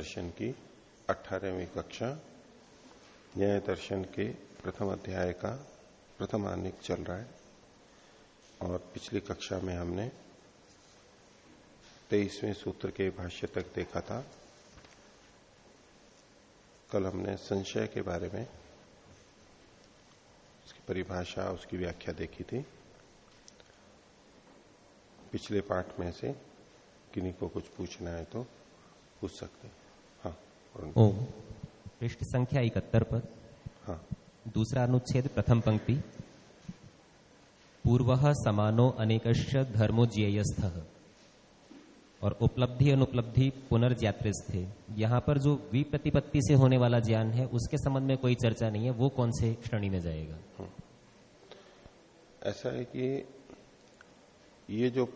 दर्शन की अठारहवीं कक्षा, न्याय दर्शन के प्रथम अध्याय का प्रथम आनिक चल रहा है और पिछली कक्षा में हमने तेईसवें सूत्र के भाष्य तक देखा था। कल हमने संशय के बारे में उसकी परिभाषा, उसकी व्याख्या देखी थी। पिछले पाठ में से किन्हीं को कुछ पूछना है तो पूछ सकते हैं। ओम पृष्ठ संख्या इकहत्तर पर हाँ। दूसरा अनुच्छेद प्रथम पंक्ति। पूर्व समानो अनेकश्च धर्मो ज्ञेयस्थ और उपलब्धि अनुपलब्धि पुनर्जात्रस्थे यहाँ पर जो विप्रतिपत्ति से होने वाला ज्ञान है उसके संबंध में कोई चर्चा नहीं है। वो कौन से श्रेणी में जाएगा? ऐसा है कि ये जो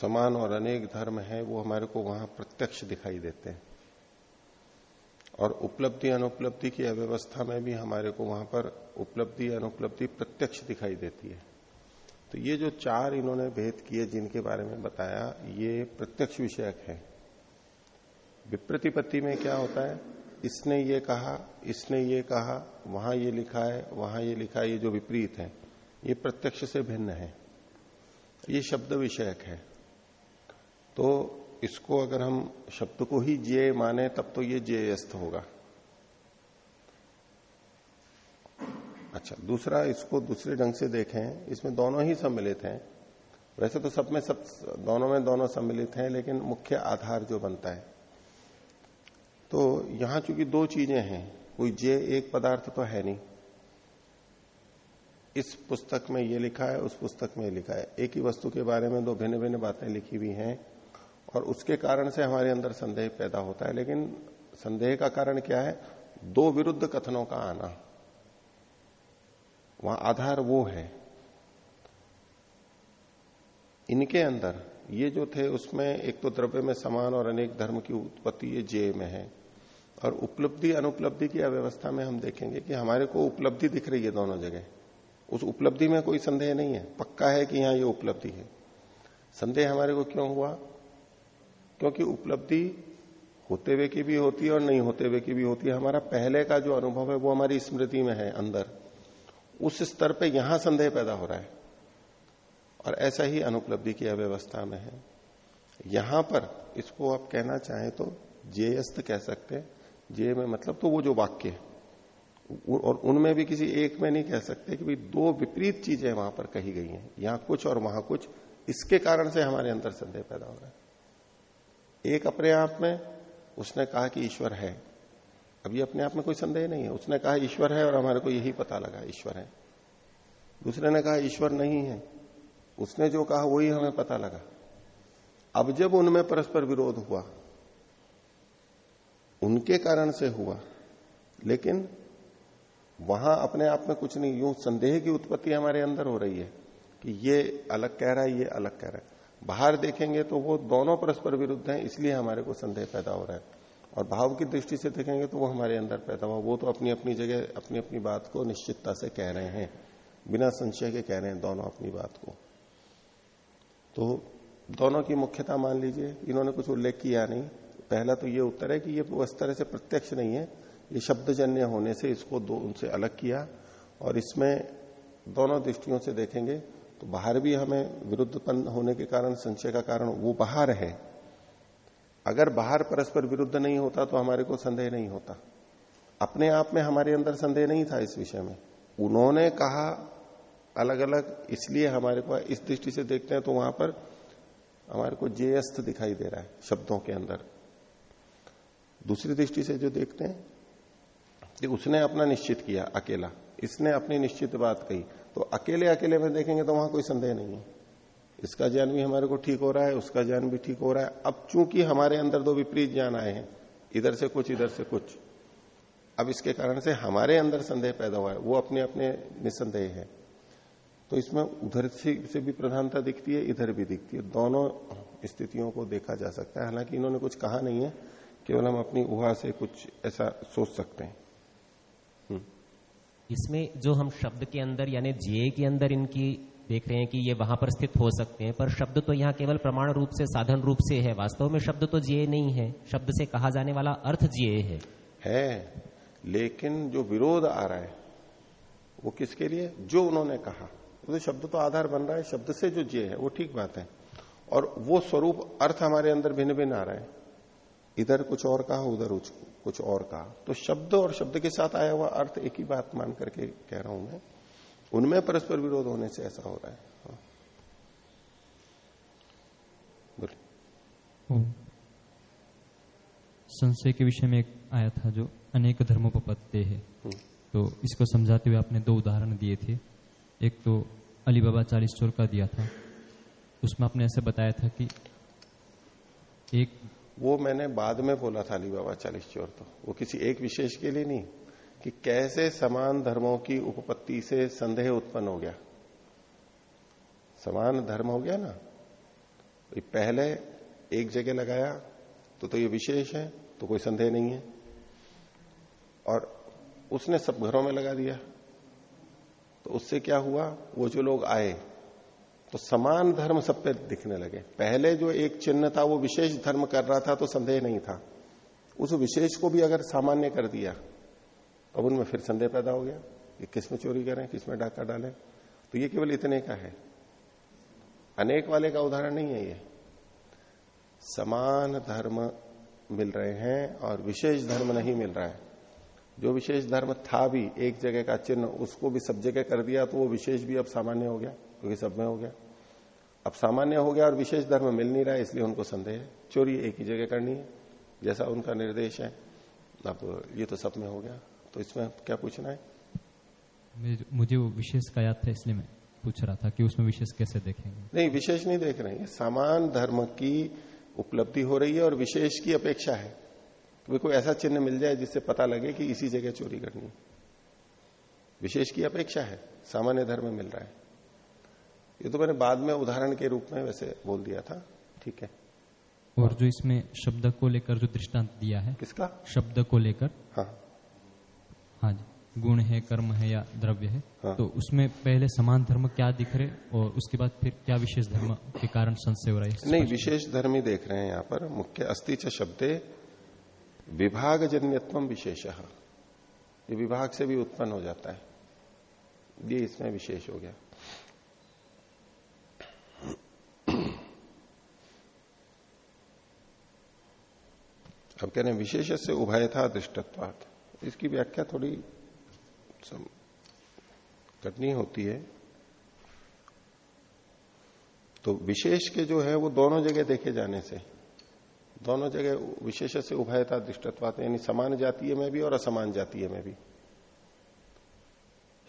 समान और अनेक धर्म है वो हमारे को वहाँ प्रत्यक्ष दिखाई देते हैं। और उपलब्धि अनुपलब्धि की अव्यवस्था में भी हमारे को वहाँ पर उपलब्धि अनुपलब्धि प्रत्यक्ष दिखाई देती है। तो ये जो चार इन्होंने भेद किए जिनके बारे में बताया, ये प्रत्यक्ष विषयक है। विप्रतिपत्ति में क्या होता है? इसने ये कहा, इसने ये कहा, वहाँ ये लिखा है, वहाँ ये लिखा है, ये जो विपरीत है, ये प्रत्यक्ष से भिन्न है। ये शब्द विषयक है। तो इसको अगर हम शब्द को ही जे माने, तब तो ये जेयस्थ होगा। अच्छा दूसरा, इसको दूसरे ढंग से देखें। इसमें दोनों ही सम्मिलित हैं। वैसे तो सब में सब, दोनों में दोनों सम्मिलित हैं, लेकिन मुख्य आधार जो बनता है। तो यहाँ चूँकि दो चीज़ें हैं, कोई जे एक पदार्थ तो है नहीं। इस पुस्तक में ये लिखा है, उस पुस्तक में लिखा है। एक ही वस्तु के बारे में दो भिन्न भिन्न बातें लिखी हुई हैं। और उसके कारण से हमारे अंदर संदेह पैदा होता है। लेकिन संदेह का कारण क्या है? दो विरुद्ध कथनों का आना। वहाँ आधार वो है। इनके अंदर ये जो थे, उसमें एक तो द्रव्य में समान और अनेक धर्म की उत्पत्ति ये जे में है। और उपलब्धि, अनुपलब्धि की अव्यवस्था में हम देखेंगे कि हमारे को उपलब्धि दिख रही है दोनों जगह। उस उपलब्धि में कोई संदेह नहीं है। पक्का है कि यहाँ ये उपलब्धि है। संदेह हमारे को क्यों हुआ? क्योंकि उपलब्धि होते हुए की भी होती है और नहीं होते हुए की भी होती है। हमारा पहले का जो अनुभव है, वो हमारी स्मृति में है अंदर। उस स्तर पे यहाँ संदेह पैदा हो रहा है और ऐसा ही अनुपलब्धि की अव्यवस्था में है। यहाँ पर इसको आप कहना चाहें तो जेयस्त कह सकते हैं। जे में मतलब तो वो जो वाक्य है। और उनमें भी किसी एक में नहीं कह सकते कि भाई दो विपरीत चीज़ें वहाँ पर कही गई हैं। यहाँ कुछ और वहाँ कुछ। इसके कारण से हमारे अंदर संदेह पैदा हो रहा है। एक अपने आप में उसने कहा कि ईश्वर है। अभी अपने आप में कोई संदेह नहीं है। उसने कहा ईश्वर है और हमारे को यही पता लगा ईश्वर है। दूसरे ने कहा ईश्वर नहीं है। उसने जो कहा वही हमें पता लगा। अब जब उनमें परस्पर विरोध हुआ, उनके कारण से हुआ, लेकिन वहाँ अपने आप में कुछ नहीं। यूँ संदेह की उत्पत्ति हमारे अंदर हो रही है कि ये अलग कह रहा है, ये अलग कह रहा है। बाहर देखेंगे तो वो दोनों परस्पर विरुद्ध हैं, इसलिए हमारे को संदेह पैदा हो रहा है। और भाव की दृष्टि से देखेंगे तो वो हमारे अंदर पैदा हुआ। वो तो अपनी अपनी जगह अपनी अपनी बात को निश्चितता से कह रहे हैं। बिना संशय के कह रहे हैं दोनों अपनी बात को। तो दोनों की मुख्यता मान लीजिए, इन्होंने कुछ उल्लेख किया नहीं। पहला तो ये उत्तर है कि ये उस तरह से प्रत्यक्ष नहीं है। ये शब्दजन्य होने से इसको दो, उनसे अलग किया। और इसमें दोनों दृष्टियों से देखेंगे तो बाहर भी हमें विरुद्धपन होने के कारण, संशय का कारण, वो बाहर है। अगर बाहर परस्पर विरुद्ध नहीं होता तो हमारे को संदेह नहीं होता। अपने आप में हमारे अंदर संदेह नहीं था इस विषय में। उन्होंने कहा अलग अलग इसलिए हमारे को इस दृष्टि से देखते हैं तो वहाँ पर हमारे को जेयस्थ दिखाई दे रहा है, शब्दों के अंदर। दूसरी दृष्टि से जो देखते हैं, कि उसने अपना निश्चित किया अकेला। इसने अपनी निश्चित बात कही। तो अकेले अकेले में देखेंगे तो वहाँ कोई संदेह नहीं है। इसका ज्ञान भी हमारे को ठीक हो रहा है उसका ज्ञान भी ठीक हो रहा है। अब चूँकि हमारे अंदर दो विपरीत ज्ञान आए हैं इधर से कुछ इधर से कुछ अब इसके कारण से हमारे अंदर संदेह पैदा हुआ है वो अपने अपने निसंदेह है। तो इसमें उधर से, भी प्रधानता दिखती है इधर भी दिखती है। दोनों स्थितियों को देखा जा सकता है। हालाँकि इन्होंने कुछ कहा नहीं है केवल हम अपनी उहा से कुछ ऐसा सोच सकते हैं। इसमें जो हम शब्द के अंदर, यानी जे के अंदर इनकी देख रहे हैं कि ये वहाँ पर स्थित हो सकते हैं, पर शब्द तो यहाँ केवल प्रमाण रूप से, साधन रूप से है। वास्तव में शब्द तो जे नहीं है। शब्द से कहा जाने वाला अर्थ जे है। है, लेकिन जो विरोध आ रहा है, वो किसके लिए? जो उन्होंने कहा। तो शब्द तो आधार बन रहा है। शब्द से जो जे है, वो ठीक बात है। और वो स्वरूप अर्थ हमारे अंदर भिन्न भिन्न आ रहा है। इधर कुछ और कहा, उधर कुछ और कहा। तो शब्द और शब्द के साथ आया हुआ अर्थ एक ही बात मान करके कह रहा हूँ मैं। उनमें परस्पर विरोध होने से ऐसा हो रहा है। हाँ। बोलिए। संशय के विषय में एक आया था जो अनेक धर्मोपत्ते है। हम्म। तो इसको समझाते हुए आपने दो उदाहरण दिए थे। एक तो अली बाबा चालीस चोर का दिया था। उसमें आपने ऐसे बताया था कि एक वो मैंने बाद में बोला था अली बाबा चालीस चोर तो। वो किसी एक विशेष के लिए नहीं, कि कैसे समान धर्मों की उपपत्ति से संदेह उत्पन्न हो गया। समान धर्म हो गया ना? पहले एक जगह लगाया तो तो ये विशेष है तो कोई संदेह नहीं है। और उसने सब घरों में लगा दिया। तो उससे क्या हुआ? वो जो लोग आए तो समान धर्म सब पे दिखने लगे। पहले जो एक चिन्ह था, वो विशेष धर्म कर रहा था तो संदेह नहीं था। उस विशेष को भी अगर सामान्य कर दिया, अब उनमें फिर संदेह पैदा हो गया। कि किसमें चोरी करें, किसमें डाका डालें? तो ये केवल इतने का है। अनेक वाले का उदाहरण नहीं है ये। समान धर्म मिल रहे हैं और विशेष धर्म नहीं मिल रहा है। जो विशेष धर्म था भी, एक जगह का चिन्ह, उसको भी सब जगह कर दिया तो वो विशेष भी अब सामान्य हो गया, क्योंकि सब में हो गया। अब सामान्य हो गया और विशेष धर्म मिल नहीं रहा है इसलिए उनको संदेह है। चोरी एक ही जगह करनी है जैसा उनका निर्देश है। अब ये तो सब में हो गया। तो इसमें क्या पूछना है? मुझे वो विशेष का याद था इसलिए मैं पूछ रहा था कि उसमें विशेष कैसे देखेंगे। नहीं विशेष नहीं देख रहे हैं। समान धर्म की उपलब्धि हो रही है और विशेष की अपेक्षा है। कि कोई ऐसा चिन्ह मिल जाए जिससे पता लगे कि इसी जगह चोरी करनी विशेष की अपेक्षा है। सामान्य धर्म मिल रहा है। ये तो मैंने बाद में उदाहरण के रूप में वैसे बोल दिया था। ठीक है। और जो इसमें शब्द को लेकर जो दृष्टांत दिया है। किसका? शब्द को लेकर। हाँ। हाँ जी। गुण है कर्म है या द्रव्य है। हाँ। तो उसमें पहले समान धर्म क्या दिख रहे और उसके बाद फिर क्या विशेष धर्म के कारण संशय हो रहा है? नहीं विशेष धर्म ही देख रहे हैं यहाँ पर। मुख्य अस्थि शब्दे विभाग जन्यत्व विशेष। ये विभाग से भी उत्पन्न हो जाता है। ये इसमें विशेष हो गया। अब कह रहे हैं विशेष से उभय था दृष्टत्वात इसकी व्याख्या थोड़ी कठिनी होती है। तो विशेष के जो है, वो दोनों जगह देखे जाने से, दोनों जगह विशेष से उभयता दृष्टत्वात यानी समान जातीय में भी और असमान जातीय में भी।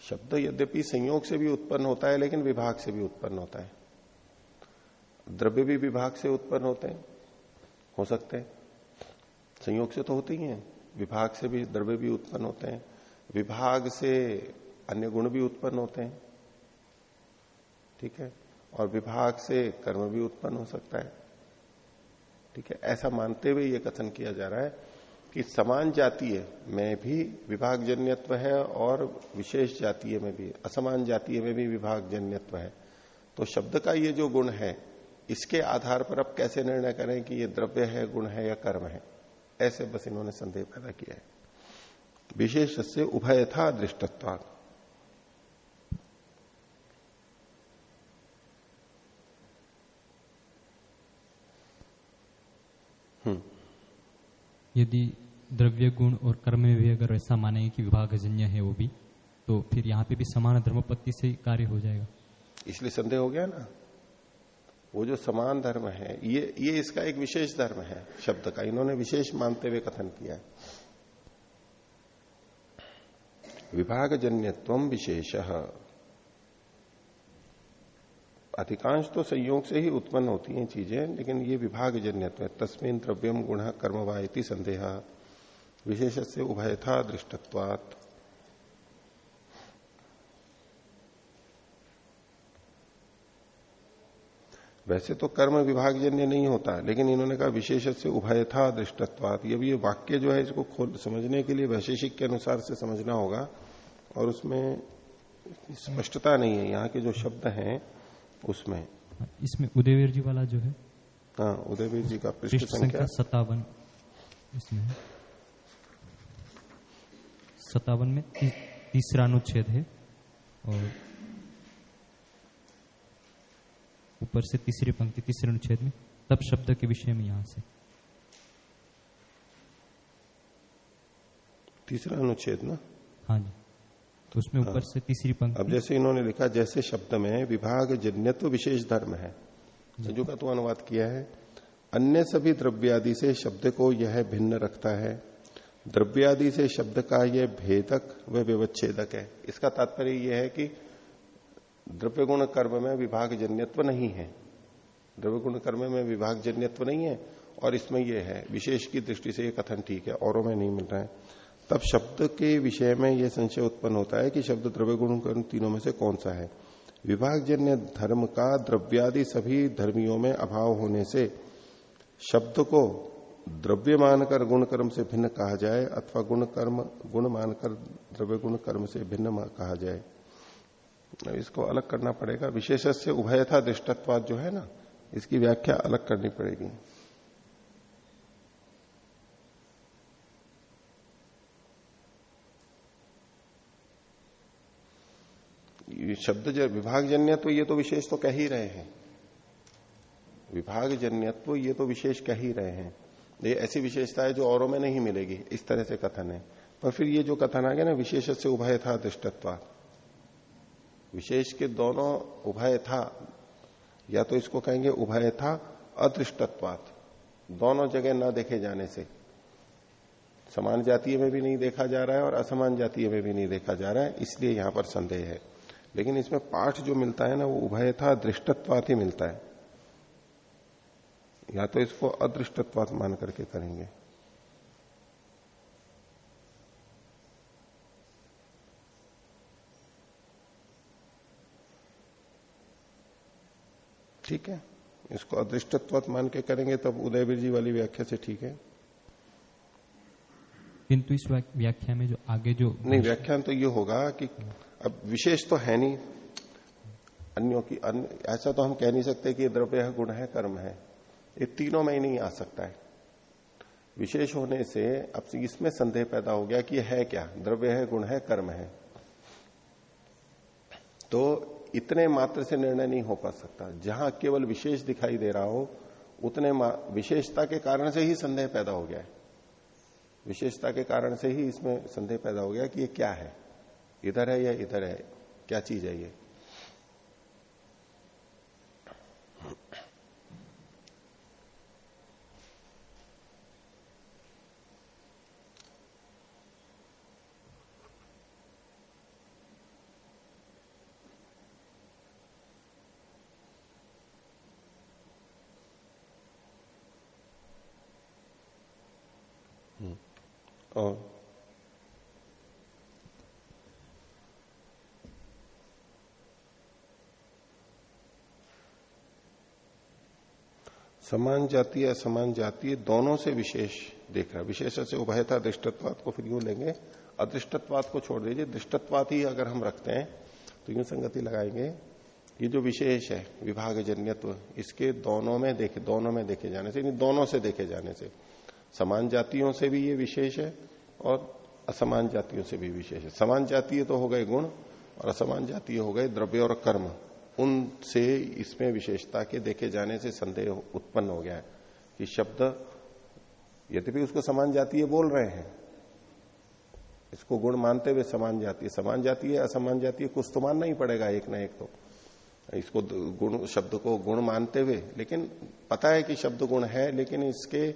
शब्द यद्यपि संयोग से भी उत्पन्न होता है, लेकिन विभाग से भी उत्पन्न होता है। द्रव्य भी विभाग से उत्पन्न होते हैं, हो सकते हैं। संयोग से तो होते ही हैं। विभाग से भी द्रव्य भी उत्पन्न होते हैं। विभाग से अन्य गुण भी उत्पन्न होते हैं। ठीक है? और विभाग से कर्म भी उत्पन्न हो सकता है। ठीक है? ऐसा मानते हुए यह कथन किया जा रहा है कि समान जातीय में भी विभाग जन्यत्व है और विशेष जातीय में भी। असमान जातीय में भी विभाग जन्यत्व है। तो शब्द का ये जो गुण है, इसके आधार पर अब कैसे निर्णय करें कि ये द्रव्य है, गुण है या कर्म है? ऐसे बस इन्होंने संदेह पैदा किया है। विशेष से उभय था दृष्टत्व हम्म। यदि द्रव्य गुण और कर्म में भी अगर ऐसा मानेंगे कि विभागजन्य है वो भी तो फिर यहाँ पे भी समान धर्मपत्ति से कार्य हो जाएगा। इसलिए संदेह हो गया ना। वो जो समान धर्म है, ये ये इसका एक विशेष धर्म है, शब्द का। इन्होंने विशेष मानते हुए कथन किया है। विभागजन्यत्व विशेष। अधिकांश तो संयोग से ही उत्पन्न होती हैं चीज़ें, लेकिन ये विभाग जन्यत्व है। तस्मिन द्रव्यम गुण कर्म वायती संदेह। विशेष से उभयथा दृष्टत्वात्। वैसे तो कर्म विभागजन्य नहीं होता लेकिन इन्होंने कहा विशेष से उभयथा दृष्टत्वात। ये भी वाक्य जो है इसको खोल समझने के लिए वैशेषिक के अनुसार से समझना होगा और उसमें स्पष्टता नहीं है यहाँ के जो शब्द हैं उसमें। इसमें उदयवीर जी वाला जो है हाँ उदयवीर जी का पृष्ठ संख्या। सत्तावन इसमें सत्तावन में तीसरा अनुच्छेद है और ऊपर से तीसरी पंक्ति तीसरे अनुच्छेद में तब शब्द के विषय में यहाँ से। तीसरा अनुच्छेद ना? हाँ जी। तो उसमें ऊपर हाँ। से तीसरी पंक्ति। अब जैसे इन्होंने लिखा जैसे शब्द में विभाग जन्य तो विशेष धर्म है। संजू का तो अनुवाद किया है। अन्य सभी द्रव्यादि से शब्द को यह भिन्न रखता है। द्रव्यादि से शब्द का यह भेदक व विवच्छेदक है। इसका तात्पर्य यह है कि द्रव्य गुण कर्म में विभाग जन्यत्व नहीं है। द्रव्य गुण कर्म में विभाग जन्यत्व नहीं है और इसमें यह है, विशेष की दृष्टि से यह कथन ठीक है, औरों में नहीं मिल रहा है। तब शब्द के विषय में यह संशय उत्पन्न होता है कि शब्द द्रव्य गुण कर्म तीनों में से कौन सा है। विभागजन्य धर्म का द्रव्यादि सभी धर्मियों में अभाव होने से शब्द को द्रव्य मानकर गुण कर्म से भिन्न कहा जाए अथवा गुण कर्म, गुण मानकर द्रव्य गुण कर्म से भिन्न कहा जाए। इसको अलग करना पड़ेगा। विशेष से उभयथा दृष्टत्वाद जो है ना, इसकी व्याख्या अलग करनी पड़ेगी। शब्द जो विभागजन्य तो ये तो विशेष तो कह ही रहे हैं। विभागजन्यत्व ये तो विशेष कह ही रहे हैं। ये ऐसी विशेषता है जो औरों में नहीं मिलेगी, इस तरह से कथन है। पर फिर ये जो कथन आ गया ना विशेष से उभय था दृष्टत्व विशेष के दोनों उभय था, या तो इसको कहेंगे उभय था, अदृष्टत्वात। दोनों जगह न देखे जाने से। समान जातीय में भी नहीं देखा जा रहा है और असमान जातीय में भी नहीं देखा जा रहा है, इसलिए यहाँ पर संदेह है। लेकिन इसमें पाठ जो मिलता है ना, वो उभय था दृष्टत्वात ही मिलता है। या तो इसको अदृष्टत्वात मान करके करेंगे। ठीक है? इसको अदृष्टत्वात मान के करेंगे तब उदयवीर जी वाली व्याख्या से ठीक है। किंतु इस व्याख्या में जो आगे जो नहीं व्याख्यान तो ये होगा कि अब विशेष तो है नहीं। अन्यों की अन्य ऐसा तो हम कह नहीं सकते कि द्रव्य है गुण है कर्म है। ये तीनों में ही नहीं आ सकता है। विशेष होने से अब इसमें संदेह पैदा हो गया कि है क्या? द्रव्य है गुण है कर्म है। तो इतने मात्र से निर्णय नहीं हो पा सकता। जहाँ केवल विशेष दिखाई दे रहा हो, उतने विशेषता के कारण से ही संदेह पैदा हो गया है। विशेषता के कारण से ही इसमें संदेह पैदा हो गया कि ये क्या है? इधर है या इधर है? क्या चीज़ है ये और समान जातीय असमान जातीय दोनों से विशेष देख रहा है। विशेष से उभयता दृष्टत्वाद को फिर यूँ लेंगे अदृष्टत्वाद को छोड़ दीजिए। दृष्टत्वाद ही अगर हम रखते हैं तो यूँ संगति लगाएँगे, ये जो विशेष है विभाग जन्यत्व इसके दोनों में देखे, दोनों में देखे जाने से, यानी दोनों से देखे जाने से, समान जातियों से भी ये विशेष है और असमान जातियों से भी विशेष है। समान जातीय तो हो गए गुण और असमान जातीय हो गए द्रव्य और कर्म। उनसे इसमें विशेषता के देखे जाने से संदेह उत्पन्न हो गया है कि शब्द, यद्यपि उसको समान जातीय बोल रहे हैं, इसको गुण मानते हुए समान जातीय समान जातीय असमान जातीय कुछ तो मानना ही पड़ेगा एक ना एक तो। इसको गुण, शब्द को गुण मानते हुए, लेकिन पता है कि शब्द गुण है, लेकिन इसके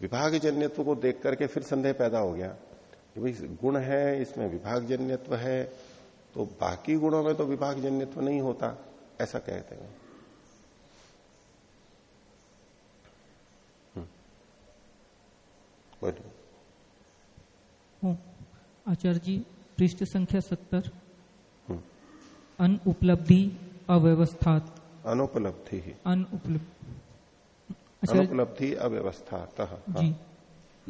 विभाग जन्यत्व को देख करके फिर संदेह पैदा हो गया कि भाई, गुण है, इसमें विभाग जन्यत्व है तो बाकी गुणों में तो विभाग जन्यत्व नहीं होता। ऐसा कहते हैं। हम्म। हम्म। आचार्य जी पृष्ठ संख्या सत्तर। हम्म। अन उपलब्धि अव्यवस्था अनुपलब्धि। अनुपलब्धि। अव्यवस्था हाँ। जी।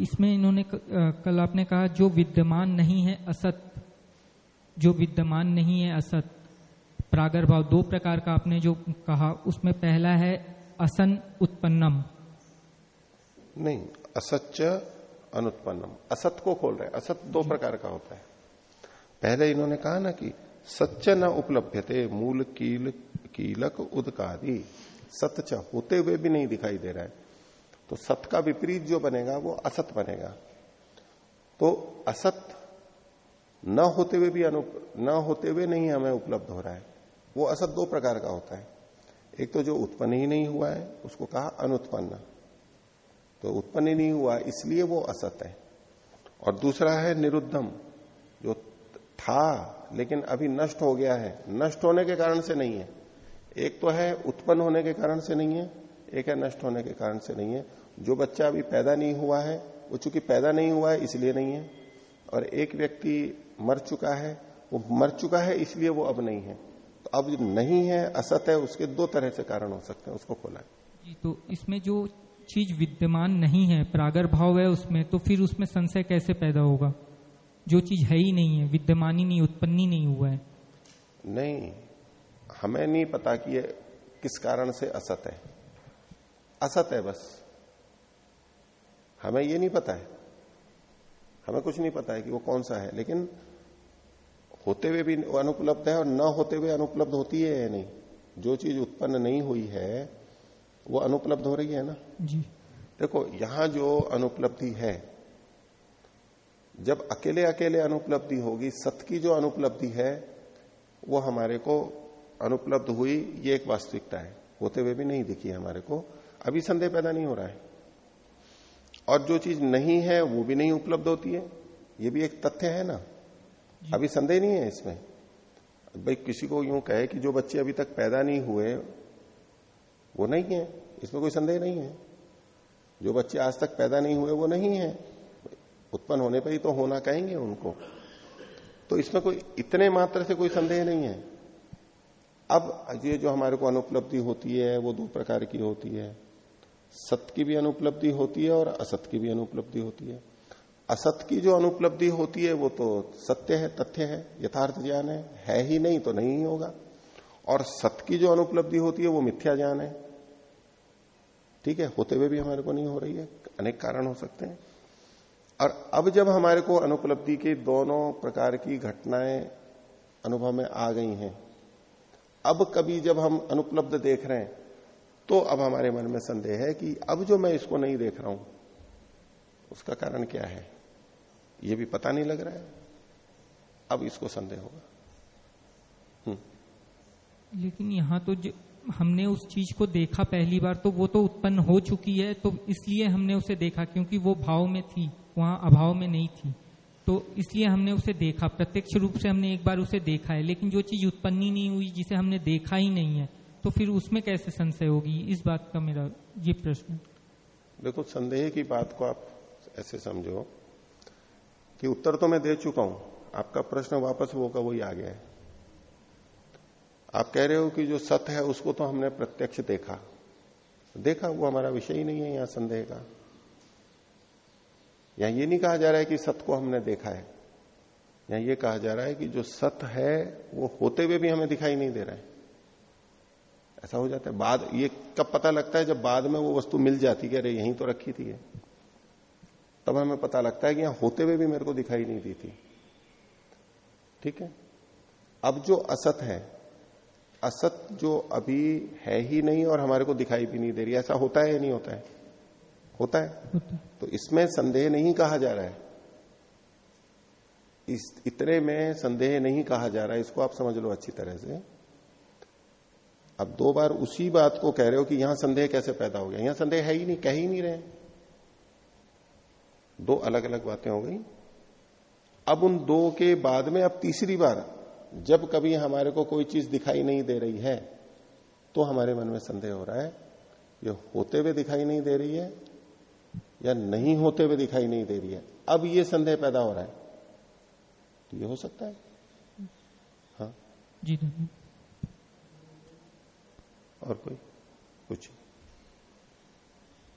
इसमें इन्होंने कल आपने कहा जो विद्यमान नहीं है असत। जो विद्यमान नहीं है असत। प्रागर भाव दो प्रकार का आपने जो कहा, उसमें पहला है असन उत्पन्नम। नहीं असत्य अनुत्पन्नम। असत को खोल रहे असत दो प्रकार का होता है। पहले इन्होंने कहा ना कि सच्च न उपलब्धते, मूल, कील, कीलक, उदकादि। सत्य होते हुए भी नहीं दिखाई दे रहा है। तो सत का विपरीत जो बनेगा, वो असत बनेगा। तो असत न होते हुए भी अनु, न होते हुए नहीं हमें उपलब्ध हो रहा है। वो असत दो प्रकार का होता है। एक तो जो उत्पन्न ही नहीं हुआ है, उसको कहा अनुत्पन्न। तो उत्पन्न ही नहीं हुआ, इसलिए वो असत है। और दूसरा है निरुद्धम, जो था लेकिन अभी नष्ट हो गया है। नष्ट होने के कारण से नहीं है। एक तो है उत्पन्न होने के कारण से नहीं है, एक है नष्ट होने के कारण से नहीं है। जो बच्चा अभी पैदा नहीं हुआ है, वो चूँकि पैदा नहीं हुआ है, इसलिए नहीं है। और एक व्यक्ति मर चुका है, वो मर चुका है, इसलिए वो अब नहीं है। अब नहीं है असत है उसके दो तरह से कारण हो सकते हैं उसको खोला जी तो इसमें जो चीज़ विद्यमान नहीं है प्रागर भाव है उसमें तो फिर उसमें संशय कैसे पैदा होगा? जो चीज़ है ही नहीं है विद्यमान ही नहीं उत्पन्न ही नहीं हुआ है। नहीं हमें नहीं पता कि ये किस कारण से असत है। असत है बस। हमें ये नहीं पता है। हमें कुछ नहीं पता है कि वो कौन सा है लेकिन होते हुए भी अनुपलब्ध है और न होते हुए अनुपलब्ध होती है या नहीं? जो चीज़ उत्पन्न नहीं हुई है वो अनुपलब्ध हो रही है ना? जी। देखो यहाँ जो अनुपलब्धि है जब अकेले अकेले अनुपलब्धि होगी सत की जो अनुपलब्धि है वो हमारे को अनुपलब्ध हुई ये एक वास्तविकता है। होते हुए भी नहीं दिखी है हमारे को। अभी संदेह पैदा नहीं हो रहा है। और जो चीज़ नहीं है वो भी नहीं उपलब्ध होती है। ये भी एक तथ्य है ना? अभी संदेह नहीं है इसमें। भाई, किसी को यूँ कहे कि जो बच्चे अभी तक पैदा नहीं हुए, वो नहीं है। इसमें कोई संदेह नहीं है। जो बच्चे आज तक पैदा नहीं हुए, वो नहीं है। उत्पन्न होने पर ही तो होना कहेंगे उनको। तो इसमें कोई, इतने मात्र से कोई संदेह नहीं है। अब ये जो हमारे को अनुपलब्धि होती है, वो दो प्रकार की होती है। सत की भी अनुपलब्धि होती है और असत की भी अनुपलब्धि होती है। असत की जो अनुपलब्धि होती है, वो तो सत्य है, तथ्य है, यथार्थ ज्ञान है है ही नहीं तो नहीं होगा। और सत की जो अनुपलब्धि होती है, वो मिथ्या ज्ञान है। ठीक है, होते हुए भी हमारे को नहीं हो रही है, अनेक कारण हो सकते हैं। और अब जब हमारे को अनुपलब्धि की दोनों प्रकार की घटनाएँ अनुभव में आ गई हैं, अब कभी जब हम अनुपलब्ध देख रहे हैं तो अब हमारे मन में संदेह है कि अब जो मैं इसको नहीं देख रहा हूँ, उसका कारण क्या है? ये भी पता नहीं लग रहा है। अब इसको संदेह होगा। लेकिन यहाँ तो हमने उस चीज़ को देखा पहली बार तो वो तो उत्पन्न हो चुकी है तो इसलिए हमने उसे देखा क्योंकि वो भाव में थी वहाँ अभाव में नहीं थी। तो इसलिए हमने उसे देखा प्रत्यक्ष रूप से हमने एक बार उसे देखा है लेकिन जो चीज़ उत्पन्न ही नहीं हुई जिसे हमने देखा ही नहीं है तो फिर उसमें कैसे संशय होगी? इस बात का मेरा ये प्रश्न। देखो संदेह की बात को आप ऐसे समझो कि उत्तर तो मैं दे चुका हूँ। आपका प्रश्न वापस वो का वही आ गया है। आप कह रहे हो कि जो सत्य है, उसको तो हमने प्रत्यक्ष देखा। देखा वो हमारा विषय ही नहीं है यहाँ संदेह का। यहाँ ये नहीं कहा जा रहा है कि सत्य को हमने देखा है। यहाँ ये कहा जा रहा है कि जो सत्य है, वो होते हुए भी हमें दिखाई नहीं दे रहा है। ऐसा हो जाता है। बाद, ये कब पता लगता है जब बाद में वो वस्तु मिल जाती है अरे यहीं तो रखी थी ये। तब हमें पता लगता है कि यहाँ होते हुए भी मेरे को दिखाई नहीं दी थी ठीक है? अब जो असत है असत जो अभी है ही नहीं और हमारे को दिखाई भी नहीं दे रही ऐसा होता है या नहीं होता है? होता है। होता तो इसमें संदेह नहीं कहा जा रहा है। इस इतने में संदेह नहीं कहा जा रहा है इसको आप समझ लो अच्छी तरह से। अब दो बार उसी बात को कह रहे हो कि यहाँ संदेह कैसे पैदा हो गया? यहाँ संदेह है ही नहीं कह ही नहीं रहे। दो अलग अलग बातें हो गई। अब उन दो के बाद में अब तीसरी बार जब कभी हमारे को कोई चीज़ दिखाई नहीं दे रही है तो हमारे मन में संदेह हो रहा है ये होते हुए दिखाई नहीं दे रही है या नहीं होते हुए दिखाई नहीं दे रही है। अब ये संदेह पैदा हो रहा है। तो ये हो सकता है। हाँ? जी और कोई? कुछ?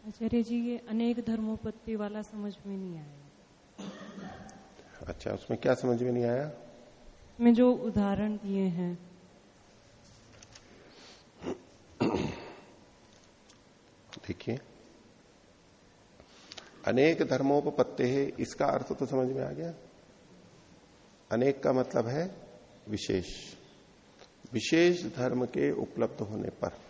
आचार्य जी ये अनेक धर्मोपत्ति वाला समझ में नहीं आया। अच्छा उसमें क्या समझ में नहीं आया? में जो उदाहरण दिए हैं देखिए अनेक धर्मोपत्ति है इसका अर्थ तो समझ में आ गया। अनेक का मतलब है विशेष। विशेष धर्म के उपलब्ध होने पर।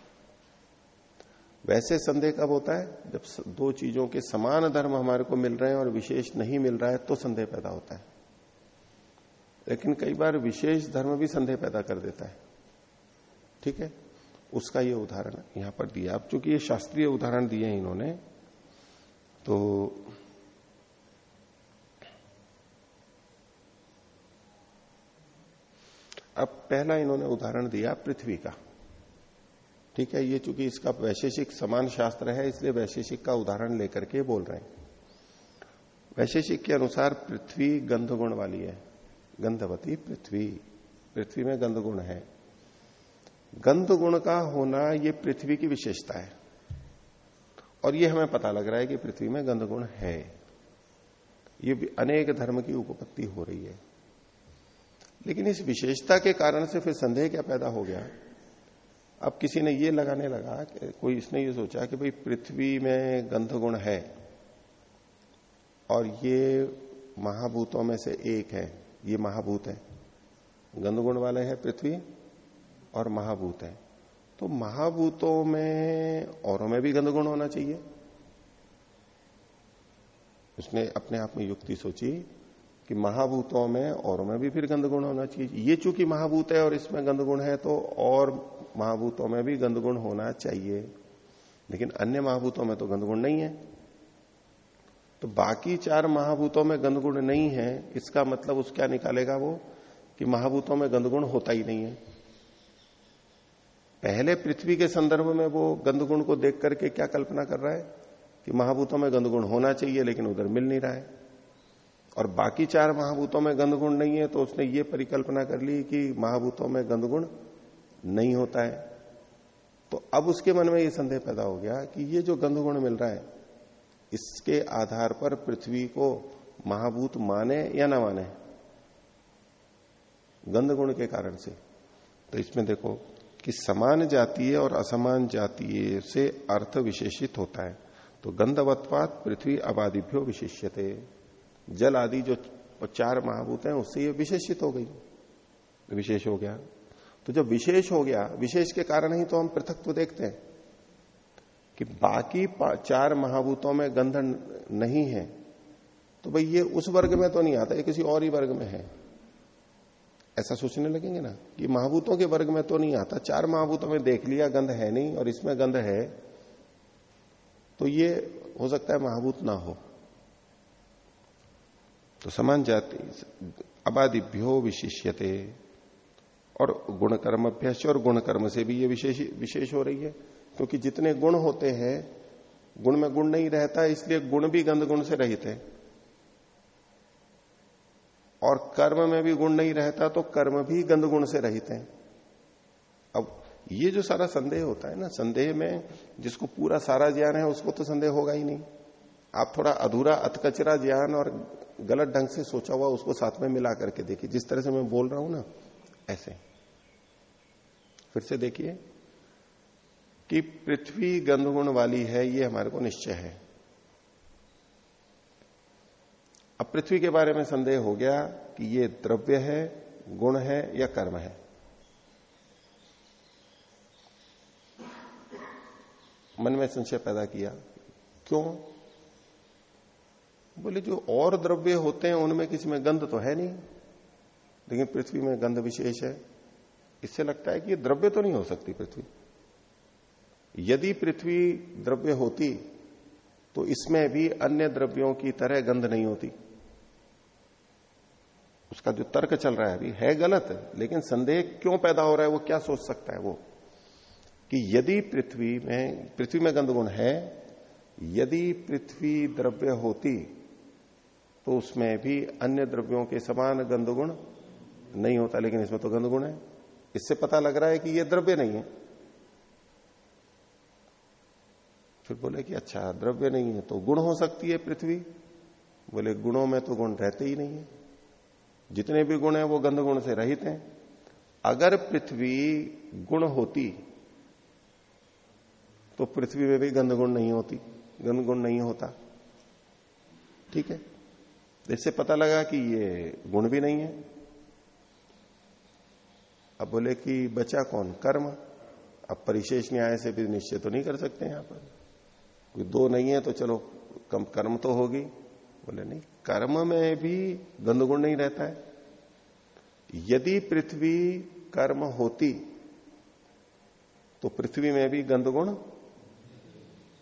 वैसे संदेह कब होता है? जब दो चीज़ों के समान धर्म हमारे को मिल रहे हैं और विशेष नहीं मिल रहा है तो संदेह पैदा होता है। लेकिन कई बार विशेष धर्म भी संदेह पैदा कर देता है। ठीक है? उसका ये उदाहरण यहाँ पर दिया। अब चूँकि ये शास्त्रीय उदाहरण दिए हैं इन्होंने तो अब पहला इन्होंने उदाहरण दिया पृथ्वी का। ठीक है, ये चूँकि इसका वैशेषिक समान शास्त्र है, इसलिए वैशेषिक का उदाहरण लेकर के बोल रहे हैं। वैशेषिक के अनुसार पृथ्वी गंध गुण वाली है। गंधवती पृथ्वी। पृथ्वी में गंध गुण है। गंध गुण का होना ये पृथ्वी की विशेषता है। और ये हमें पता लग रहा है कि पृथ्वी में गंध गुण है। ये अनेक धर्म की उपपत्ति हो रही है। लेकिन इस विशेषता के कारण से फिर संदेह क्या पैदा हो गया? अब किसी ने ये लगाने लगा कोई इसने ये सोचा कि भाई पृथ्वी में गंध गुण है और ये महाभूतों में से एक है, ये महाभूत है। गंध गुण वाले हैं पृथ्वी और महाभूत है। तो महाभूतों में औरों में भी गंध गुण होना चाहिए। उसने अपने आप में युक्ति सोची कि महाभूतों में औरों में भी फिर गंध गुण होना चाहिए। ये चूँकि महाभूत है और इसमें गंध गुण है तो और महाभूतों में भी गंध गुण होना चाहिए। लेकिन अन्य महाभूतों में तो गंध गुण नहीं है। तो बाकी चार महाभूतों में गंध गुण नहीं है, इसका मतलब उस क्या निकालेगा वो? कि महाभूतों में गंधगुण होता ही नहीं है। पहले पृथ्वी के संदर्भ में वो गंध गुण को देख करके क्या कल्पना कर रहा है? कि महाभूतों में गंध गुण होना चाहिए, लेकिन उधर मिल नहीं रहा है। और बाकी चार महाभूतों में गंधगुण नहीं है तो उसने ये परिकल्पना कर ली कि महाभूतों में गंध गुण नहीं होता है। तो अब उसके मन में ये संदेह पैदा हो गया कि ये जो गंध गुण मिल रहा है, इसके आधार पर पृथ्वी को महाभूत माने या ना माने गंध गुण के कारण से। तो इसमें देखो कि समान जातीय और असमान जातीय से अर्थ विशेषित होता है। तो गंधवत्पात पृथ्वी आबादिभ्यो विशिष्यते। जल आदि जो चार महाभूत हैं, उससे ये विशेषित हो गई। विशेष हो गया। तो जब विशेष हो गया, विशेष के कारण ही तो हम पृथकत्व देखते हैं कि बाकी चार महाभूतों में गंधन नहीं है तो भाई ये उस वर्ग में तो नहीं आता, ये किसी और ही वर्ग में है। ऐसा सोचने लगेंगे ना कि महाभूतों के वर्ग में तो नहीं आता, चार महाभूतों में देख लिया, गंध है नहीं और इसमें गंध है तो ये हो सकता है महाभूत ना हो। तो समान जाति अबादिभ्यो विशिष्यते। और गुण कर्म अभ्यास और गुण कर्म से भी ये विशेष विशेष हो रही है। क्योंकि जितने गुण होते हैं, गुण में गुण नहीं रहता, इसलिए गुण भी गंध गुण से रहित है। और कर्म में भी गुण नहीं रहता तो कर्म भी गंध गुण से रहित है। अब ये जो सारा संदेह होता है ना, संदेह में जिसको पूरा सारा ज्ञान है, उसको तो संदेह होगा ही नहीं। आप थोड़ा अधूरा, अतकचरा ज्ञान और गलत ढंग से सोचा हुआ, उसको साथ में मिला करके देखिए। जिस तरह से मैं बोल रहा हूँ ना ऐसे। फिर से देखिए कि पृथ्वी गंधगुण वाली है, ये हमारे को निश्चय है। अब पृथ्वी के बारे में संदेह हो गया कि ये द्रव्य है, गुण है या कर्म है। मन में संशय पैदा किया। क्यों? बोले, जो और द्रव्य होते हैं, उनमें किसी में गंध तो है नहीं। लेकिन पृथ्वी में गंध विशेष है। इससे लगता है कि ये द्रव्य तो नहीं हो सकती पृथ्वी। यदि पृथ्वी द्रव्य होती तो इसमें भी अन्य द्रव्यों की तरह गंध नहीं होती। उसका जो तर्क चल रहा है अभी, है गलत, लेकिन संदेह क्यों पैदा हो रहा है वो क्या सोच सकता है वो? कि यदि पृथ्वी में पृथ्वी में गंध गुण है, यदि पृथ्वी द्रव्य होती तो उसमें भी अन्य द्रव्यों के समान गंधगुण नहीं होता, लेकिन इसमें तो गंध गुण है। इससे पता लग रहा है कि यह द्रव्य नहीं है। फिर बोले कि अच्छा द्रव्य नहीं है तो गुण हो सकती है पृथ्वी। बोले, गुणों में तो गुण रहते ही नहीं है। जितने भी गुण हैं वो गंध गुण से रहित हैं। अगर पृथ्वी गुण होती तो पृथ्वी में भी गंध गुण नहीं होती, गंध गुण नहीं होता। ठीक है? इससे पता लगा कि ये गुण भी नहीं है। अब बोले कि बचा कौन? कर्म। अब परिशेष न्याय से भी निश्चय तो नहीं कर सकते यहाँ पर। कोई दो नहीं है तो चलो, कम कर्म तो होगी। बोले, नहीं, कर्म में भी गंधगुण नहीं रहता है। यदि पृथ्वी कर्म होती तो पृथ्वी में भी गंधगुण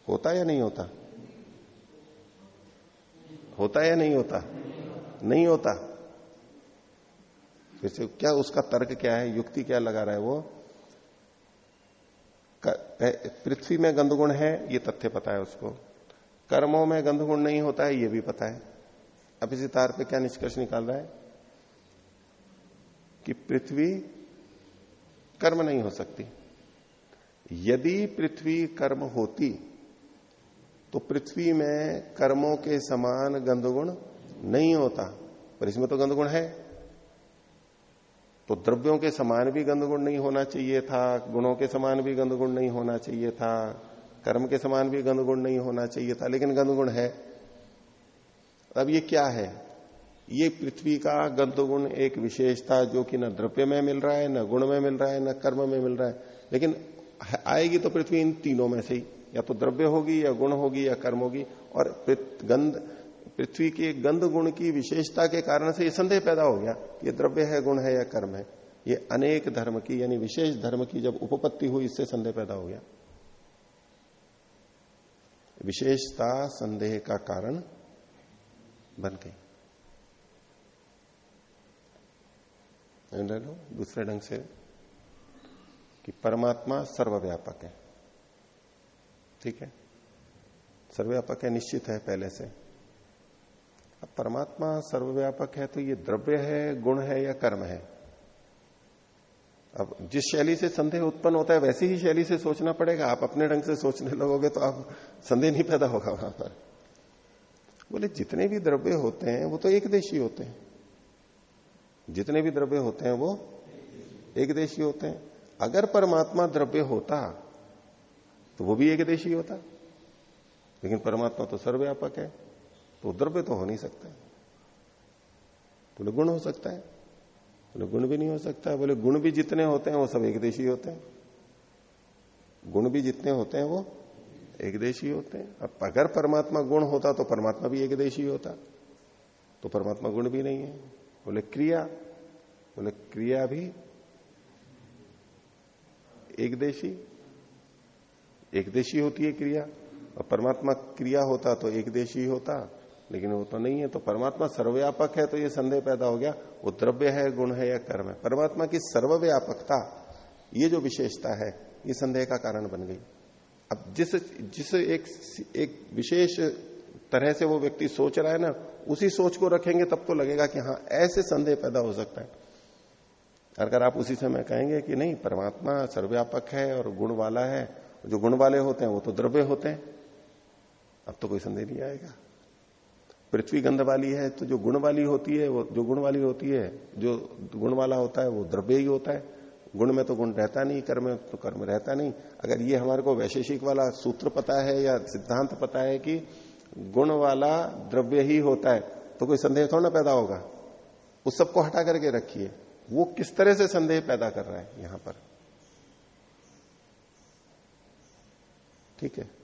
होता या नहीं होता? होता या नहीं होता? नहीं होता। फिर से, क्या उसका तर्क क्या है, युक्ति क्या लगा रहा है वो? पृथ्वी में गंधगुण है, ये तथ्य पता है उसको। कर्मों में गंधगुण नहीं होता है, ये भी पता है। अब इसी तार पे क्या निष्कर्ष निकाल रहा है? कि पृथ्वी कर्म नहीं हो सकती। यदि पृथ्वी कर्म होती तो पृथ्वी में कर्मों के समान गंधगुण नहीं होता। पर इसमें तो गंधगुण है। तो द्रव्यों के समान भी गंधगुण नहीं होना चाहिए था, गुणों के समान भी गंधगुण नहीं होना चाहिए था, कर्म के समान भी गंधगुण नहीं होना चाहिए था, लेकिन गंधगुण है। अब ये क्या है? ये पृथ्वी का गंधगुण एक विशेषता जो कि न द्रव्य में मिल रहा है, न गुण में मिल रहा है, न कर्म में मिल रहा है। लेकिन आएगी तो पृथ्वी इन तीनों में से ही। या तो द्रव्य होगी, या गुण होगी, या कर्म होगी। और गंध पृथ्वी के गंध गुण की विशेषता के कारण से यह संदेह पैदा हो गया ये द्रव्य है, गुण है या कर्म है। ये अनेक धर्म की, यानी विशेष धर्म की जब उपपत्ति हुई, इससे संदेह पैदा हो गया। विशेषता संदेह का कारण बन गई। लो, दूसरे ढंग से, कि परमात्मा सर्वव्यापक है। ठीक है? सर्वव्यापक है, निश्चित है पहले से। अब परमात्मा सर्वव्यापक है तो ये द्रव्य है, गुण है या कर्म है? अब जिस शैली से संदेह उत्पन्न होता है, वैसी ही शैली से सोचना पड़ेगा। आप अपने ढंग से सोचने लगोगे तो आप संदेह नहीं पैदा होगा वहाँ पर। बोले, जितने भी द्रव्य होते हैं, वो तो एक देशी होते हैं। जितने भी द्रव्य होते हैं, वो एक देशी होते हैं। अगर परमात्मा द्रव्य होता तो वो भी एक देशी होता। लेकिन परमात्मा तो सर्वव्यापक है। तो द्रव्य तो हो नहीं सकता बोले गुण हो सकता है। बोले गुण भी नहीं हो सकता है। बोले, गुण भी जितने होते हैं, वो सब एक देशी होते हैं। गुण भी जितने होते हैं, वो एक देशी होते हैं। अब अगर परमात्मा गुण होता तो परमात्मा भी एक देशी होता। तो परमात्मा गुण भी नहीं है। बोले, क्रिया बोले, क्रिया भी एक देशी एक देशी होती है क्रिया। और परमात्मा क्रिया होता तो एक देशी होता। लेकिन वो तो नहीं है तो परमात्मा सर्वव्यापक है तो ये संदेह पैदा हो गया। वो द्रव्य है, गुण है या कर्म है। परमात्मा की सर्वव्यापकता, ये जो विशेषता है, ये संदेह का कारण बन गई। अब जिस जिस एक एक विशेष तरह से वो व्यक्ति सोच रहा है ना, उसी सोच को रखेंगे, तब तो लगेगा कि हाँ ऐसे संदेह पैदा हो सकता है। अगर आप उसी समय कहेंगे कि नहीं, परमात्मा सर्वव्यापक है और गुण वाला है, जो गुण वाले होते हैं, वो तो द्रव्य होते हैं, अब तो कोई संदेह नहीं आएगा। पृथ्वी गंध वाली है तो जो गुण वाली होती है, वो, जो गुण वाली होती है, जो गुण वाला होता है, वो द्रव्य ही होता है। गुण में तो गुण रहता नहीं, कर्म में तो कर्म रहता नहीं। अगर ये हमारे को वैशेषिक वाला सूत्र पता है या सिद्धांत पता है कि गुण वाला द्रव्य ही होता है तो कोई संदेह थोड़ा ना पैदा होगा। उस सबको हटा करके रखिए। वो किस तरह से संदेह पैदा कर रहा है यहाँ पर? ठीक है?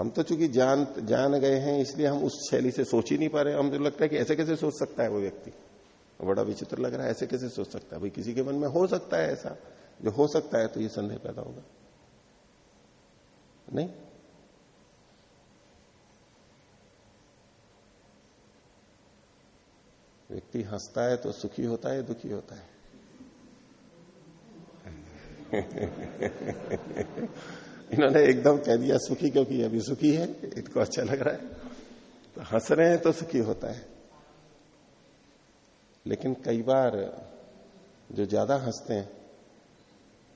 हम तो चूँकि जान जान गए हैं, इसलिए हम उस शैली से सोच ही नहीं पा रहे। हम तो लगता है कि ऐसे कैसे सोच सकता है वो व्यक्ति? बड़ा विचित्र लग रहा है, ऐसे कैसे सोच सकता है? भाई, किसी के मन में हो सकता है ऐसा। जो हो सकता है तो ये संदेह पैदा होगा। नहीं? व्यक्ति हंसता है तो सुखी होता है दुखी होता है? इन्होंने एकदम कह दिया, सुखी क्योंकि अभी सुखी है? इनको अच्छा लग रहा है। तो हंस रहे हैं तो सुखी होता है। लेकिन कई बार जो ज़्यादा हँसते हैं,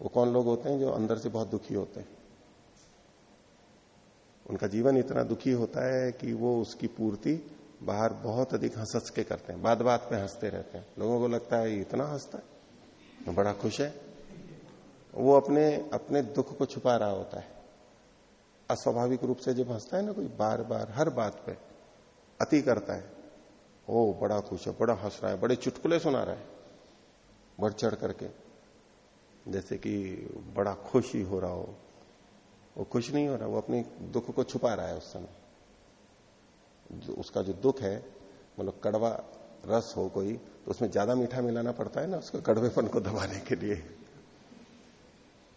वो कौन लोग होते हैं जो अंदर से बहुत दुखी होते हैं? उनका जीवन इतना दुखी होता है कि वो उसकी पूर्ति बाहर बहुत अधिक हंस के करते हैं। बात बात पे हँसते रहते हैं। लोगों को लगता है इतना हंसता है? तो बड़ा खुश है। वो अपने अपने दुख को छुपा रहा होता है। अस्वाभाविक रूप से जब हंसता है ना कोई बार बार हर बात पे अति करता है। ओ, बड़ा खुश है, बड़ा हंस रहा है, बड़े चुटकुले सुना रहा है। बढ़ चढ़ करके, जैसे कि बड़ा खुश ही हो रहा हो। वो खुश नहीं हो रहा, वो अपने दुख को छुपा रहा है उस समय। उसका जो दुख है मतलब कड़वा रस हो कोई तो उसमें ज़्यादा मीठा मिलाना पड़ता है ना उसके, कड़वेपन को दबाने के लिए।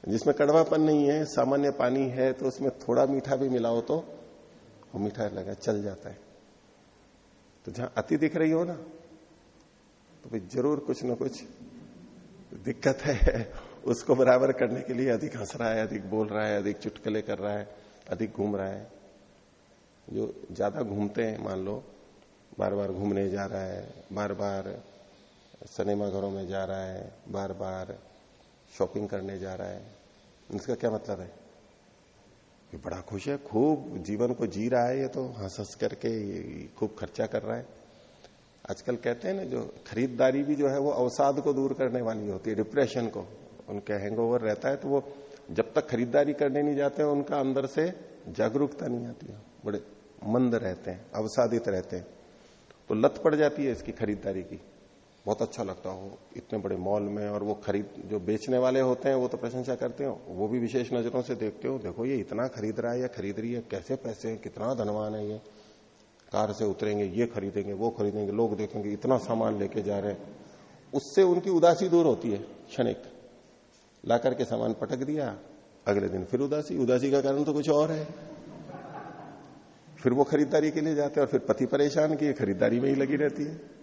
जिसमें कड़वापन नहीं है, सामान्य पानी है तो उसमें थोड़ा मीठा भी मिलाओ तो वो मीठा लगा, चल जाता है। तो जहाँ अति दिख रही हो ना तो भाई ज़रूर कुछ ना कुछ दिक्कत है। उसको बराबर करने के लिए अधिक हंस रहा है, अधिक बोल रहा है, अधिक चुटकले कर रहा है, अधिक घूम रहा है। जो ज़्यादा घूमते हैं, मान लो बार बार घूमने जा रहा है बार बार सिनेमाघरों में जा रहा है बार बार शॉपिंग करने जा रहा है इसका क्या मतलब है? ये बड़ा खुश है, खूब जीवन को जी रहा है ये तो हंस हंस करके खूब खर्चा कर रहा है। आजकल कहते हैं ना, जो खरीददारी भी जो है वो अवसाद को दूर करने वाली होती है डिप्रेशन को। उनके हैंगओवर रहता है तो वो जब तक खरीदारी करने नहीं जाते उनका अंदर से जागरूकता नहीं आती है। बड़े मंद रहते हैं, अवसादित रहते हैं। तो लत पड़ जाती है इसकी खरीदारी की। बहुत अच्छा लगता हो, इतने बड़े मॉल में और वो खरीद, जो बेचने वाले होते हैं, वो तो प्रशंसा करते हो, वो भी विशेष नज़रों से देखते हो, देखो ये इतना खरीद रहा है, या खरीद रही है, कैसे पैसे हैं, कितना धनवान है ये, कार से उतरेंगे, ये खरीदेंगे, वो खरीदेंगे, लोग देखेंगे, इतना सामान लेके जा रहे हैं। उससे उनकी उदासी दूर होती है, क्षणिक। ला करके सामान पटक दिया, अगले दिन फिर उदासी उदासी का कारण तो कुछ और है। फिर वो खरीदारी के लिए जाते हैं और फिर पति परेशान की खरीदारी में ही लगी रहती है।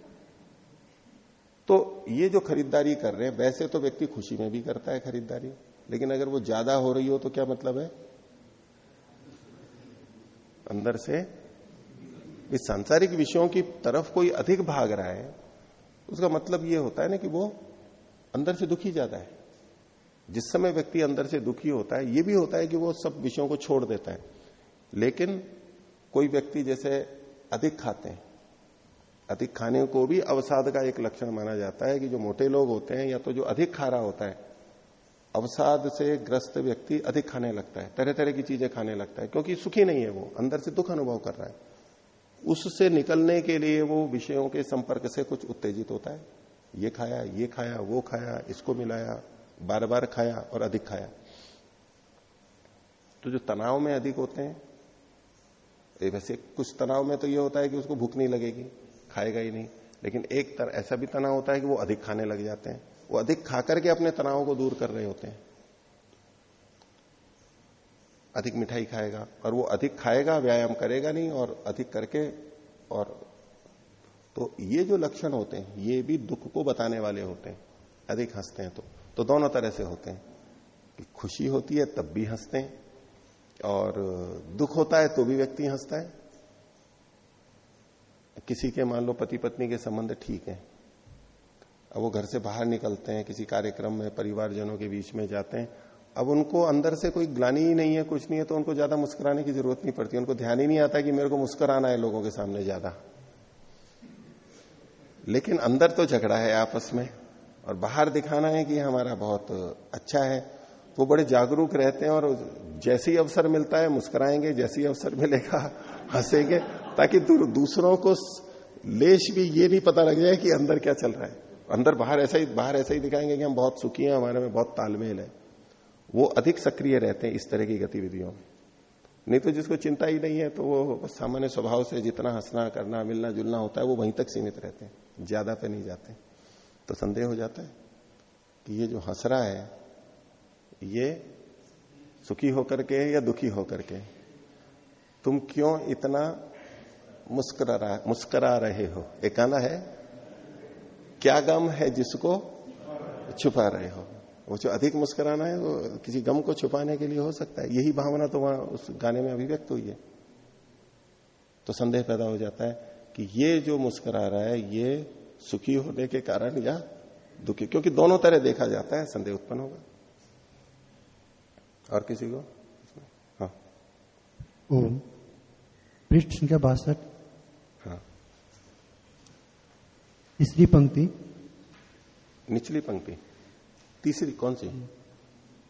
तो ये जो खरीदारी कर रहे हैं, वैसे तो व्यक्ति खुशी में भी करता है खरीदारी, लेकिन अगर वो ज़्यादा हो रही हो तो क्या मतलब है? अंदर से इस सांसारिक विषयों की तरफ़ कोई अधिक भाग रहा है, उसका मतलब ये होता है ना कि वो अंदर से दुखी ज़्यादा है। जिस समय व्यक्ति अंदर से दुखी होता है, ये भी होता है कि वो सब विषयों को छोड़ देता है। लेकिन कोई व्यक्ति जैसे अधिक खाते हैं अधिक खाने को भी अवसाद का एक लक्षण माना जाता है कि जो मोटे लोग होते हैं या तो जो अधिक खा रहा होता है, अवसाद से ग्रस्त व्यक्ति अधिक खाने लगता है तरह तरह की चीज़ें खाने लगता है, क्योंकि सुखी नहीं है वो, अंदर से दुख अनुभव कर रहा है। उससे निकलने के लिए वो विषयों के संपर्क से कुछ उत्तेजित होता है। ये खाया ये खाया, वो खाया, इसको मिलाया बार बार खाया और अधिक खाया। तो जो तनाव में अधिक होते हैं वैसे कुछ तनाव में तो ये होता है कि उसको भूख नहीं लगेगी। खाएगा ही नहीं। लेकिन एक तरह ऐसा भी तनाव होता है कि वो अधिक खाने लग जाते हैं। वो अधिक खा करके अपने तनाव को दूर कर रहे होते हैं। अधिक मिठाई खाएगा, और वो अधिक खाएगा, व्यायाम करेगा नहीं, और अधिक करके, और तो ये जो लक्षण होते हैं, ये भी दुख को बताने वाले होते हैं। अधिक हँसते हैं तो तो दोनों तरह से होते हैं। कि खुशी होती है, तब भी हँसते हैं, और दुख होता है तो भी व्यक्ति हंसता है। किसी के मान लो पति पत्नी के संबंध ठीक है, अब वो घर से बाहर निकलते हैं, किसी कार्यक्रम में, परिवारजनों के बीच में जाते हैं, अब उनको अंदर से कोई ग्लानी ही नहीं है, कुछ नहीं है तो उनको ज़्यादा मुस्कुराने की ज़रूरत नहीं पड़ती। उनको ध्यान ही नहीं आता कि मेरे को मुस्कुराना है लोगों के सामने ज़्यादा। लेकिन अंदर तो झगड़ा है आपस में, और बाहर दिखाना है कि हमारा बहुत अच्छा है। वो बड़े जागरूक रहते हैं और जैसे ही अवसर मिलता है मुस्कुराएँगे, जैसे ही अवसर मिलेगा, हंसेंगे। ताकि दूसरों को लेश भी ये नहीं पता लग जाए कि अंदर क्या चल रहा है। अंदर बाहर ऐसा ही, बाहर ऐसा ही दिखाएँगे कि हम बहुत सुखी हैं, हमारे में बहुत तालमेल है। वो अधिक सक्रिय रहते हैं इस तरह की गतिविधियों में। नहीं तो जिसको चिंता ही नहीं है तो वो सामान्य स्वभाव से जितना हंसना, करना, मिलना, जुलना होता है, वो वहीं तक सीमित रहते हैं। ज़्यादा पे नहीं जाते। तो संदेह हो जाता है कि ये जो हंस रहा है, ये सुखी होकर के या दुखी होकर के, तुम क्यों इतना मुस्करा मुस्करा रहे हो। एक आना है, क्या गम है जिसको छुपा रहे हो? वो जो अधिक मुस्कुराना है, वो किसी गम को छुपाने के लिए हो सकता है। यही भावना तो वहाँ उस गाने में अभिव्यक्त हुई है। तो संदेह पैदा हो जाता है कि ये जो मुस्कुरा रहा है, ये सुखी होने के कारण या दुखी। क्योंकि दोनों तरह देखा जाता है, संदेह उत्पन्न होगा। और किसी को? हाँ। ओम। पृष्ठ संख्या बासठ हाँ तीसरी पंक्ति? निचली पंक्ति। तीसरी कौन सी?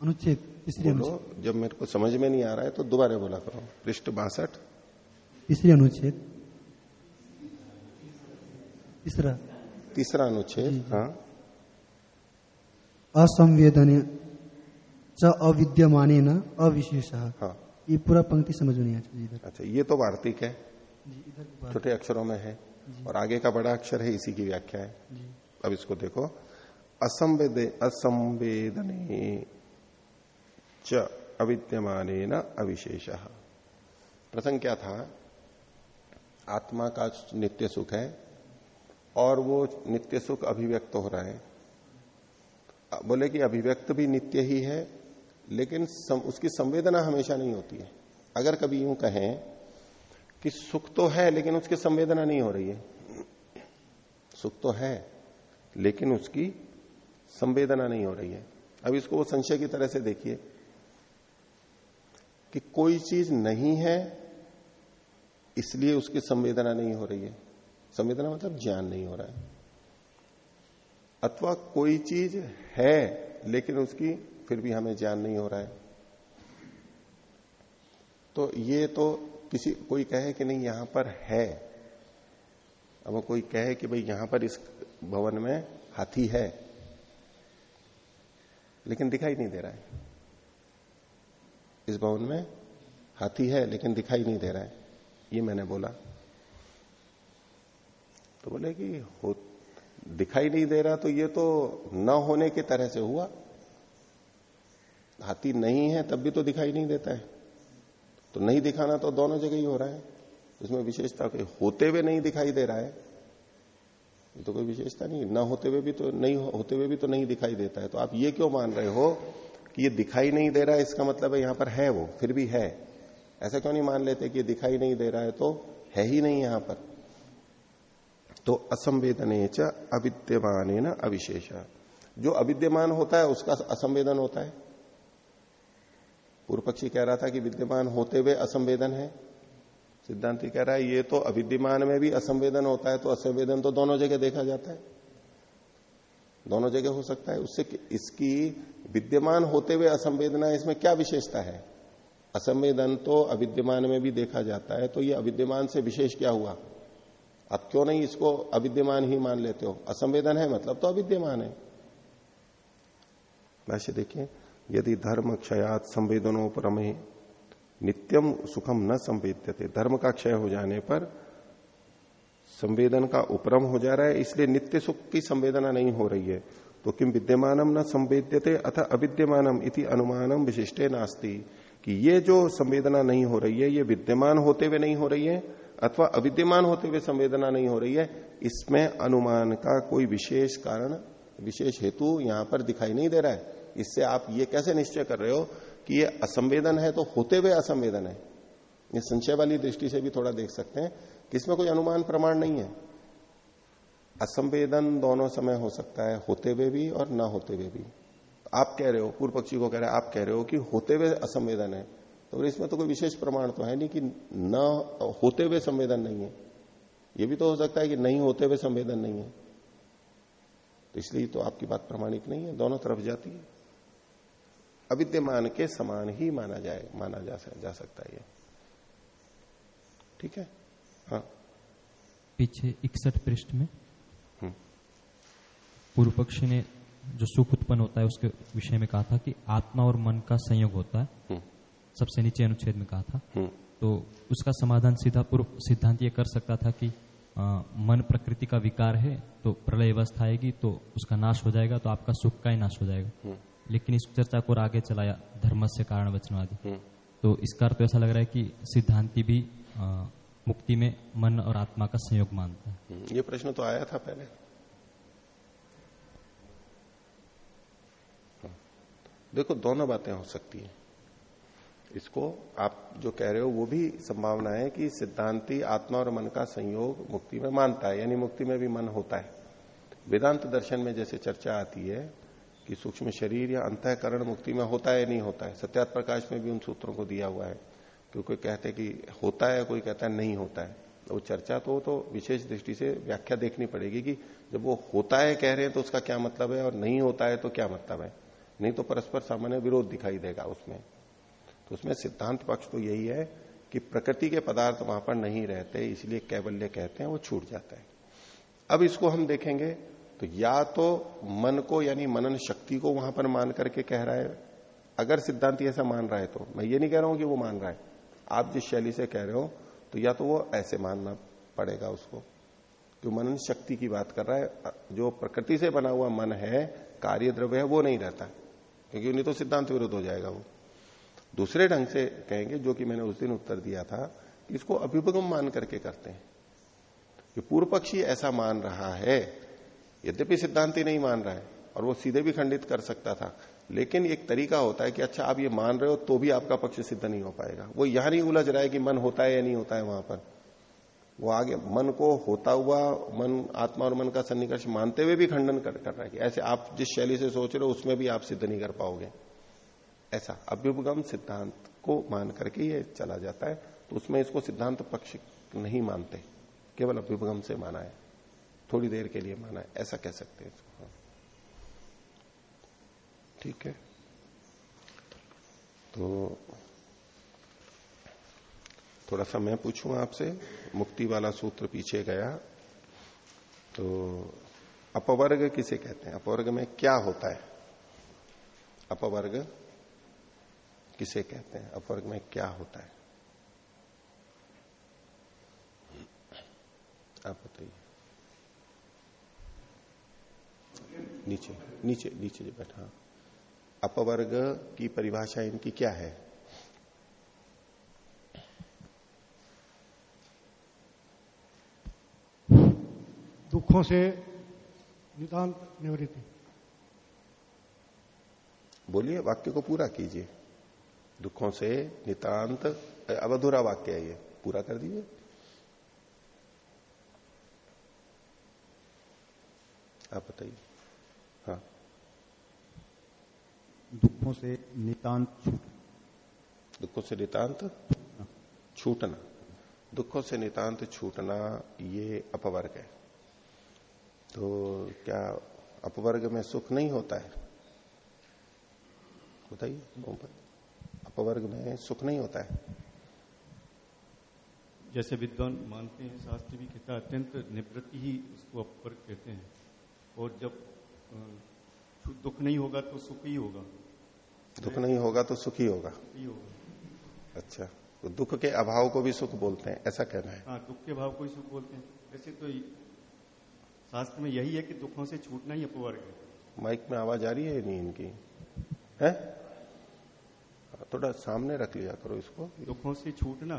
अनुच्छेद तीसरी अनुच्छेद। जब मेरे को समझ में नहीं आ रहा है तो दोबारा बोला करो। पृष्ठ बासठ। तीसरी अनुच्छेद। तीसरा। तीसरा अनुच्छेद हाँ। असंवेदन च अविद्यमाने न अविशेष। हाँ। ये पूरा पंक्ति समझ में नहीं आता जी अच्छा ये तो वार्तिक है। छोटे अक्षरों में है। और आगे का बड़ा अक्षर है इसी की व्याख्या है। अब इसको देखो। असंवेद असंवेदने च अविद्यमाने न अविशेष। प्रसंग क्या था? आत्मा का नित्य सुख है और वो नित्य सुख अभिव्यक्त हो रहा है। बोले कि अभिव्यक्त भी नित्य ही है लेकिन सम, उसकी संवेदना हमेशा नहीं होती है। अगर कभी यूँ कहें कि सुख तो है, लेकिन उसकी संवेदना नहीं हो रही है। सुख तो है, लेकिन उसकी संवेदना नहीं हो रही है। अब इसको वो संशय की तरह से देखिए कि कोई चीज़ नहीं है, इसलिए उसकी संवेदना नहीं हो रही है। संवेदना मतलब ज्ञान नहीं हो रहा है। अथवा कोई चीज़ है, लेकिन उसकी फिर भी हमें ज्ञान नहीं हो रहा है। तो ये तो किसी, कोई कहे कि नहीं, यहाँ पर है। अब कोई कहे कि भाई यहाँ पर इस भवन में हाथी है। लेकिन दिखाई नहीं दे रहा है। इस भवन में हाथी है, लेकिन दिखाई नहीं दे रहा है। ये मैंने बोला। तो बोले कि हो, दिखाई नहीं दे रहा तो ये तो न होने की तरह से हुआ। हाथी नहीं है, तब भी तो दिखाई नहीं देता है। तो नहीं दिखाना तो दोनों जगह ही हो रहा है। इसमें विशेषता कोई होते हुए नहीं दिखाई दे रहा है। ये तो कोई विशेषता नहीं ना होते हुए भी तो नहीं होते हुए भी तो नहीं दिखाई देता है। तो आप ये क्यों मान रहे हो कि ये दिखाई नहीं दे रहा है? इसका मतलब है यहाँ पर है वो, फिर भी है। ऐसा क्यों नहीं मान लेते कि दिखाई नहीं दे रहा है? तो है ही नहीं यहाँ पर। तो असंवेदने च अविद्यमान अविशेष। जो अविद्यमान होता है, उसका असंवेदन होता है। पूर्व पक्षी कह रहा था कि विद्यमान होते हुए असंवेदन है। सिद्धांति कह रहा है, ये तो अविद्यमान में भी असंवेदन होता है तो असंवेदन तो दोनों जगह देखा जाता है। दोनों जगह हो सकता है। उससे इसकी विद्यमान होते हुए असंवेदना, इसमें क्या विशेषता है? असंवेदन तो अविद्यमान में भी देखा जाता है तो ये अविद्यमान से विशेष क्या हुआ? अब क्यों नहीं इसको अविद्यमान ही मान लेते हो? असंवेदन है मतलब तो अविद्यमान है। वैसे देखिए यदि धर्म क्षयात संवेदनों संवेदनोपरमे नित्यम सुखम न संवेद्यते, धर्म का क्षय हो जाने पर संवेदन का उपरम हो जा रहा है, इसलिए नित्य सुख की संवेदना नहीं हो रही है। तो किम विद्यमानम न संवेद्यते अथ अविद्यमानम इति अनुमानम विशिष्टे नास्ती कि ये जो संवेदना नहीं हो रही है, ये विद्यमान होते हुए नहीं हो रही है, अथवा अविद्यमान होते हुए संवेदना नहीं हो रही है, इसमें अनुमान का कोई विशेष कारण, विशेष हेतु यहाँ पर दिखाई नहीं दे रहा है। इससे आप ये कैसे निश्चय कर रहे हो कि ये असंवेदन है तो होते हुए असंवेदन है? ये संशय वाली दृष्टि से भी थोड़ा देख सकते हैं कि इसमें कोई अनुमान प्रमाण नहीं है। असंवेदन दोनों समय हो सकता है, होते हुए भी और ना होते हुए भी। आप कह रहे हो, पूर्व पक्षी को कह रहे हैं, आप कह रहे हो कि होते हुए असंवेदन है। तो इसमें तो कोई विशेष प्रमाण तो है नहीं कि न होते हुए संवेदन नहीं है। यह भी तो हो सकता है कि नहीं होते हुए संवेदन नहीं है। तो इसलिए तो आपकी बात प्रमाणिक नहीं है, दोनों तरफ़ जाती है। अविद्यमान के समान ही माना जाए माना जा, जा सकता है ये। ठीक है? हाँ। पीछे इकसठ पृष्ठ में पूर्व पक्ष ने जो सुख उत्पन्न होता है उसके विषय में कहा था कि आत्मा और मन का संयोग होता है। सबसे नीचे अनुच्छेद में कहा था। तो उसका समाधान सीधा पूर्व सिद्धांत ये कर सकता था कि आ, मन प्रकृति का विकार है तो प्रलय अवस्था आएगी तो उसका नाश हो जाएगा तो आपका सुख का ही नाश हो जाएगा। लेकिन इस चर्चा को आगे चलाया धर्म से कारण वचनवादी तो इसका अर्थ ऐसा लग रहा है कि सिद्धांति भी आ, मुक्ति में मन और आत्मा का संयोग मानता है। ये प्रश्न तो आया था पहले। देखो दोनों बातें हो सकती है। इसको आप जो कह रहे हो वो भी संभावना है कि सिद्धांति आत्मा और मन का संयोग मुक्ति में मानता है यानी मुक्ति में भी मन होता है। वेदांत दर्शन में जैसे चर्चा आती है कि सूक्ष्म शरीर या अंतकरण मुक्ति में होता है नहीं होता है। सत्यात प्रकाश में भी उन सूत्रों को दिया हुआ है क्योंकि कहते कि होता है कोई कहता है नहीं होता है। वो चर्चा तो तो विशेष दृष्टि से व्याख्या देखनी पड़ेगी कि जब वो होता है कह रहे हैं तो उसका क्या मतलब है और नहीं होता है तो क्या मतलब है? नहीं तो परस्पर सामान्य विरोध दिखाई देगा उसमें। तो उसमें सिद्धांत पक्ष तो यही है कि प्रकृति के पदार्थ वहाँ पर नहीं रहते, इसलिए कैबल्य कहते हैं, वो छूट जाता है। अब इसको हम देखेंगे तो या तो मन को यानी मनन शक्ति को वहाँ पर मान करके कह रहा है। अगर सिद्धांत ऐसा मान रहा है तो। मैं ये नहीं कह रहा हूँ कि वो मान रहा है। आप जिस शैली से कह रहे हो तो या तो वो ऐसे मानना पड़ेगा उसको। जो मनन शक्ति की बात कर रहा है जो प्रकृति से बना हुआ मन है कार्य द्रव्य है, वो नहीं रहता। क्योंकि उन्हें तो सिद्धांत विरुद्ध हो जाएगा वो। दूसरे ढंग से कहेंगे, जो कि मैंने उस दिन उत्तर दिया था इसको अभिभगम मान करके करते हैं। कि पूर्व पक्षी ऐसा मान रहा है यद्यपि सिद्धांति नहीं मान रहा है और वो सीधे भी खंडित कर सकता था लेकिन एक तरीका होता है कि अच्छा आप ये मान रहे हो तो भी आपका पक्ष सिद्ध नहीं हो पाएगा। वो यहाँ नहीं उलझ रहा है कि मन होता है या नहीं होता है वहाँ पर। वो आगे मन को होता हुआ मन आत्मा और मन का सन्निकर्ष मानते हुए भी खंडन कर, कर रहा है कि ऐसे आप जिस शैली से सोच रहे हो उसमें भी आप सिद्ध नहीं कर पाओगे। ऐसा अभ्युपगम सिद्धांत को मान करके ये चला जाता है तो उसमें इसको सिद्धांत पक्ष नहीं मानते केवल अभ्युपगम से माना है। थोड़ी देर के लिए माना है ऐसा कह सकते हैं। इसको हाँ। ठीक है। तो थोड़ा सा मैं पूछूँ आपसे? मुक्ति वाला सूत्र पीछे गया। तो अपवर्ग किसे कहते हैं? अपवर्ग में क्या होता है? अपवर्ग किसे कहते हैं? अपवर्ग में क्या होता है? आप बताइए। नीचे नीचे नीचे बैठा। अपवर्ग की परिभाषा इनकी क्या है? दुखों से नितांत निवृत्ति। बोलिए वाक्य को पूरा कीजिए। दुखों से नितांत अवधुरा वाक्य है ये। पूरा कर दीजिए। आप बताइए हाँ दुखों से नितांत छूट दुखों से नितांत छूटना। दुखों से नितांत छूटना ये अपवर्ग है। तो क्या अपवर्ग में सुख नहीं होता है? बताइए अपवर्ग में सुख नहीं होता है। जैसे विद्वान मानते हैं शास्त्र भी कहता है अत्यंत निवृत्ति ही उसको अपवर्ग कहते हैं। और जब दुख नहीं होगा तो सुख ही होगा। दुख नहीं होगा तो सुख ही होगा। अच्छा तो दुख के अभाव को भी सुख बोलते हैं ऐसा कहना है। हाँ दुख के अभाव को ही सुख बोलते हैं। वैसे तो शास्त्र में यही है कि दुखों से छूटना ही अपवर्ग है। माइक में आवाज़ आ रही है नहीं इनकी? है? थोड़ा सामने रख लिया करो इसको। दुखों से छूटना।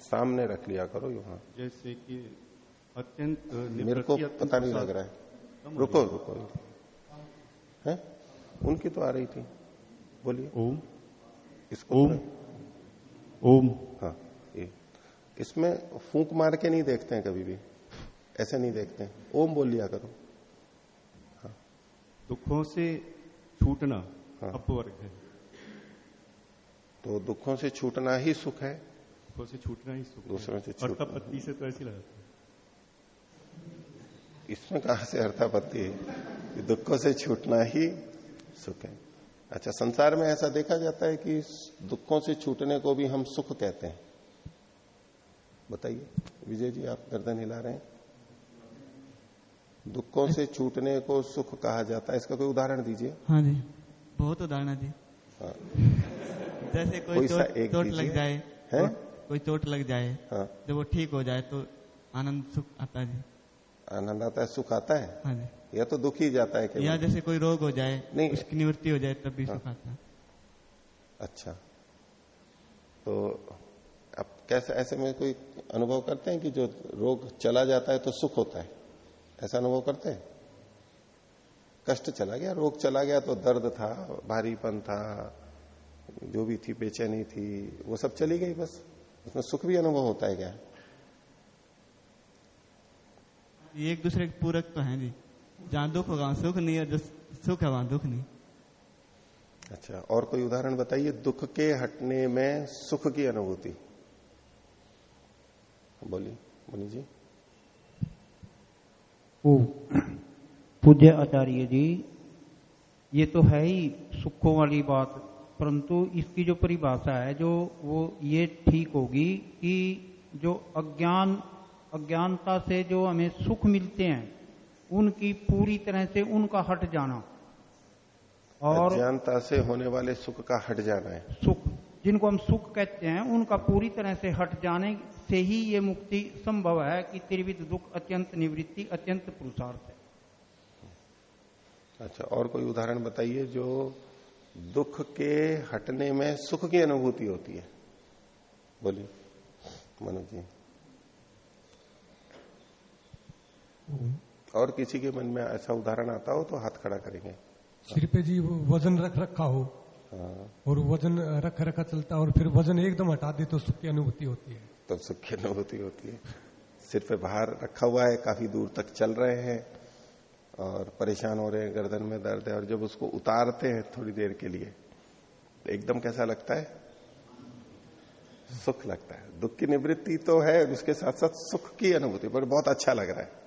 सामने रख लिया करो यहाँ। जैसे कि अत्यंत मेरे को पता नहीं लग रहा है। रुको रुको। है? उनकी तो आ रही थी। बोलिए। ओम। इसको ओम। ओम। हाँ ये। इसमें फूंक मार के नहीं देखते हैं कभी भी। ऐसे नहीं देखते हैं। ओम बोल लिया करो। हाँ। दुखों से छूटना हाँ। अपवर्ग है। तो दुखों से छूटना ही सुख है। दुखों से छूटना ही सुख दूसरों से छूटना। पत्नी से तो ऐसी लगता है। इसमें कहा से अर्थापत्ति है? दुखों से छूटना ही सुख है। अच्छा संसार में ऐसा देखा जाता है कि दुखों से छूटने को भी हम सुख कहते हैं। बताइए विजय जी आप गर्दन हिला रहे हैं? दुखों से छूटने को सुख कहा जाता है। इसका कोई उदाहरण दीजिए। हाँ जी बहुत उदाहरण दी हाँ। जैसे कोई, कोई चोट, चोट लग जाए है? कोई चोट लग जाए हाँ। जब वो ठीक हो जाए तो आनंद सुख आता है जी। आनंद आता है सुख आता है? हाँ जी। या तो दुख ही जाता है या जैसे कोई रोग हो जाए नहीं। उसकी निवृत्ति हो जाए तब भी हाँ। सुख आता है अच्छा। तो अब कैसे ऐसे में कोई अनुभव करते हैं कि जो रोग चला जाता है तो सुख होता है? ऐसा अनुभव करते हैं? कष्ट चला गया रोग चला गया तो दर्द था भारीपन था जो भी थी बेचैनी थी वो सब चली गई बस। उसमें सुख भी अनुभव होता है क्या? एक दूसरे के पूरक तो हैं जी। जहाँ दुख होगा सुख नहीं है जो सुख है वहाँ दुख नहीं। अच्छा और कोई उदाहरण बताइए दुख के हटने में सुख की अनुभूति। बोली मुनि जी। ओ पूज्य आचार्य जी ये तो है ही सुखों वाली बात परंतु इसकी जो परिभाषा है जो वो ये ठीक होगी कि जो अज्ञान अज्ञानता से जो हमें सुख मिलते हैं उनकी पूरी तरह से उनका हट जाना। और अज्ञानता से होने वाले सुख का हट जाना है। सुख जिनको हम सुख कहते हैं उनका पूरी तरह से हट जाने से ही ये मुक्ति संभव है कि त्रिविध दुख अत्यंत निवृत्ति अत्यंत पुरुषार्थ है। अच्छा और कोई उदाहरण बताइए जो दुख के हटने में सुख की अनुभूति होती है? बोलिए मनोज जी। और किसी के मन में ऐसा उदाहरण आता हो तो हाथ खड़ा करेंगे। सिर पे जी वज़न रख रखा हो हाँ। और वज़न रख रखा चलता है और फिर वज़न एकदम हटा दे तो सुख की अनुभूति होती है। तो सुख की अनुभूति होती है। सिर पे बाहर रखा हुआ है काफ़ी दूर तक चल रहे हैं और परेशान हो रहे हैं गर्दन में दर्द है और जब उसको उतारते हैं थोड़ी देर के लिए तो एकदम कैसा लगता है? सुख लगता है। दुख की निवृत्ति तो है उसके साथ साथ सुख की अनुभूति पर बहुत अच्छा लग रहा है।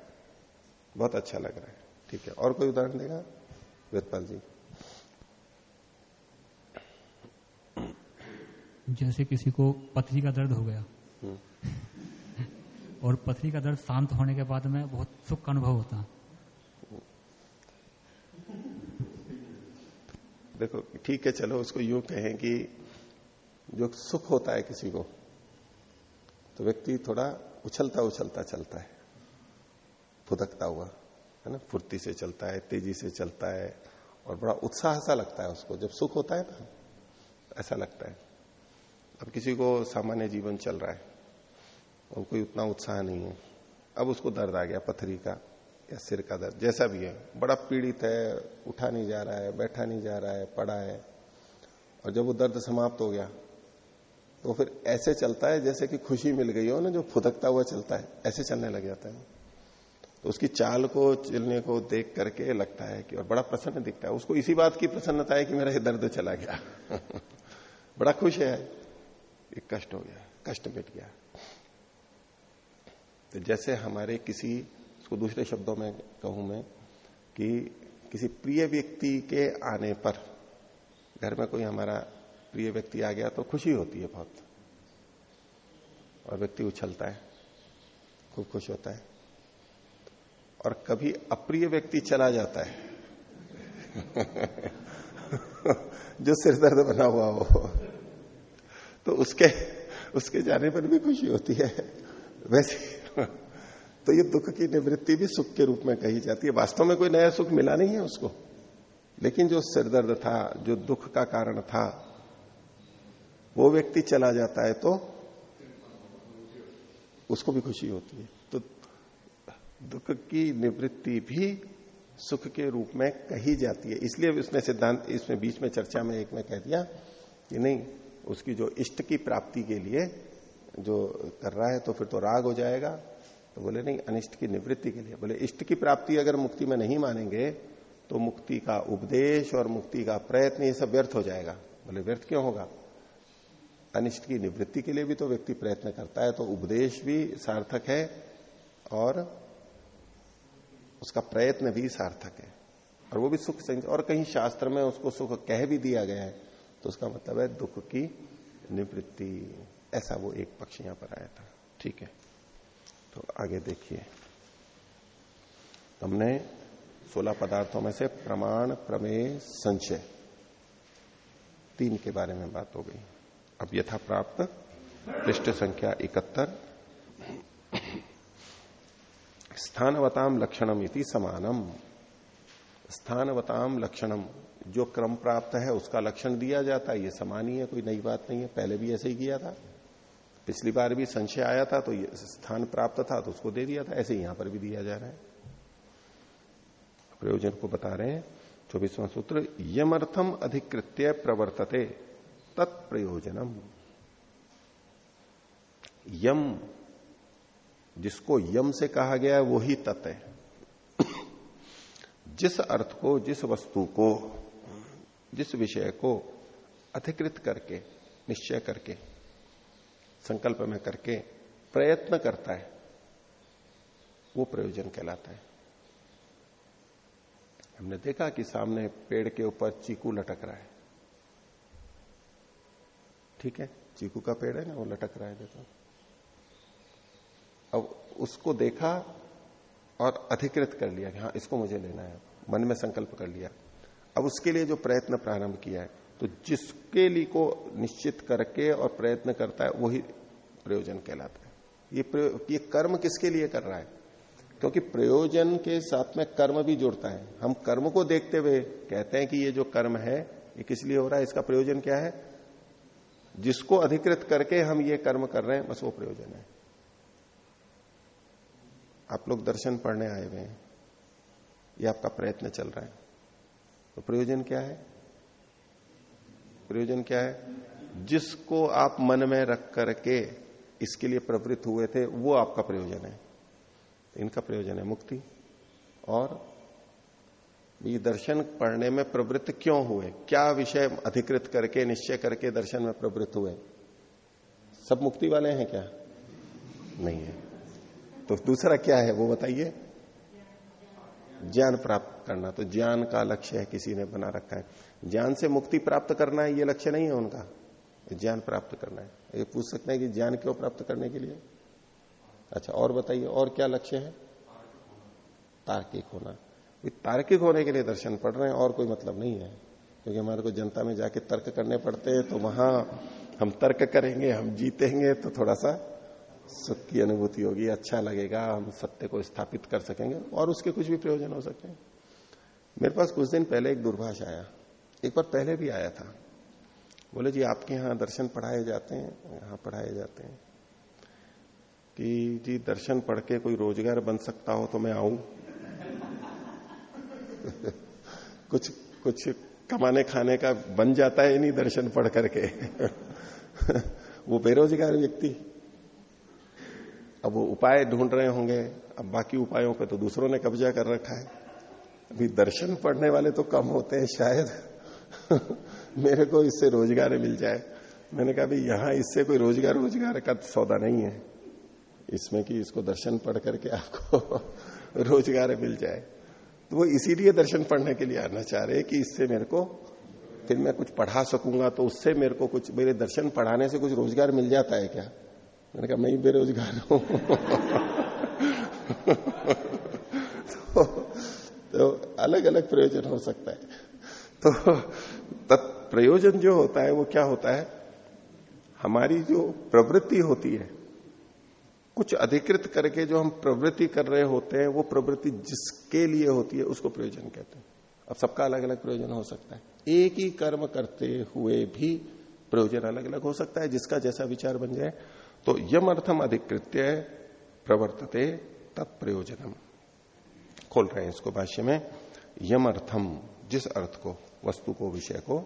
बहुत अच्छा लग रहा है। ठीक है और कोई उदाहरण देगा? वेदपाल जी। जैसे किसी को पथरी का दर्द हो गया हम्म। और पथरी का दर्द शांत होने के बाद में बहुत सुख का अनुभव होता। है देखो ठीक है चलो उसको यूँ कहें कि जो सुख होता है किसी को तो व्यक्ति थोड़ा उछलता उछलता चलता है। फुदकता हुआ, है ना? फुर्ती से चलता है, तेज़ी से चलता है और बड़ा उत्साह सा लगता है उसको। जब सुख होता है ना, ऐसा लगता है। अब किसी को सामान्य जीवन चल रहा है, और कोई उतना उत्साह नहीं है। अब उसको दर्द आ गया, पथरी का या सिर का दर्द, जैसा भी है। बड़ा पीड़ित है, उठा नहीं जा रहा है, बैठा नहीं जा रहा है, पड़ा है। और जब वो दर्द समाप्त हो गया तो फिर ऐसे चलता है जैसे कि खुशी मिल गई हो ना, जो फुदकता हुआ चलता है, ऐसे चलने लग जाता है। तो उसकी चाल को, चलने को देख करके लगता है कि, और बड़ा प्रसन्न दिखता है। उसको इसी बात की प्रसन्नता है कि मेरा दर्द चला गया। बड़ा खुश है। एक कष्ट हो गया, कष्ट मिट गया। तो जैसे हमारे किसी, उसको दूसरे शब्दों में कहूँ मैं, कि किसी प्रिय व्यक्ति के आने पर, घर में कोई हमारा प्रिय व्यक्ति आ गया तो खुशी होती है बहुत। और व्यक्ति उछलता है, खूब खुश होता है। और कभी अप्रिय व्यक्ति चला जाता है। जो सिर दर्द बना हुआ हो। तो उसके उसके जाने पर भी खुशी होती है। वैसे तो ये दुख की निवृत्ति भी सुख के रूप में कही जाती है। वास्तव में कोई नया सुख मिला नहीं है उसको। लेकिन जो सिरदर्द था, जो दुख का कारण था, वो व्यक्ति चला जाता है तो उसको भी खुशी होती है। दुख की निवृत्ति भी सुख के रूप में कही जाती है। इसलिए उसने सिद्धांत, इसमें बीच में चर्चा में एक में कह दिया कि नहीं, उसकी जो इष्ट की प्राप्ति के लिए जो कर रहा है तो फिर तो राग हो जाएगा। तो बोले, नहीं, अनिष्ट की निवृत्ति के लिए। बोले, इष्ट की प्राप्ति अगर मुक्ति में नहीं मानेंगे तो मुक्ति का उपदेश और मुक्ति का प्रयत्न ये सब व्यर्थ हो जाएगा। बोले, व्यर्थ क्यों होगा? अनिष्ट की निवृत्ति के लिए भी तो व्यक्ति प्रयत्न करता है तो उपदेश भी सार्थक है और उसका प्रयत्न भी सार्थक है। और वो भी सुख और कहीं शास्त्र में उसको सुख कह भी दिया गया है तो उसका मतलब है दुख की निवृत्ति। ऐसा वो एक पक्ष यहाँ पर आया था। ठीक है। तो आगे देखिए। हमने सोलह पदार्थों में से प्रमाण, प्रमेय संचय तीन के बारे में बात हो गई। अब यथा प्राप्त पृष्ठ संख्या इकहत्तर स्थानवताम लक्षणम इति समानम। स्थानवताम लक्षणम, जो क्रम प्राप्त है, उसका लक्षण दिया जाता है। ये समान ही है कोई नई बात नहीं है। पहले भी ऐसे ही किया था। पिछली बार भी संशय आया था तो ये स्थान प्राप्त था तो उसको दे दिया था। ऐसे यहाँ पर भी दिया जा रहा है। प्रयोजन को बता रहे हैं, चौबीसवां सूत्र, यमर्थम अधिकृत्य प्रवर्तते तत्प्रयोजनम यम जिसको यम से कहा गया है वो ही तत् है। जिस अर्थ को, जिस वस्तु को, जिस विषय को अधिकृत करके, निश्चय करके, संकल्प में करके प्रयत्न करता है, वो प्रयोजन कहलाता है। हमने देखा कि सामने पेड़ के ऊपर चीकू लटक रहा है। ठीक है? चीकू का पेड़ है ना, वो लटक रहा है, देखो। अब उसको देखा और अधिकृत कर लिया कि हाँ इसको मुझे लेना है। मन में संकल्प कर लिया। अब उसके लिए जो प्रयत्न प्रारंभ किया है तो जिसके लिए को निश्चित करके और प्रयत्न करता है, वही प्रयोजन कहलाता है। ये ये कर्म किसके लिए कर रहा है? क्योंकि प्रयोजन के साथ में कर्म भी जुड़ता है। हम कर्म को देखते हुए कहते हैं कि ये जो कर्म है, ये किस लिए हो रहा है, इसका प्रयोजन क्या है? जिसको अधिकृत करके हम ये कर्म कर रहे हैं, बस वो प्रयोजन है। आप लोग दर्शन पढ़ने आए हुए हैं, ये आपका प्रयत्न चल रहा है। तो प्रयोजन क्या है? प्रयोजन क्या है? जिसको आप मन में रख करके इसके लिए प्रवृत्त हुए थे, वो आपका प्रयोजन है। इनका प्रयोजन है मुक्ति। और ये दर्शन पढ़ने में प्रवृत्त क्यों हुए? क्या विषय अधिकृत करके, निश्चय करके दर्शन में प्रवृत्त हुए? सब मुक्ति वाले हैं क्या? नहीं है। तो दूसरा क्या है वो बताइए। ज्ञान प्राप्त करना तो ज्ञान का लक्ष्य है, किसी ने बना रखा है। ज्ञान से मुक्ति प्राप्त करना है, ये लक्ष्य नहीं है उनका। ज्ञान प्राप्त करना है। ये पूछ सकते हैं कि ज्ञान क्यों प्राप्त करने के लिए? अच्छा और बताइए, और क्या लक्ष्य है? तार्किक होना। तार्किक होने के लिए दर्शन पढ़ रहे हैं, और कोई मतलब नहीं है। क्योंकि हमारे को जनता में जाके तर्क करने पड़ते हैं तो वहाँ हम तर्क करेंगे, हम जीतेंगे तो थोड़ा सा सुख की अनुभूति होगी अच्छा लगेगा, हम सत्य को स्थापित कर सकेंगे और उसके कुछ भी प्रयोजन हो सकते हैं। मेरे पास कुछ दिन पहले एक दूरभाष आया। एक बार पहले भी आया था। बोले, जी, आपके यहाँ दर्शन पढ़ाए जाते हैं? यहाँ पढ़ाए जाते हैं। कि जी, दर्शन पढ़ के कोई रोज़गार बन सकता हो तो मैं आऊँ। कुछ कुछ कमाने खाने का बन जाता है नहीं दर्शन पढ़ करके। वो बेरोजगार व्यक्ति। अब वो उपाय ढूंढ रहे होंगे, अब बाकी उपायों पे तो दूसरों ने कब्जा कर रखा है। अभी दर्शन पढ़ने वाले तो कम होते हैं शायद। मेरे को इससे रोज़गार मिल जाए। मैंने कहा भाई यहाँ इससे कोई रोज़गार रोज़गार का सौदा नहीं है। इसमें कि इसको दर्शन पढ़ करके आपको रोज़गार मिल जाए। तो वो इसीलिए दर्शन पढ़ने के लिए आना चाह रहे कि इससे मेरे को, फिर मैं कुछ पढ़ा सकूँगा तो उससे मेरे को कुछ, मेरे दर्शन पढ़ाने से कुछ रोज़गार मिल जाता है क्या? मैंने कहा मैं ही बेरोजगार हूँ। तो, तो अलग अलग प्रयोजन हो सकता है। तो तत्प्रयोजन जो होता है वो क्या होता है? हमारी जो प्रवृत्ति होती है कुछ अधिकृत करके जो हम प्रवृत्ति कर रहे होते हैं वो प्रवृत्ति जिसके लिए होती है उसको प्रयोजन कहते हैं। अब सबका अलग अलग प्रयोजन हो सकता है। एक ही कर्म करते हुए भी प्रयोजन अलग अलग हो सकता है जिसका जैसा विचार बन जाए तो यम अर्थम अधिकृत्य प्रवर्तते तत्प्रयोजनम। खोल रहे हैं इसको भाष्य में। यम अर्थम जिस अर्थ को, वस्तु को, विषय को,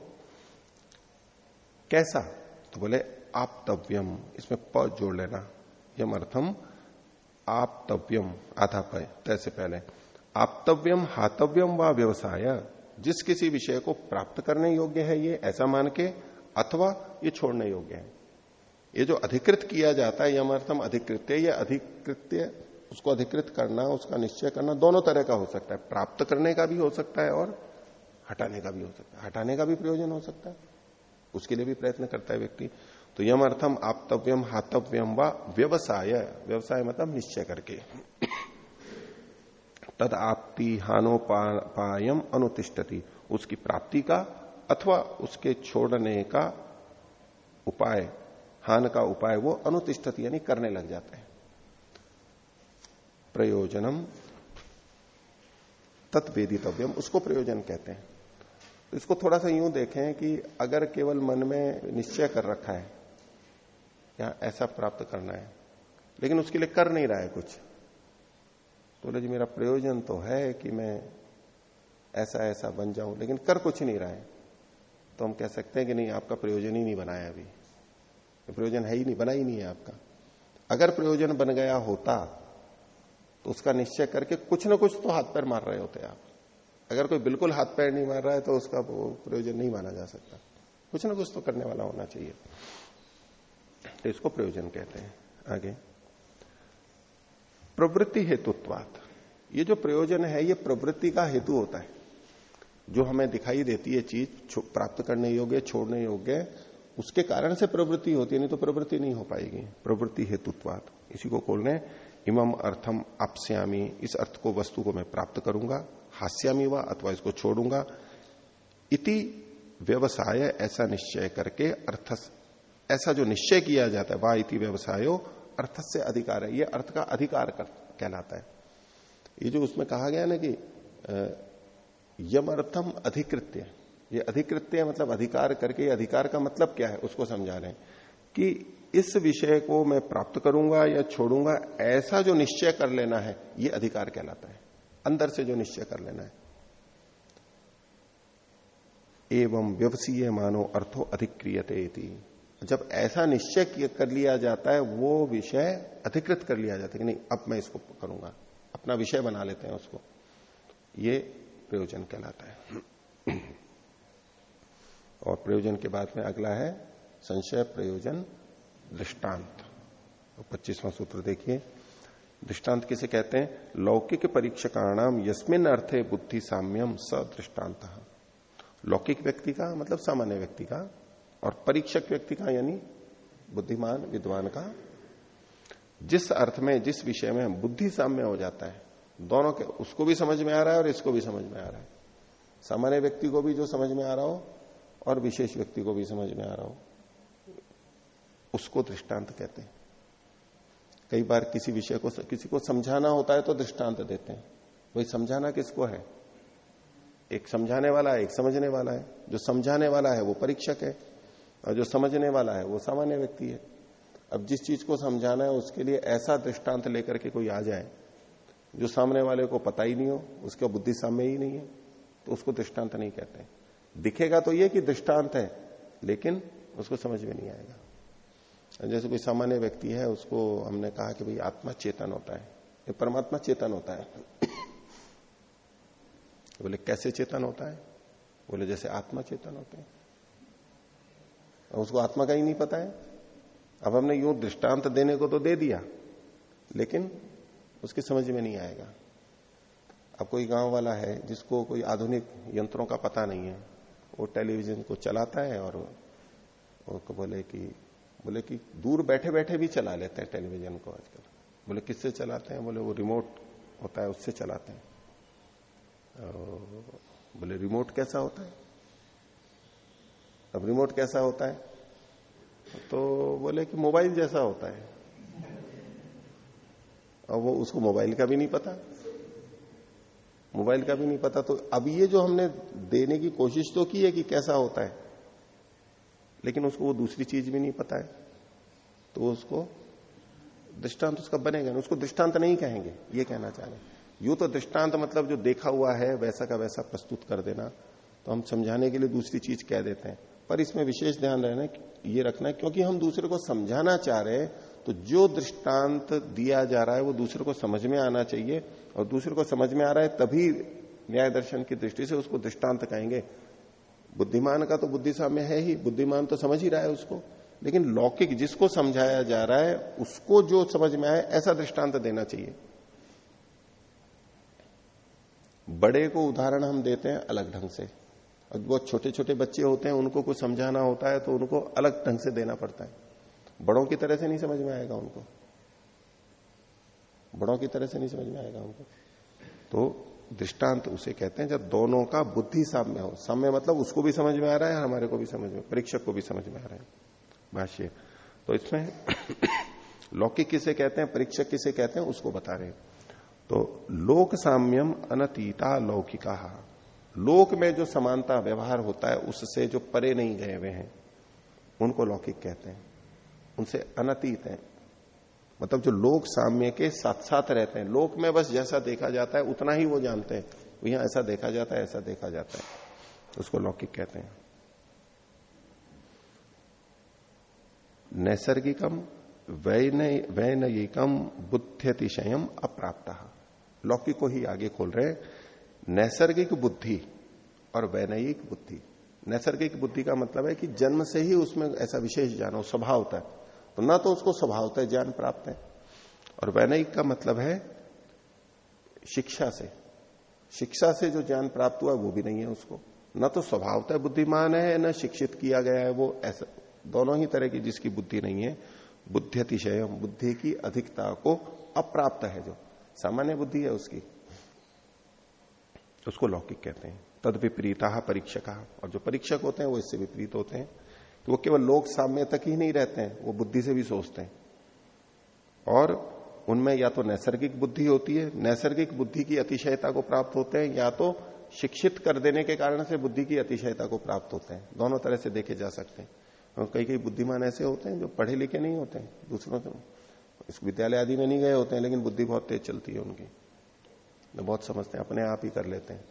कैसा? तो बोले, आपतव्यम। इसमें प जोड़ लेना। यम अर्थम आपतव्यम, आधा पय तैसे पहले। आपतव्यम, हातव्यम व व्यवसाय, जिस किसी विषय को प्राप्त करने योग्य है ये, ऐसा मान के, अथवा ये छोड़ने योग्य है। ये जो अधिकृत किया जाता है यमर्थम अधिकृत्य या अधिकृत्य उसको अधिकृत करना, उसका निश्चय करना दोनों तरह का हो सकता है। प्राप्त करने का भी हो सकता है और हटाने का भी हो सकता है। हटाने का भी प्रयोजन हो सकता है। उसके लिए भी प्रयत्न करता है व्यक्ति। तो यम अर्थम आपतव्यम हातव्यम व व्यवसाय। व्यवसाय मतलब निश्चय करके। तद आपती हानोपायम अनुतिष्ठती। उसकी प्राप्ति का अथवा उसके छोड़ने का उपाय हान का उपाय वो अनुतिष्ठत यानी करने लग जाते हैं। प्रयोजनम तत्वेदितव्यम, उसको प्रयोजन कहते हैं। तो इसको थोड़ा सा यूँ देखें कि अगर केवल मन में निश्चय कर रखा है, या ऐसा प्राप्त करना है, लेकिन उसके लिए कर नहीं रहा है कुछ तो बोले जी, मेरा प्रयोजन तो है कि मैं ऐसा ऐसा बन जाऊँ, लेकिन कर कुछ नहीं रहा है। तो हम कह सकते हैं कि नहीं, आपका प्रयोजन ही नहीं बनाया अभी। प्रयोजन है ही नहीं, बना ही नहीं है आपका। अगर प्रयोजन बन गया होता तो उसका निश्चय करके कुछ ना कुछ तो हाथ पैर मार रहे होते आप। अगर कोई बिल्कुल हाथ पैर नहीं मार रहा है तो उसका प्रयोजन नहीं माना जा सकता। कुछ ना कुछ तो करने वाला होना चाहिए। तो इसको प्रयोजन कहते हैं। आगे। प्रवृत्ति हेतुत्वात। ये जो प्रयोजन है, ये प्रवृत्ति का हेतु होता है। जो हमें दिखाई देती है चीज़ प्राप्त करने योग्य, छोड़ने योग्य उसके कारण से प्रवृत्ति होती है नहीं तो प्रवृत्ति नहीं हो पाएगी। प्रवृत्ति हेतुत्वात। इसी को खोल रहे इमम अर्थम अपस्यामी इस अर्थ को वस्तु को मैं प्राप्त करूँगा हास्यामी व अथवा इसको छोड़ूँगा। इति व्यवसाय ऐसा निश्चय करके अर्थ ऐसा जो निश्चय किया जाता है वाह इति व्यवसायो अर्थ से अधिकार है। ये अर्थ का अधिकार कर, कहलाता है। ये जो उसमें कहा गया ना कि यम अर्थम अधिकृत्य। ये अधिकृत्य मतलब अधिकार करके अधिकार का मतलब क्या है, उसको समझा रहे हैं कि इस विषय को मैं प्राप्त करूँगा या छोड़ूँगा, ऐसा जो निश्चय कर लेना है, ये अधिकार कहलाता है। अंदर से जो निश्चय कर लेना है। एवं व्यवसीय मानो अर्थो अधिक्रियते जब ऐसा निश्चय कर लिया जाता है, वो विषय अधिकृत कर लिया जाता है कि नहीं, अब मैं इसको करूँगा। अपना विषय बना लेते हैं उसको। ये प्रयोजन कहलाता है। और प्रयोजन के बाद में अगला है संशय प्रयोजन दृष्टांत। तो पच्चीसवां सूत्र देखिए। दृष्टांत किसे कहते हैं? लौकिक परीक्षकाणाम यस्मिन अर्थे बुद्धि साम्यम स दृष्टांत लौकिक व्यक्ति का मतलब सामान्य व्यक्ति का और परीक्षक व्यक्ति का यानी बुद्धिमान, विद्वान का। जिस अर्थ में, जिस विषय में बुद्धि साम्य हो जाता है, दोनों के, उसको भी समझ में आ रहा है और इसको भी समझ में आ रहा है। सामान्य व्यक्ति को भी जो समझ में आ रहा हो और विशेष व्यक्ति को भी समझ में आ रहा हो। उसको दृष्टांत कहते हैं। कई बार किसी विषय को किसी को समझाना होता है तो दृष्टांत देते हैं। वही समझाना किसको है? एक समझाने वाला है, एक समझने वाला है। जो समझाने वाला है वो परीक्षक है, और जो समझने वाला है वो सामान्य व्यक्ति है। अब जिस चीज़ को समझाना है उसके लिए ऐसा दृष्टांत लेकर के कोई आ जाए, जो सामने वाले को पता ही नहीं हो, उसका बुद्धि सामने ही नहीं है तो उसको दृष्टांत नहीं कहते दिखेगा तो ये कि दृष्टांत है, लेकिन उसको समझ में नहीं आएगा। जैसे कोई सामान्य व्यक्ति है, उसको हमने कहा कि भाई आत्मा चेतन होता है। ये परमात्मा चेतन होता है। बोले, कैसे चेतन होता है? बोले, जैसे आत्मा चेतन होते हैं। उसको आत्मा का ही नहीं पता है। अब हमने यूँ दृष्टांत देने को तो दे दिया, लेकिन उसकी समझ में नहीं आएगा। अब कोई गाँव वाला है, जिसको कोई आधुनिक यंत्रों का पता नहीं है वो टेलीविज़न को चलाता है और वो बोले कि बोले कि दूर बैठे बैठे भी चला लेते हैं टेलीविज़न को आजकल। बोले, किससे चलाते हैं? बोले, वो रिमोट होता है, उससे चलाते हैं। बोले, रिमोट कैसा होता है? अब रिमोट कैसा होता है? तो बोले कि मोबाइल जैसा होता है। और वो उसको मोबाइल का भी नहीं पता। मोबाइल का भी नहीं पता तो अब ये जो हमने देने की कोशिश तो की है कि कैसा होता है, लेकिन उसको वो दूसरी चीज़ भी नहीं पता है तो उसको दृष्टांत उसका बनेगा उसको दृष्टांत नहीं कहेंगे, ये कहना चाह रहे यू तो दृष्टांत मतलब जो देखा हुआ है, वैसा का वैसा प्रस्तुत कर देना तो हम समझाने के लिए दूसरी चीज़ कह देते हैं। पर इसमें विशेष ध्यान रहना, ये रखना, क्योंकि हम दूसरे को समझाना चाह रहे हैं तो जो दृष्टांत दिया जा रहा है वो दूसरे को समझ में आना चाहिए और दूसरे को समझ में आ रहा है तभी न्याय दर्शन की दृष्टि से उसको दृष्टांत कहेंगे। बुद्धिमान का तो बुद्धि साम्य है ही, बुद्धिमान तो समझ ही रहा है उसको। लेकिन लौकिक जिसको समझाया जा रहा है, उसको जो समझ में आए, ऐसा दृष्टांत देना चाहिए। बड़े को उदाहरण हम देते हैं अलग ढंग से। और बहुत छोटे छोटे बच्चे होते हैं, उनको कुछ समझाना होता है तो उनको अलग ढंग से देना पड़ता है। बड़ों की तरह से नहीं समझ में आएगा उनको। बड़ों की तरह से नहीं समझ में आएगा उनको। तो दृष्टांत उसे कहते हैं, जब दोनों का बुद्धि साम्य हो। साम्य मतलब उसको भी समझ में आ रहा है, हमारे को भी समझ में, परीक्षक को भी समझ में आ रहा है। भाष्य। तो इसमें लौकिक किसे कहते हैं, परीक्षक किसे कहते हैं, उसको बता रहे तो लोक साम्यम अनतीता लौकिका। लोक में जो समानता व्यवहार होता है, उससे जो परे नहीं गए हुए हैं, उनको लौकिक कहते हैं। उनसे अनतीत है। मतलब जो लोक साम्य के साथ साथ रहते हैं। लोक में बस जैसा देखा जाता है, उतना ही वो जानते हैं। यहाँ ऐसा देखा जाता है, ऐसा देखा जाता है। उसको लौकिक कहते हैं। नैसर्गिकम वैनयिकम बुद्ध्यतिशयम अप्राप्त। लौकिक को ही आगे खोल रहे नैसर्गिक बुद्धि और वैनयिक बुद्धि। नैसर्गिक बुद्धि का मतलब है कि जन्म से ही उसमें ऐसा विशेष जानो, स्वभाव होता है। तो ना तो उसको स्वभावतः ज्ञान प्राप्त है। और वैनयिक का मतलब है शिक्षा से। शिक्षा से जो ज्ञान प्राप्त हुआ वो भी नहीं है उसको। न तो स्वभावतः बुद्धिमान है, न शिक्षित किया गया है वो ऐसा, दोनों ही तरह की जिसकी बुद्धि नहीं है बुद्धि अतिशय बुद्धि की अधिकता को अप्राप्त है जो। सामान्य बुद्धि है उसकी। उसको लौकिक कहते हैं। तद विपरीता परीक्षक। और जो परीक्षक होते हैं वो इससे विपरीत होते हैं। कि वो केवल लोक साम्य तक ही नहीं रहते हैं, वो बुद्धि से भी सोचते हैं। और उनमें या तो नैसर्गिक बुद्धि होती है, नैसर्गिक बुद्धि की अतिशयता को प्राप्त होते हैं, या तो शिक्षित कर देने के कारण से बुद्धि की अतिशयता को प्राप्त होते हैं। दोनों तरह से देखे जा सकते हैं। और कई कई बुद्धिमान ऐसे होते हैं जो पढ़े लिखे नहीं होते हैं, दूसरों से। इस विद्यालय आदि में नहीं गए होते हैं, लेकिन बुद्धि बहुत तेज चलती है उनकी। तो बहुत समझते हैं, अपने आप ही कर लेते हैं।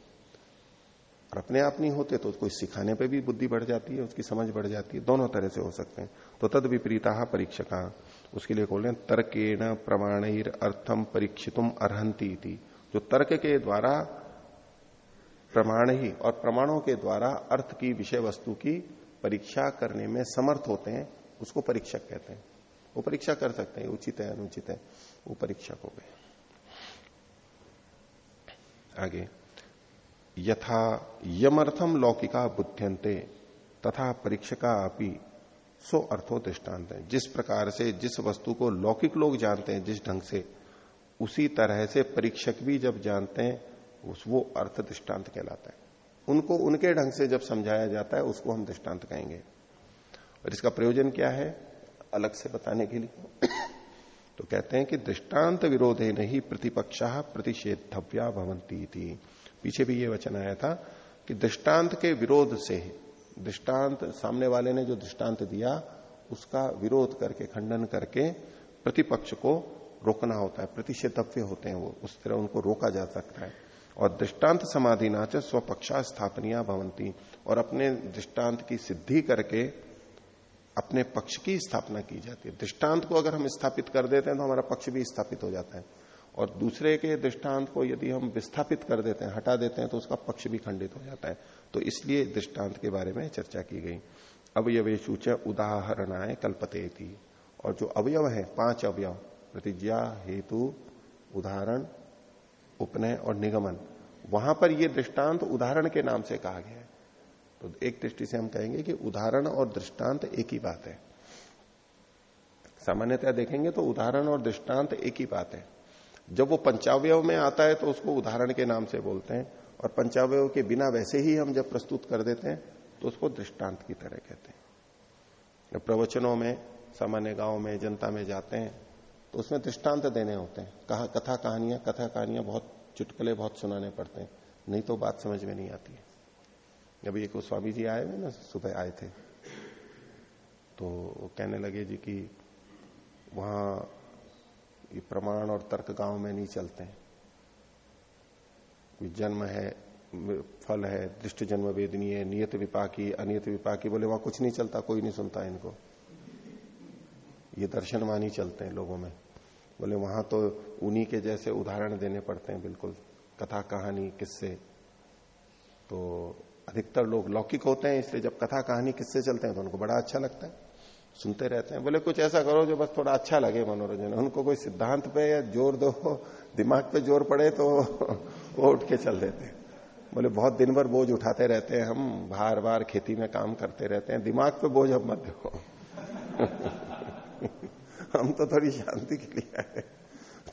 और अपने आप नहीं होते तो उसको सिखाने पे भी बुद्धि बढ़ जाती है, उसकी समझ बढ़ जाती है। दोनों तरह से हो सकते हैं। तो तद विपरीता परीक्षका, उसके लिए बोल रहे हैं, तर्केण प्रमाण अर्थम परीक्षितुम अर्हंती थी जो तर्क के द्वारा प्रमाण ही और प्रमाणों के द्वारा अर्थ की विषय वस्तु की परीक्षा करने में समर्थ होते हैं, उसको परीक्षक कहते हैं। वो परीक्षा कर सकते हैं, उचित है, अनुचित है, वो परीक्षक हो गए। आगे। यथा यमर्थम लौकिका बुद्धियंते तथा परीक्षका अपनी सो अर्थो दृष्टांत है जिस प्रकार से जिस वस्तु को लौकिक लोग जानते हैं, जिस ढंग से, उसी तरह से परीक्षक भी जब जानते हैं, उस वो अर्थ दृष्टांत कहलाता है। उनको, उनके ढंग से जब समझाया जाता है, उसको हम दृष्टांत कहेंगे। और इसका प्रयोजन क्या है? अलग से बताने के लिए। तो कहते हैं कि दृष्टांत विरोधे नहीं प्रतिपक्षा प्रतिषेधव्या भवंती थी पीछे भी ये वचन आया था कि दृष्टांत के विरोध से दृष्टांत, सामने वाले ने जो दृष्टांत दिया, उसका विरोध करके, खंडन करके प्रतिपक्ष को रोकना होता है, प्रतिषेधव्य होते हैं वो, उस तरह उनको रोका जा सकता है। और दृष्टांत समाधि नाच स्वपक्षा स्थापनिया भवंती और अपने दृष्टांत की सिद्धि करके अपने पक्ष की स्थापना की जाती है। दृष्टांत को अगर हम स्थापित कर देते हैं तो हमारा पक्ष भी स्थापित हो जाता है। और दूसरे के दृष्टांत को यदि हम विस्थापित कर देते हैं, हटा देते हैं तो उसका पक्ष भी खंडित हो जाता है। तो इसलिए दृष्टांत के बारे में चर्चा की गई। अवयवेशुच उदाहरणाए कल्पते थी और जो अवयव है, पाँच अवयव, प्रतिज्ञा, हेतु, उदाहरण, उपनय और निगमन, वहाँ पर यह दृष्टांत उदाहरण के नाम से कहा गया है। तो एक दृष्टि से हम कहेंगे कि उदाहरण और दृष्टांत एक ही बात है। सामान्यतः देखेंगे तो उदाहरण और दृष्टांत एक ही बात है। जब वो पंचावय में आता है तो उसको उदाहरण के नाम से बोलते हैं और पंचावय के बिना वैसे ही हम जब प्रस्तुत कर देते हैं तो उसको दृष्टांत की तरह कहते हैं। प्रवचनों में, सामान्य गाँव में, जनता में जाते हैं तो उसमें दृष्टांत देने होते हैं। कहा, कथा कहानियाँ कथा कहानियाँ बहुत चुटकले बहुत सुनाने पड़ते हैं, नहीं तो बात समझ में नहीं आती है। अभी एक स्वामी जी आए हुए ना, सुबह आए थे तो कहने लगे जी कि वहाँ ये प्रमाण और तर्क गाँव में नहीं चलते हैं। कोई जन्म है, फल है, दृष्ट जन्म वेदनी है, नियत विपाकी, अनियत विपाकी, बोले वहाँ कुछ नहीं चलता, कोई नहीं सुनता इनको। ये दर्शनवान ही चलते हैं लोगों में। बोले वहाँ तो उन्हीं के जैसे उदाहरण देने पड़ते हैं, बिल्कुल। कथा कहानी किससे? तो अधिकतर लोग लौकिक होते हैं, इसलिए जब कथा कहानी किससे चलते हैं तो उनको बड़ा अच्छा लगता है। सुनते रहते हैं। बोले, कुछ ऐसा करो जो बस थोड़ा अच्छा लगे मनोरंजन। उनको कोई सिद्धांत पे या ज़ोर दो, दिमाग पे ज़ोर पड़े तो वो उठ के चल देते हैं। बोले, बहुत दिन भर बोझ उठाते रहते हैं हम, बार बार खेती में काम करते रहते हैं। दिमाग पे बोझ अब मत देखो। हम तो थोड़ी शांति के लिए आए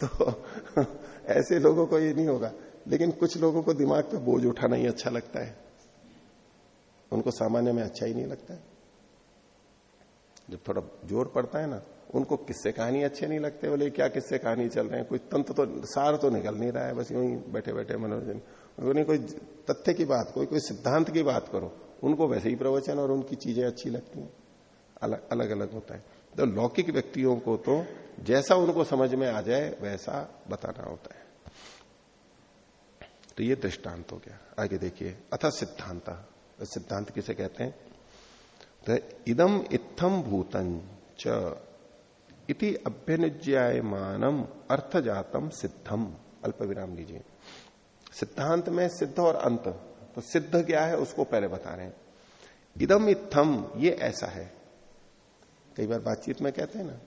तो ऐसे लोगों को ये नहीं होगा। लेकिन कुछ लोगों को दिमाग पे बोझ उठाना ही अच्छा लगता है। उनको सामान्य में अच्छा ही नहीं लगता है। जब थोड़ा ज़ोर पड़ता है ना, उनको किससे कहानी अच्छे नहीं लगते, बोले, क्या किससे कहानी चल रहे हैं? कोई तंत्र तो सार तो निकल नहीं रहा है, बस यूँ ही बैठे बैठे मनोरंजन नहीं, कोई तथ्य की बात, कोई कोई सिद्धांत की बात करो, उनको वैसे ही प्रवचन और उनकी चीज़ें अच्छी लगती हैं। अलग अलग अलग होता है। तो लौकिक व्यक्तियों को तो जैसा उनको समझ में आ जाए, वैसा बताना होता है। तो ये दृष्टांत हो गया। आगे देखिए, अथा सिद्धांत। सिद्धांत किसे कहते हैं? तो इदम इत्थम भूतन च इति अभ्यनुज्यायमानम अर्थ जातम सिद्धम। अल्प विराम लीजिए। सिद्धांत में सिद्ध और अंत। तो सिद्ध क्या है उसको पहले बता रहे हैं। इदम इत्थम, ये ऐसा है। कई बार बातचीत में कहते हैं ना,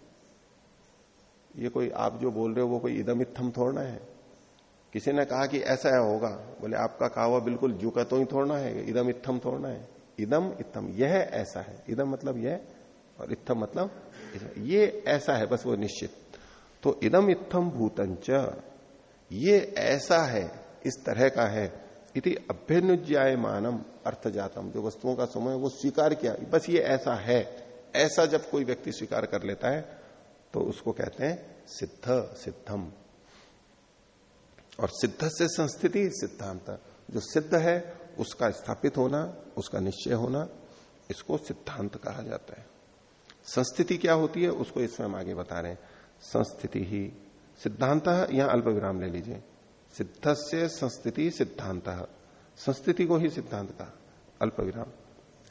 ये कोई आप जो बोल रहे हो, वो कोई इदम इत्थम थोड़ना है। किसी ने कहा कि ऐसा होगा, बोले आपका कहा हुआ बिल्कुल जू का तो ही थोड़ना है, इदम इत्थम थोड़ना है। इदम इत्थम, यह ऐसा है। इदम मतलब यह, और इत्थम मतलब ये ऐसा है, बस वो निश्चित। तो इदम इत्थम भूतंच, ये ऐसा है, इस तरह का है। इति अभ्यनुज्याय मानम अर्थ जातम जो वस्तुओं का समय वो स्वीकार किया। बस ये ऐसा है। ऐसा जब कोई व्यक्ति स्वीकार कर लेता है तो उसको कहते हैं सिद्ध, सिद्धम। और सिद्ध से संस्थिति सिद्धांत। जो सिद्ध है उसका स्थापित होना, उसका निश्चय होना, इसको सिद्धांत कहा जाता है। संस्थिति क्या होती है, उसको इसमें हम आगे बता रहे हैं। संस्थिति ही सिद्धांत यहाँ अल्प विराम ले लीजिए। सिद्ध से संस्थिति सिद्धांत संस्थिति को ही सिद्धांत का अल्प विराम।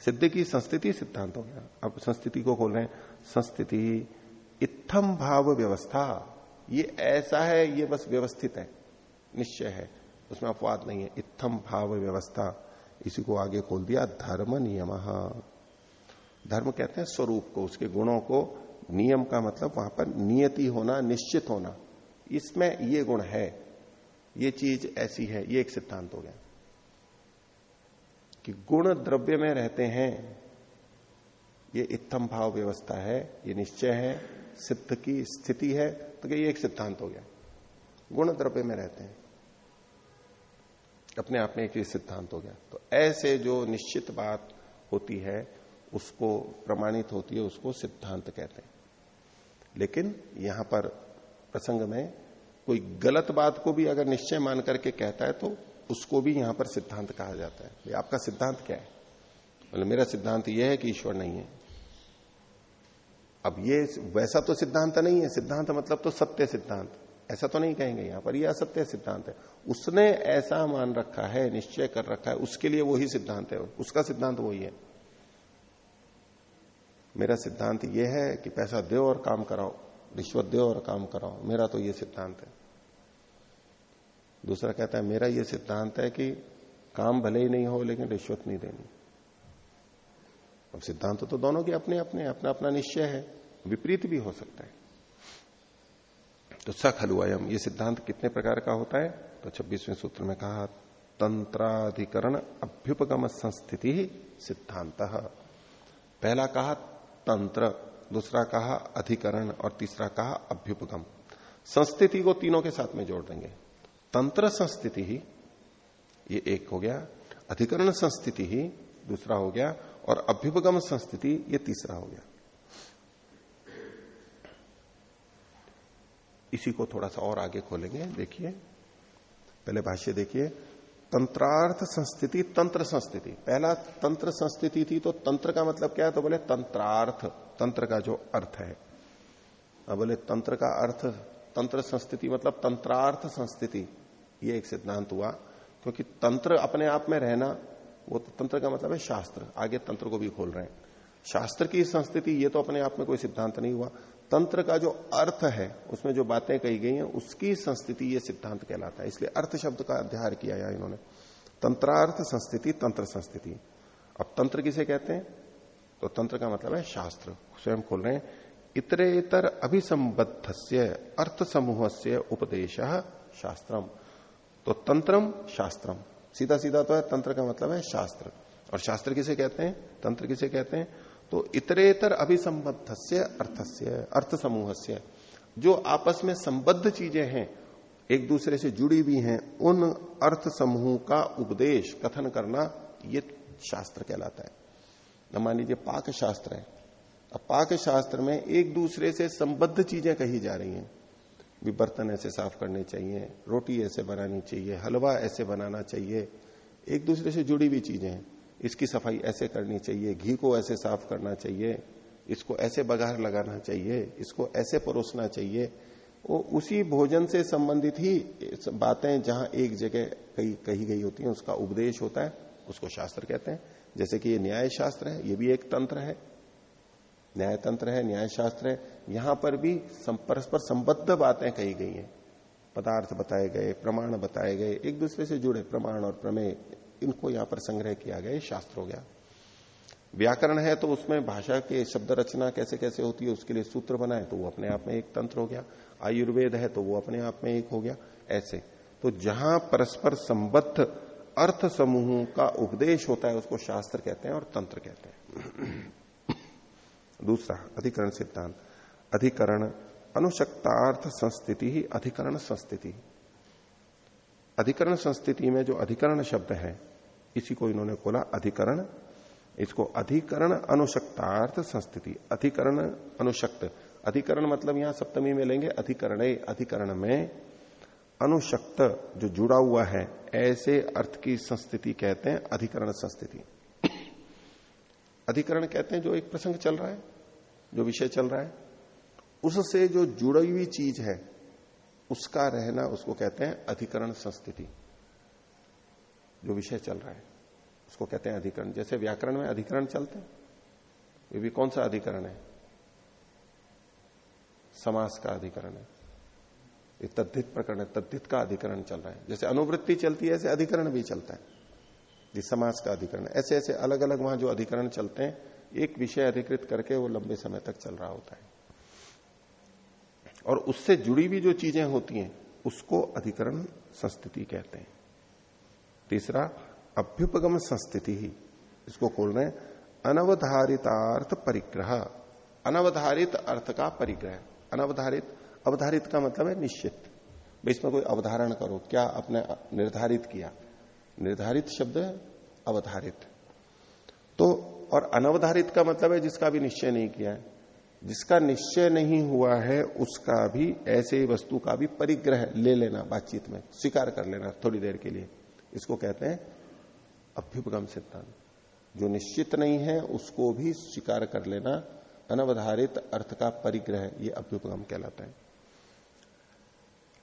सिद्ध की संस्थिति सिद्धांत हो गया। अब संस्थिति को खोल रहे हैं। संस्थिति इत्थम भाव व्यवस्था। ये ऐसा है, ये बस व्यवस्थित है, निश्चय है। उसमें अपवाद नहीं है। इत्थम भाव व्यवस्था। इसी को आगे खोल दिया, धर्म नियम। धर्म कहते हैं स्वरूप को, उसके गुणों को। नियम का मतलब वहाँ पर नियति होना, निश्चित होना। इसमें ये गुण है। ये चीज़ ऐसी है, ये एक सिद्धांत हो गया। कि गुण द्रव्य में रहते हैं। ये इत्थम भाव व्यवस्था है, ये निश्चय है, सिद्ध की स्थिति है तो ये एक सिद्धांत हो गया। गुण द्रव्य में रहते हैं। अपने आप में एक सिद्धांत हो गया। तो ऐसे जो निश्चित बात होती है, उसको प्रमाणित होती है, उसको सिद्धांत कहते हैं। लेकिन यहाँ पर प्रसंग में कोई गलत बात को भी अगर निश्चय मान करके कहता है तो उसको भी यहाँ पर सिद्धांत कहा जाता है तो आपका सिद्धांत क्या है? मतलब मेरा सिद्धांत यह है कि ईश्वर नहीं है। अब ये, वैसा तो सिद्धांत नहीं है। सिद्धांत मतलब तो सत्य सिद्धांत। ऐसा तो नहीं कहेंगे, यहाँ पर यह असत्य सिद्धांत है। उसने ऐसा मान रखा है, निश्चय कर रखा है, उसके लिए वही सिद्धांत है। उसका सिद्धांत वही है। मेरा सिद्धांत यह है कि पैसा दो और काम कराओ, रिश्वत दो और काम कराओ, मेरा तो ये सिद्धांत है। दूसरा कहता है, मेरा ये सिद्धांत है कि काम भले ही नहीं हो, लेकिन रिश्वत नहीं देनी। अब सिद्धांत तो दोनों के अपने अपने अपना अपना निश्चय है, विपरीत भी हो सकता है। तो सखलु अयम ये सिद्धांत कितने प्रकार का होता है? तो छब्बीसवें सूत्र में कहा, तंत्राधिकरण अभ्युपगम संस्थिति सिद्धांत। पहला कहा, तंत्र, दूसरा कहा, अधिकरण, और तीसरा कहा, अभ्युपगम। संस्थिति को तीनों के साथ में जोड़ देंगे। तंत्र संस्थिति ही, ये एक हो गया। अधिकरण संस्थिति ही, दूसरा हो गया। और अभ्युपगम संस्थिति, ये तीसरा हो गया। इसी को थोड़ा सा और आगे खोलेंगे। देखिए, पहले भाष्य देखिए। तंत्रार्थ संस्थिति, तंत्र संस्थिति। पहला तंत्र संस्थिति थी तो तंत्र का मतलब क्या है? तो बोले तंत्रार्थ, तंत्र का जो अर्थ है। अब बोले तंत्र का अर्थ, तंत्र संस्थिति मतलब तंत्रार्थ संस्थिति। ये एक सिद्धांत हुआ, क्योंकि तंत्र अपने आप में रहना, वो तो तंत्र का मतलब है शास्त्र। आगे तंत्र को भी खोल रहे हैं। शास्त्र की संस्थिति, ये तो अपने आप में कोई सिद्धांत नहीं हुआ। तंत्र का जो अर्थ है, उसमें जो बातें कही गई हैं, उसकी संस्थिति ये सिद्धांत कहलाता है। इसलिए अर्थ शब्द का अध्याय किया है इन्होंने। तंत्रार्थ संस्थिति, तंत्र संस्थिति। अब तंत्र किसे कहते हैं? तो तंत्र का मतलब है शास्त्र। स्वयं खोल रहे हैं। इतरेतर अभिसंबद्ध से अर्थ समूह से उपदेश शास्त्रम। तो तंत्रम, शास्त्रम। सीधा सीधा तो है, तंत्र का मतलब है शास्त्र। और शास्त्र किसे कहते हैं? तंत्र किसे कहते हैं? तो इतरेतर अभिसंबद्ध से अर्थस्य अर्थ समूह से जो आपस में संबद्ध चीज़ें हैं, एक दूसरे से जुड़ी हुई हैं, उन अर्थ समूह का उपदेश, कथन करना ये शास्त्र कहलाता है। न मान लीजिए पाक शास्त्र है। अब पाक शास्त्र में एक दूसरे से संबद्ध चीज़ें कही जा रही हैं। भी बर्तन ऐसे साफ़ करने चाहिए, रोटी ऐसे बनानी चाहिए, हलवा ऐसे बनाना चाहिए, एक दूसरे से जुड़ी हुई चीज़ें हैं। इसकी सफ़ाई ऐसे करनी चाहिए, घी को ऐसे साफ़ करना चाहिए, इसको ऐसे बघार लगाना चाहिए, इसको ऐसे परोसना चाहिए। वो उसी भोजन से संबंधित ही बातें जहाँ एक जगह कही कही गई होती हैं, उसका उपदेश होता है, उसको शास्त्र कहते हैं। जैसे कि ये न्याय शास्त्र है, ये भी एक तंत्र है। न्याय तंत्र है, न्याय शास्त्र है। यहाँ पर भी परस्पर संबद्ध बातें कही गई हैं। पदार्थ बताए गए, प्रमाण बताए गए, एक दूसरे से जुड़े, प्रमाण और प्रमेय। इनको यहाँ पर संग्रह किया गया शास्त्र हो गया। व्याकरण है तो उसमें भाषा के शब्द रचना कैसे कैसे होती है, उसके लिए सूत्र बनाए तो वो अपने आप में एक तंत्र हो गया। आयुर्वेद है तो वो अपने आप में एक हो गया, ऐसे। तो जहाँ परस्पर संबद्ध अर्थ समूह का उपदेश होता है, उसको शास्त्र कहते हैं और तंत्र कहते हैं। दूसरा, अधिकरण सिद्धांत। अधिकरण, अनुशक्तार्थ संस्थिति ही अधिकरण संस्थिति। अधिकरण संस्थिति में जो अधिकरण शब्द है, इसी को इन्होंने खोला अधिकरण। इसको अधिकरण अनुशक्तार्थ संस्थिति, अधिकरण अनुशक्त। अधिकरण मतलब यहाँ सप्तमी में लेंगे, अधिकरण अधिकरण में। अनुशक्त जो जुड़ा हुआ है, ऐसे अर्थ की संस्थिति कहते हैं, अधिकरण संस्थिति। अधिकरण कहते हैं जो एक प्रसंग चल रहा है, जो विषय चल रहा है। उससे जो जुड़ी हुई चीज़ है उसका रहना उसको कहते हैं अधिकरण संस्थिति। जो विषय चल रहा है, उसको कहते हैं अधिकरण। जैसे व्याकरण में अधिकरण चलते हैं, ये भी कौन सा अधिकरण है? समास का अधिकरण है। ये तद्धित प्रकरण है, तद्धित का अधिकरण चल रहा है। जैसे अनुवृत्ति चलती है, ऐसे अधिकरण भी चलता है। ये समाज का अधिकरण ऐसे ऐसे अलग अलग वहाँ जो अधिकरण चलते हैं, एक विषय अधिकृत करके वो लंबे समय तक चल रहा होता है। और उससे जुड़ी हुई जो चीज़ें होती हैं, उसको अधिकरण संस्थिति कहते हैं। तीसरा, अभ्युपगम संस्थिति ही। इसको खोल रहे अनवधारितार्थ परिग्रह। अनवधारित अर्थ का परिग्रह। अनवधारित, अवधारित का मतलब है निश्चित। इसमें कोई अवधारण करो। क्या अपने निर्धारित किया? निर्धारित शब्द है अवधारित। तो और अनवधारित का मतलब है जिसका भी निश्चय नहीं किया है। जिसका निश्चय नहीं हुआ है, उसका भी ऐसे वस्तु का भी परिग्रह ले लेना, बातचीत में स्वीकार कर लेना थोड़ी देर के लिए। इसको कहते हैं अभ्युपगम सिद्धांत। जो निश्चित नहीं है, उसको भी स्वीकार कर लेना, अनवधारित अर्थ का परिग्रह, ये अभ्युपगम कहलाता है।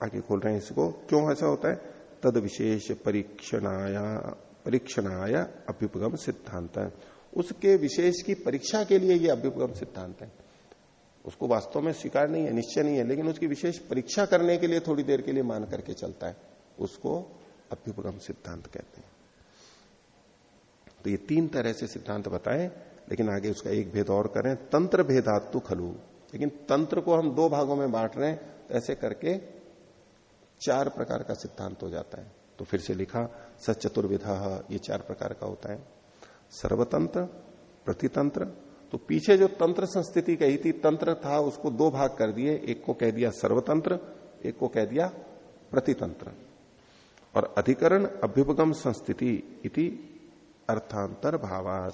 आगे खोल रहे हैं इसको। क्यों ऐसा होता है? तद विशेष परीक्षणाया परीक्षणाया अभ्युपगम सिद्धांत। है उसके विशेष की परीक्षा के लिए यह अभ्युपगम सिद्धांत है। उसको वास्तव में स्वीकार नहीं है, निश्चय नहीं है, लेकिन उसकी विशेष परीक्षा करने के लिए थोड़ी देर के लिए मान करके चलता है। उसको अभ्युपगम सिद्धांत कहते हैं। तो ये तीन तरह से सिद्धांत बताएँ, लेकिन आगे उसका एक भेद और करें। तंत्र भेदातु खलु। लेकिन तंत्र को हम दो भागों में बांट रहे हैं तो ऐसे करके चार प्रकार का सिद्धांत हो जाता है। तो फिर से लिखा सचतुर्विधा ये चार प्रकार का होता है। सर्वतंत्र, प्रतितंत्र तो पीछे जो तंत्र संस्थिति कही थी, तंत्र था, उसको दो भाग कर दिए। एक को कह दिया सर्वतंत्र, एक को कह दिया प्रतितंत्र। और अधिकरण अभ्युपगम संस्थिति इति अर्थांतर भावात।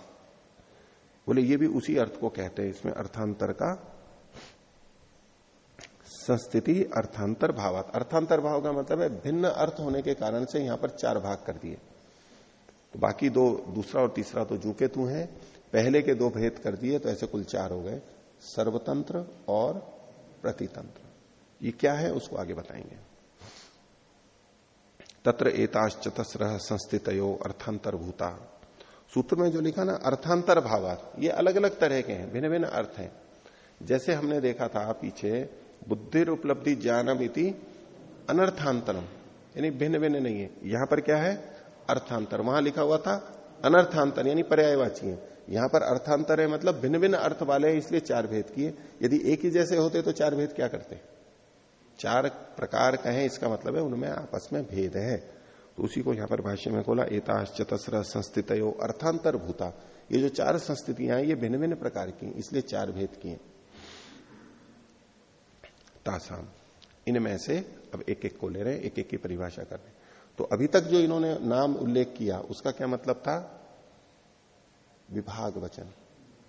बोले, ये भी उसी अर्थ को कहते हैं, इसमें अर्थांतर का संस्थिति अर्थांतर भावात। अर्थांतर भाव का मतलब है, भिन्न अर्थ होने के कारण से यहाँ पर चार भाग कर दिए। तो बाकी दो, दूसरा और तीसरा तो जूके तू है। पहले के दो भेद कर दिए तो ऐसे कुल चार हो गए, सर्वतंत्र और प्रतितंत्र। ये क्या है उसको आगे बताएँगे। तत्र एताश चतस्र संस्थित अर्थांतर भूता सूत्र में जो लिखा ना अर्थांतर भावात ये अलग अलग तरह के हैं भिन्न भिन्न अर्थ हैं। जैसे हमने देखा था पीछे बुद्धि उपलब्धि ज्ञानम इति अनर्थांतरम, यानी भिन्न भिन्न नहीं है। यहाँ पर क्या है? अर्थांतर। वहाँ लिखा हुआ था अनर्थांतर, यानी पर्यायवाची है। यहाँ पर अर्थांतर है मतलब भिन्न भिन्न अर्थ वाले हैं, इसलिए चार भेद किए यदि एक ही जैसे होते तो चार भेद क्या करते? चार प्रकार कहें इसका मतलब है उनमें आपस में भेद है। तो उसी को यहाँ पर भाष्य में खोला एताश चतस्र संस्थित अर्थांतर भूता ये जो चार संस्थितियाँ ये भिन्न भिन्न प्रकार की इसलिए चार भेद किए तासाम। इनमें से अब एक एक को ले रहे हैं एक एक की परिभाषा कर रहे तो अभी तक जो इन्होंने नाम उल्लेख किया, उसका क्या मतलब था? विभाग वचन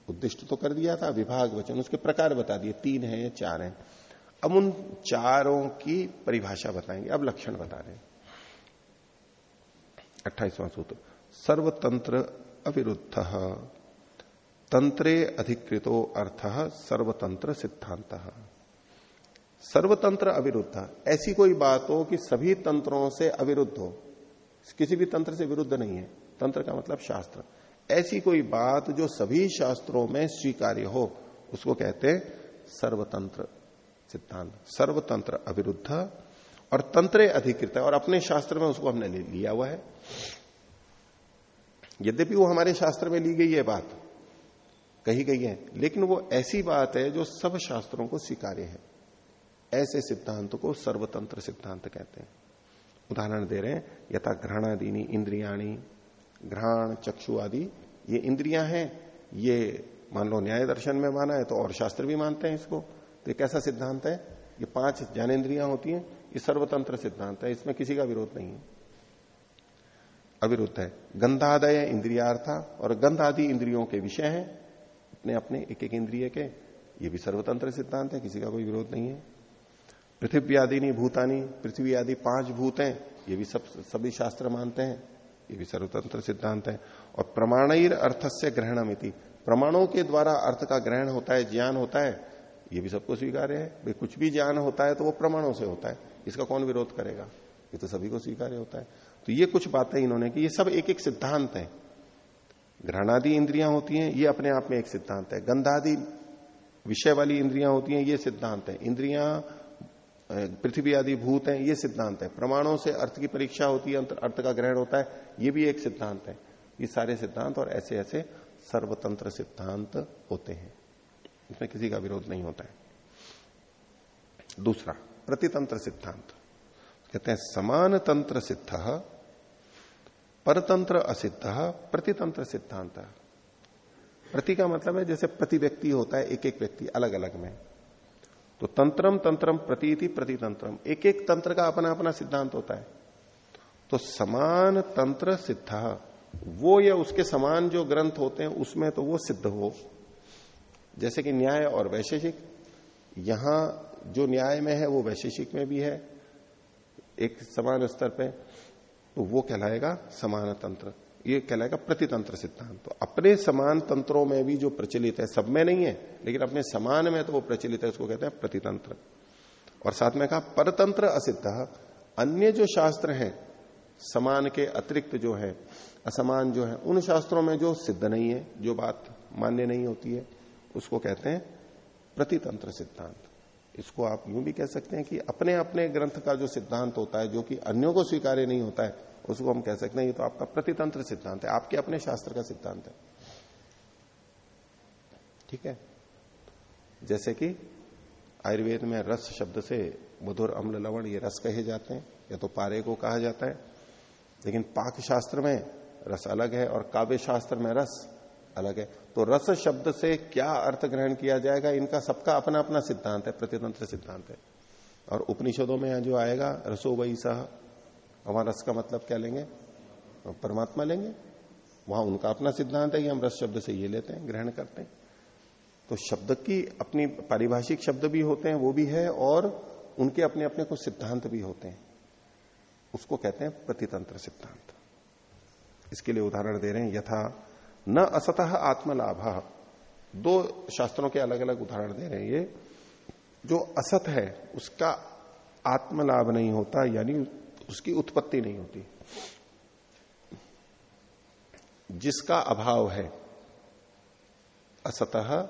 उद्दिष्ट तो कर दिया था विभाग वचन उसके प्रकार बता दिए। तीन है या चार हैं। अब उन चारों की परिभाषा बताएँगे। अब लक्षण बता रहे अट्ठाईसवां सूत्र। सर्वतंत्र अविरुद्ध। तंत्रे अधिकृतो अर्थ सर्वतंत्र सिद्धांत सर्वतंत्र अविरुद्ध। ऐसी कोई बात हो कि सभी तंत्रों से अविरुद्ध हो। किसी भी तंत्र से विरुद्ध नहीं है। तंत्र का मतलब शास्त्र। ऐसी कोई बात जो सभी शास्त्रों में स्वीकार्य हो, उसको कहते हैं सर्वतंत्र सिद्धांत। सर्वतंत्र अविरुद्ध और तंत्रे अधिकृत है, और अपने शास्त्र में उसको हमने लिया हुआ है। यद्यपि वो हमारे शास्त्र में ली गई है बात, कही गई है, लेकिन वो ऐसी बात है जो सब शास्त्रों को स्वीकार्य है। ऐसे सिद्धांत को सर्वतंत्र सिद्धांत कहते हैं। उदाहरण दे रहे हैं, यथा ग्रहणादीनी इंद्रियाणी घ्राण, चक्षु आदि, ये इंद्रियाँ हैं, ये मान लो न्याय दर्शन में माना है तो और शास्त्र भी मानते हैं इसको। तो कैसा सिद्धांत है? ये पाँच ज्ञानेन्द्रियाँ होती हैं, ये सर्वतंत्र सिद्धांत है, इसमें किसी का विरोध नहीं है। अविरुद्ध है। गंधादय इंद्रियार्था और गंध आदि इंद्रियों के विषय हैं, अपने अपने एक एक इंद्रिय के। ये भी सर्वतंत्र सिद्धांत है, किसी का कोई विरोध नहीं है। पृथ्वी आदि नहीं भूतानी, पृथ्वी आदि पाँच भूत हैं, ये भी सब, सभी शास्त्र मानते हैं। ये भी सर्वतंत्र सिद्धांत है। और प्रमाणिर अर्थ से ग्रहणमिति प्रमाणों के द्वारा अर्थ का ग्रहण होता है, ज्ञान होता है, ये भी सबको स्वीकार्य है। भाई कुछ भी ज्ञान होता है तो वो प्रमाणों से होता है। इसका कौन विरोध करेगा? ये तो सभी को स्वीकार्य होता है। तो ये कुछ बातें इन्होंने की। ये सब एक एक सिद्धांत है। ग्रहणादि इंद्रियाँ होती हैं, ये अपने आप में एक सिद्धांत है। गंधादि विषय वाली इंद्रियाँ होती हैं, ये सिद्धांत है। इंद्रियाँ पृथ्वी आदि भूत हैं, ये सिद्धांत है। प्रमाणों से अर्थ की परीक्षा होती है अर्थ का ग्रहण होता है, ये भी एक सिद्धांत है। ये सारे सिद्धांत और ऐसे ऐसे सर्वतंत्र सिद्धांत होते हैं। इसमें किसी का विरोध नहीं होता है। दूसरा, प्रतितंत्र सिद्धांत। कहते हैं, समान तंत्र सिद्ध, परतंत्र असिद्ध, प्रतितंत्र सिद्धांत। प्रति का मतलब है जैसे प्रति व्यक्ति होता है एक एक व्यक्ति अलग अलग में। तो तंत्रम तंत्रम प्रतीति प्रतितंत्रम। एक एक तंत्र का अपना अपना सिद्धांत होता है। तो समान तंत्र सिद्ध, वो या उसके समान जो ग्रंथ होते हैं, उसमें तो वो सिद्ध हो। जैसे कि न्याय और वैशेषिक। यहाँ जो न्याय में है, वो वैशेषिक में भी है। एक समान स्तर पे तो वो कहलाएगा समान तंत्र। ये कहलाएगा प्रतितंत्र सिद्धांत। तो अपने समान तंत्रों में भी जो प्रचलित है, सब में नहीं है, लेकिन अपने समान में तो वो प्रचलित है, उसको कहते हैं प्रतितंत्र। और साथ में कहा, परतंत्र असिद्ध, अन्य जो शास्त्र हैं, समान के अतिरिक्त जो है, असमान जो है, उन शास्त्रों में जो सिद्ध नहीं है, जो बात मान्य नहीं होती है, उसको कहते हैं प्रतितंत्र सिद्धांत। इसको आप यूँ भी कह सकते हैं कि अपने अपने ग्रंथ का जो सिद्धांत होता है, जो कि अन्यों को स्वीकार्य नहीं होता है उसको हम कह सकते हैं, ये तो आपका प्रतितंत्र सिद्धांत है, आपके अपने शास्त्र का सिद्धांत है। ठीक है? जैसे कि आयुर्वेद में रस शब्द से मधुर अम्ल लवण, ये रस कहे जाते हैं, या तो पारे को कहा जाता है, लेकिन पाक शास्त्र में रस अलग है और काव्य शास्त्र में रस अलग है। तो रस शब्द से क्या अर्थ ग्रहण किया जाएगा, इनका सबका अपना अपना सिद्धांत है, प्रतितंत्र सिद्धांत है। और उपनिषदों में जो आएगा, रसो वही सह हमारा रस का मतलब क्या लेंगे? परमात्मा लेंगे। वहाँ उनका अपना सिद्धांत है कि हम रस शब्द से ये लेते हैं, ग्रहण करते हैं। तो शब्द की अपनी पारिभाषिक शब्द भी होते हैं, वो भी है, और उनके अपने अपने कुछ सिद्धांत भी होते हैं। उसको कहते हैं प्रतितंत्र सिद्धांत। इसके लिए उदाहरण दे रहे हैं, यथा, न असतः आत्मलाभ। दो शास्त्रों के अलग अलग उदाहरण दे रहे हैं ये। जो असत है, उसका आत्मलाभ नहीं होता, यानी उसकी उत्पत्ति नहीं होती। जिसका अभाव है, असतः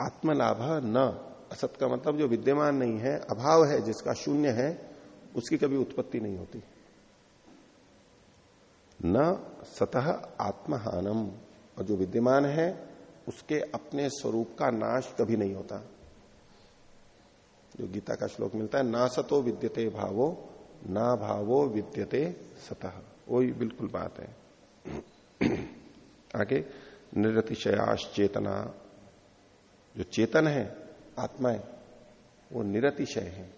आत्मलाभ न। असत का मतलब जो विद्यमान नहीं है, अभाव है, जिसका शून्य है, उसकी कभी उत्पत्ति नहीं होती। न सतह आत्महानम। और जो विद्यमान है, उसके अपने स्वरूप का नाश कभी नहीं होता। जो गीता का श्लोक मिलता है ना सतो विद्यते भावो ना भावो विद्यते सतह वही बिल्कुल बात है। आगे निरतिशयाश चेतना जो चेतन है, आत्मा है, वो निरतिशय है।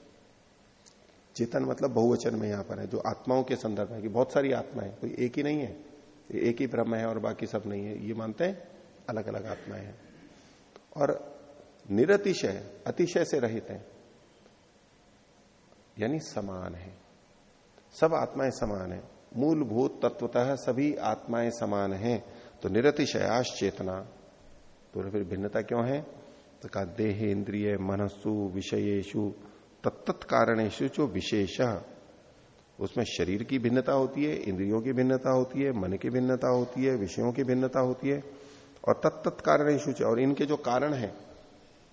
चेतन मतलब बहुवचन में यहाँ पर है, जो आत्माओं के संदर्भ में कि बहुत सारी आत्मा है, कोई एक ही नहीं है। एक ही ब्रह्म है और बाकी सब नहीं है। ये मानते हैं अलग अलग आत्माएँ हैं। और निरतिशय, अतिशय से रहित है। यानी समान है। सब आत्माएँ समान है। मूलभूत तत्वतः सभी आत्माएँ समान हैं। तो निरतिशयाश चेतना तो फिर भिन्नता क्यों है? तो कहा, देह इंद्रिय मनस्सु विषयेशु तत्त कारणेशु जो विशेष। उसमें शरीर की भिन्नता होती है, इंद्रियों की भिन्नता होती है, मन की भिन्नता होती है, विषयों की भिन्नता होती है, और तत्त कारणेशु और इनके जो कारण है,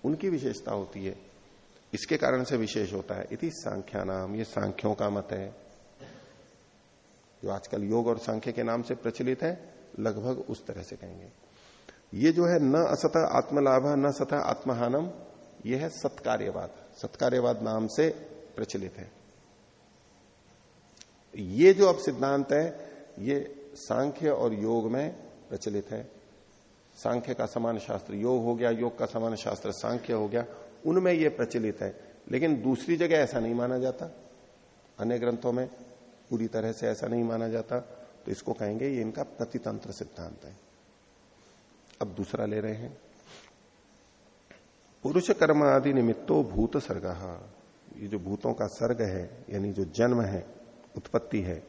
उनकी विशेषता होती है। इसके कारण से विशेष होता है। इति सांख्या नाम ये सांख्यों का मत है। जो आजकल योग और सांख्य के नाम से प्रचलित है, लगभग उस तरह से कहेंगे। ये जो है, न असत आत्मलाभ, न सत आत्महानम, ये है सत्कार्यवाद। सत्कार्यवाद नाम से प्रचलित है। ये जो अब सिद्धांत है, ये सांख्य और योग में प्रचलित है। सांख्य का समान शास्त्र, योग हो गया, योग का समान शास्त्र, सांख्य हो गया, उनमें यह प्रचलित है। लेकिन दूसरी जगह ऐसा नहीं माना जाता। अन्य ग्रंथों में पूरी तरह से ऐसा नहीं माना जाता तो इसको कहेंगे ये इनका प्रतितंत्र सिद्धांत है। अब दूसरा ले रहे हैं। पुरुष कर्म आदि निमित्तो भूत सर्ग। ये जो भूतों का सर्ग है, यानी जो जन्म है, उत्पत्ति है,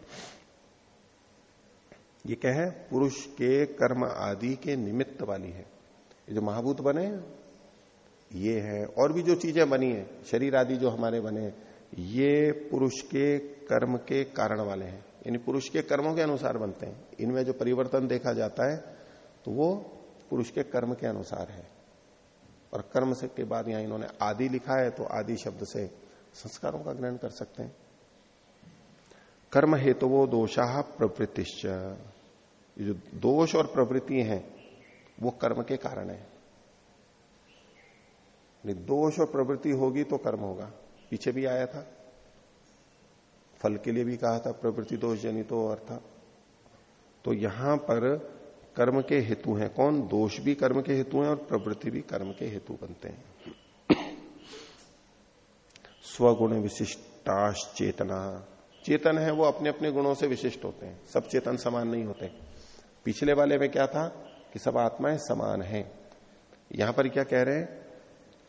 ये क्या है? पुरुष के कर्म आदि के निमित्त वाली है। ये जो महाभूत बने, ये है। और भी जो चीज़ें बनी है, शरीर आदि जो हमारे बने, ये पुरुष के कर्म के कारण वाले हैं। यानी पुरुष के कर्मों के अनुसार बनते हैं। इनमें जो परिवर्तन देखा जाता है तो वो पुरुष के कर्म के अनुसार है। और कर्म से के बाद यहाँ इन्होंने आदि लिखा है तो आदि शब्द से संस्कारों का ग्रहण कर सकते हैं। कर्म हेतु तो वो दोषाह प्रवृत्तिश्च जो दोष और प्रवृत्ति है, वो कर्म के कारण है। दोष और प्रवृत्ति होगी तो कर्म होगा। पीछे भी आया था। फल के लिए भी कहा था प्रवृत्ति दोष जनितो अर्थ। तो यहाँ पर कर्म के हेतु हैं। कौन? दोष भी कर्म के हेतु हैं और प्रवृत्ति भी कर्म के हेतु बनते हैं। स्वगुण विशिष्टाश चेतना चेतन है, वो अपने अपने गुणों से विशिष्ट होते हैं। सब चेतन समान नहीं होते। पिछले वाले में क्या था? कि सब आत्माएँ समान हैं। यहाँ पर क्या कह रहे हैं?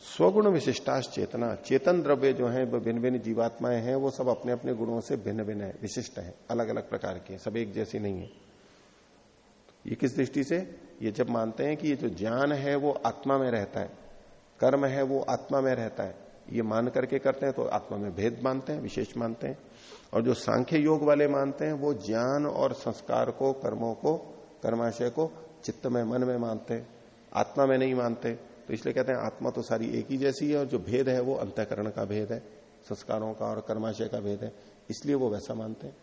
स्वगुण विशिष्टाश चेतना। चेतन द्रव्य जो है भिन्न भिन्न जीवात्माएँ हैं, वो सब अपने अपने गुणों से भिन्न भिन्न है, विशिष्ट है अलग अलग प्रकार के, सब एक जैसी नहीं है। ये किस दृष्टि से? ये जब मानते हैं कि ये जो ज्ञान है, वो आत्मा में रहता है, कर्म है, वो आत्मा में रहता है। ये मान करके करते हैं तो आत्मा में भेद मानते हैं, विशेष मानते हैं। और जो सांख्य योग वाले मानते हैं, वो ज्ञान और संस्कार को, कर्मों को, कर्माशय को चित्त में, मन में मानते हैं। आत्मा में नहीं मानते। तो इसलिए कहते हैं आत्मा तो सारी एक ही जैसी है और जो भेद है वो अंतकरण का भेद है, संस्कारों का और कर्माशय का भेद है, इसलिए वो वैसा मानते हैं।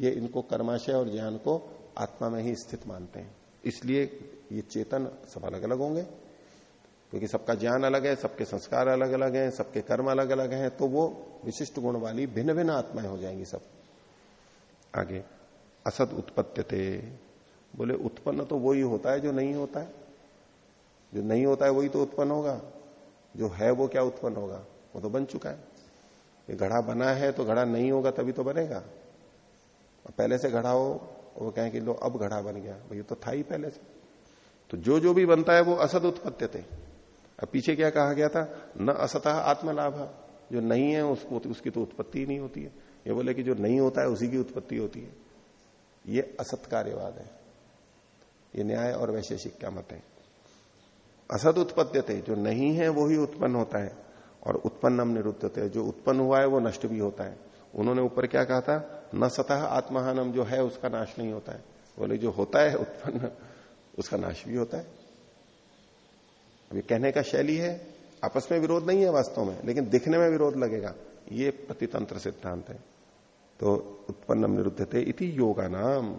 ये इनको कर्माशय और ज्ञान को आत्मा में ही स्थित मानते हैं। इसलिए ये चेतन सब अलग अलग होंगे, क्योंकि सबका ज्ञान अलग है, सबके संस्कार अलग अलग हैं, सबके कर्म अलग अलग हैं तो वो विशिष्ट गुण वाली भिन्न भिन्न आत्माएँ हो जाएँगी सब। आगे, असद उत्पत्ति बोले, उत्पन्न तो वो ही होता है जो नहीं होता है। जो नहीं होता है वही तो उत्पन्न होगा। जो है वो क्या उत्पन्न होगा? वो तो बन चुका है। ये घड़ा बना है तो घड़ा नहीं होगा तभी तो बनेगा। पहले से घड़ा हो वो कहें कि लो, अब घड़ा बन गया। भाई तो था ही पहले से। तो जो जो भी बनता है वो असद उत्पत्ति थे। अब पीछे क्या कहा गया था? न असतः आत्मलाभ। जो नहीं है, उसको, उसकी तो उत्पत्ति ही नहीं होती है। ये बोले कि जो नहीं होता है, उसी की उत्पत्ति होती है। ये असत कार्यवाद है। ये न्याय और वैशेषिक क्या मत है? असद उत्पत्ति जो नहीं है, वो ही उत्पन्न होता है। और उत्पन्नम निरुद्धते जो उत्पन्न हुआ है, वो नष्ट भी होता है। उन्होंने ऊपर क्या कहा था? न सतह आत्महानम जो है, उसका नाश नहीं होता है। बोले, जो होता है उत्पन्न, उसका नाश भी होता है। अभी कहने का शैली है, आपस में विरोध नहीं है वास्तव में, लेकिन दिखने में विरोध लगेगा। ये प्रतितंत्र सिद्धांत है। तो उत्पन्नम निरुद्धते इति योगा नाम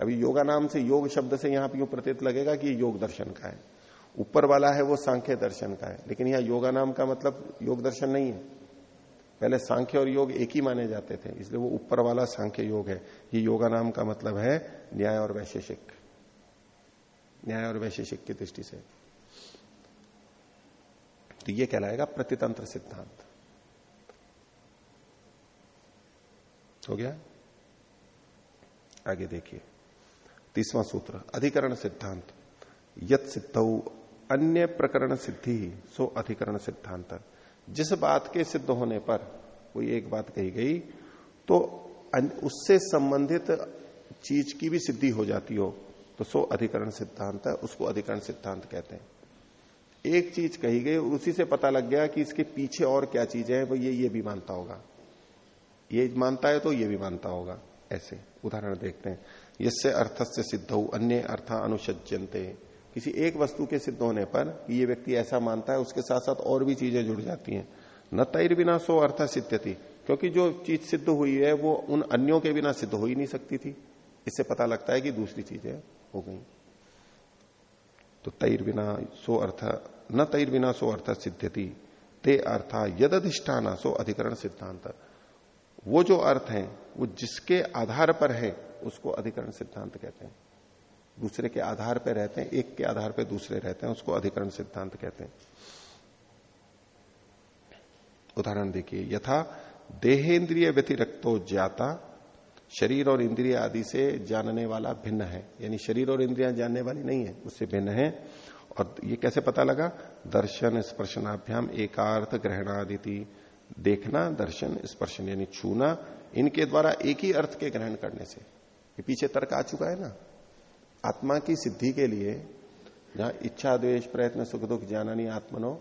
अभी योगा नाम से योग शब्द से यहाँ पर प्रतीत लगेगा कि योग दर्शन का है। ऊपर वाला है वो सांख्य दर्शन का है। लेकिन यहाँ योगा नाम का मतलब योग दर्शन नहीं है। पहले सांख्य और योग एक ही माने जाते थे, इसलिए वो ऊपर वाला सांख्य योग है। ये योगा नाम का मतलब है न्याय और वैशेषिक। न्याय और वैशेषिक की दृष्टि से। तो ये कहलाएगा प्रतितंत्र सिद्धांत। हो गया? आगे देखिए। तीसवां सूत्र, अधिकरण सिद्धांत। यत सिद्ध, अन्य प्रकरण सिद्धि ही सो अधिकरण सिद्धांत। जिस बात के सिद्ध होने पर कोई एक बात कही गई तो उससे संबंधित चीज़ की भी सिद्धि हो जाती हो तो सो अधिकरण सिद्धांत है उसको अधिकरण सिद्धांत कहते हैं। एक चीज़ कही गई, उसी से पता लग गया कि इसके पीछे और क्या चीज़ें हैं, वो ये ये भी मानता होगा। ये मानता है तो ये भी मानता होगा, ऐसे। उदाहरण देखते हैं। इससे अर्थ से सिद्ध हो अन्य अर्थ अनुसजनते किसी एक वस्तु के सिद्ध होने पर ये व्यक्ति ऐसा मानता है, उसके साथ साथ और भी चीज़ें जुड़ जाती हैं। न तैर बिना सो अर्थ सिद्ध थी क्योंकि जो चीज़ सिद्ध हुई है, वो उन अन्यों के बिना सिद्ध हो ही नहीं सकती थी। इससे पता लगता है कि दूसरी चीज़ें हो गई। तो तैर बिना सो अर्थ, न तैर बिना सो अर्थ सिद्धति ते अर्थ यद सो अधिकरण सिद्धांत। वो जो अर्थ है, वो जिसके आधार पर है उसको अधिकरण सिद्धांत कहते हैं। दूसरे के आधार पर रहते हैं, एक के आधार पर दूसरे रहते हैं, उसको अधिकरण सिद्धांत कहते हैं। उदाहरण देखिए, यथा देहेन्द्रिय व्यतिरक्तो ज्ञाता, शरीर और इंद्रिय आदि से जानने वाला भिन्न है। यानी शरीर और इंद्रिया जानने वाली नहीं है, उससे भिन्न है। और ये कैसे पता लगा? दर्शन स्पर्शनाभ्याम एकार्थ ग्रहणादिति। देखना, दर्शन स्पर्शन, यानी छूना, इनके द्वारा एक ही अर्थ के ग्रहण करने से। ये पीछे तर्क आ चुका है ना? आत्मा की सिद्धि के लिए जहाँ इच्छा, द्वेष, प्रयत्न, सुख, दुख जानानी आत्मनो,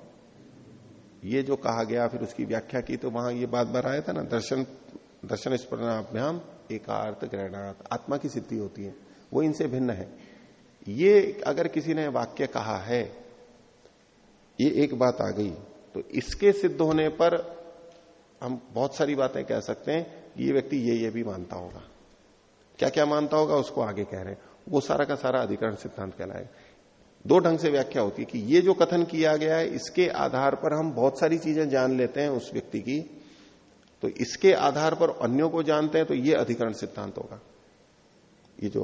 ये जो कहा गया, फिर उसकी व्याख्या की तो वहाँ ये बात बार आया था ना, दर्शन दर्शन स्पर्णाभ्याम एकार्थ ग्रहणार्थ आत्मा की सिद्धि होती है, वो इनसे भिन्न है। ये अगर किसी ने वाक्य कहा है, ये एक बात आ गई तो इसके सिद्ध होने पर हम बहुत सारी बातें कह सकते हैं कि ये व्यक्ति ये ये भी मानता होगा। क्या क्या मानता होगा, उसको आगे कह रहे हैं। वो सारा का सारा अधिकरण सिद्धांत कहलाएगा दो ढंग से व्याख्या होती है कि ये जो कथन किया गया है, इसके आधार पर हम बहुत सारी चीज़ें जान लेते हैं उस व्यक्ति की। तो इसके आधार पर अन्यों को जानते हैं तो ये अधिकरण सिद्धांत होगा। ये जो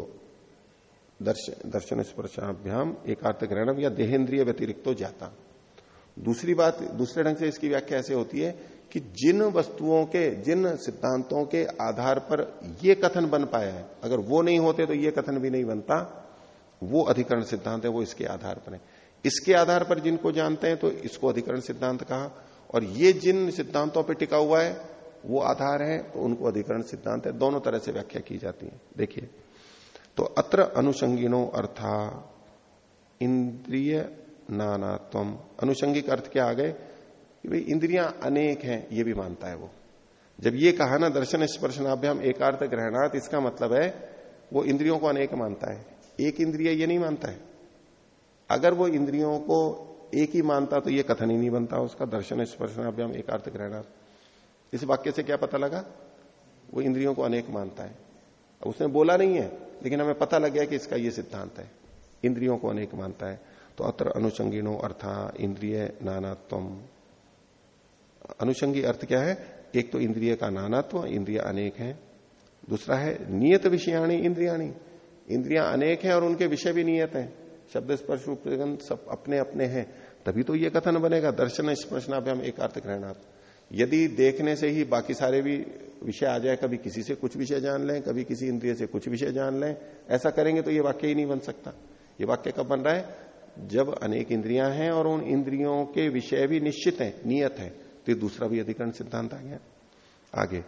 दर्शन दर्शन स्पर्शाभ्याम, एकार्थ ग्रहणम या देहेंद्रिय व्यतिरिक्त जाता। दूसरी बात, दूसरे ढंग से इसकी व्याख्या ऐसे होती है कि जिन वस्तुओं के, जिन सिद्धांतों के आधार पर ये कथन बन पाया है, अगर वो नहीं होते तो ये कथन भी नहीं बनता, वो अधिकरण सिद्धांत है, वो इसके आधार पर है। इसके आधार पर जिनको जानते हैं तो इसको अधिकरण सिद्धांत कहा, और ये जिन सिद्धांतों पर टिका हुआ है, वो आधार है तो उनको अधिकरण सिद्धांत है। दोनों तरह से व्याख्या की जाती है। देखिए तो अत्र अनुषंगिनो अर्था, इंद्रिय नानात्व अनुषंगिक अर्थ क्या आ गए? कि भाई इंद्रियाँ अनेक हैं, ये भी मानता है वो। जब ये कहा ना, दर्शन स्पर्शनाभ्याम एकार्थ ग्रहणात, इसका मतलब है वो इंद्रियों को अनेक मानता है। एक इंद्रिय ये नहीं मानता है। अगर वो इंद्रियों को एक ही मानता तो ये कथन ही नहीं बनता उसका, दर्शन स्पर्शनाभ्याम एकार्थ ग्रहणार्थ इस वाक्य से क्या पता लगा? वो इंद्रियों को अनेक मानता है। उसने बोला नहीं है, लेकिन हमें पता लग गया कि इसका ये सिद्धांत है। इंद्रियों को अनेक मानता है। तो अत्र अनुषंगिनो अर्था इंद्रिय नानात्व अनुषंगी अर्थ क्या है? एक तो इंद्रिय का नानात्व, इंद्रिय अनेक है। दूसरा है नियत विषयाणी, इंद्रियाणी। इंद्रियाँ अनेक हैं और उनके विषय भी नियत हैं। शब्द स्पर्श रूप सब अपने अपने हैं। तभी तो ये कथन बनेगा, दर्शन स्पर्शनाभ्याम एक अर्थ ग्रहणार्थ यदि देखने से ही बाकी सारे भी विषय आ जाए, कभी किसी से कुछ विषय जान लें, कभी किसी इंद्रिय से कुछ विषय जान लें, ऐसा करेंगे तो ये वाक्य ही नहीं बन सकता। ये वाक्य कब बन रहा है? जब अनेक इंद्रियाँ हैं और उन इंद्रियों के विषय भी निश्चित है, नियत है। तो ये दूसरा भी अधिकरण सिद्धांत आ गया। आगे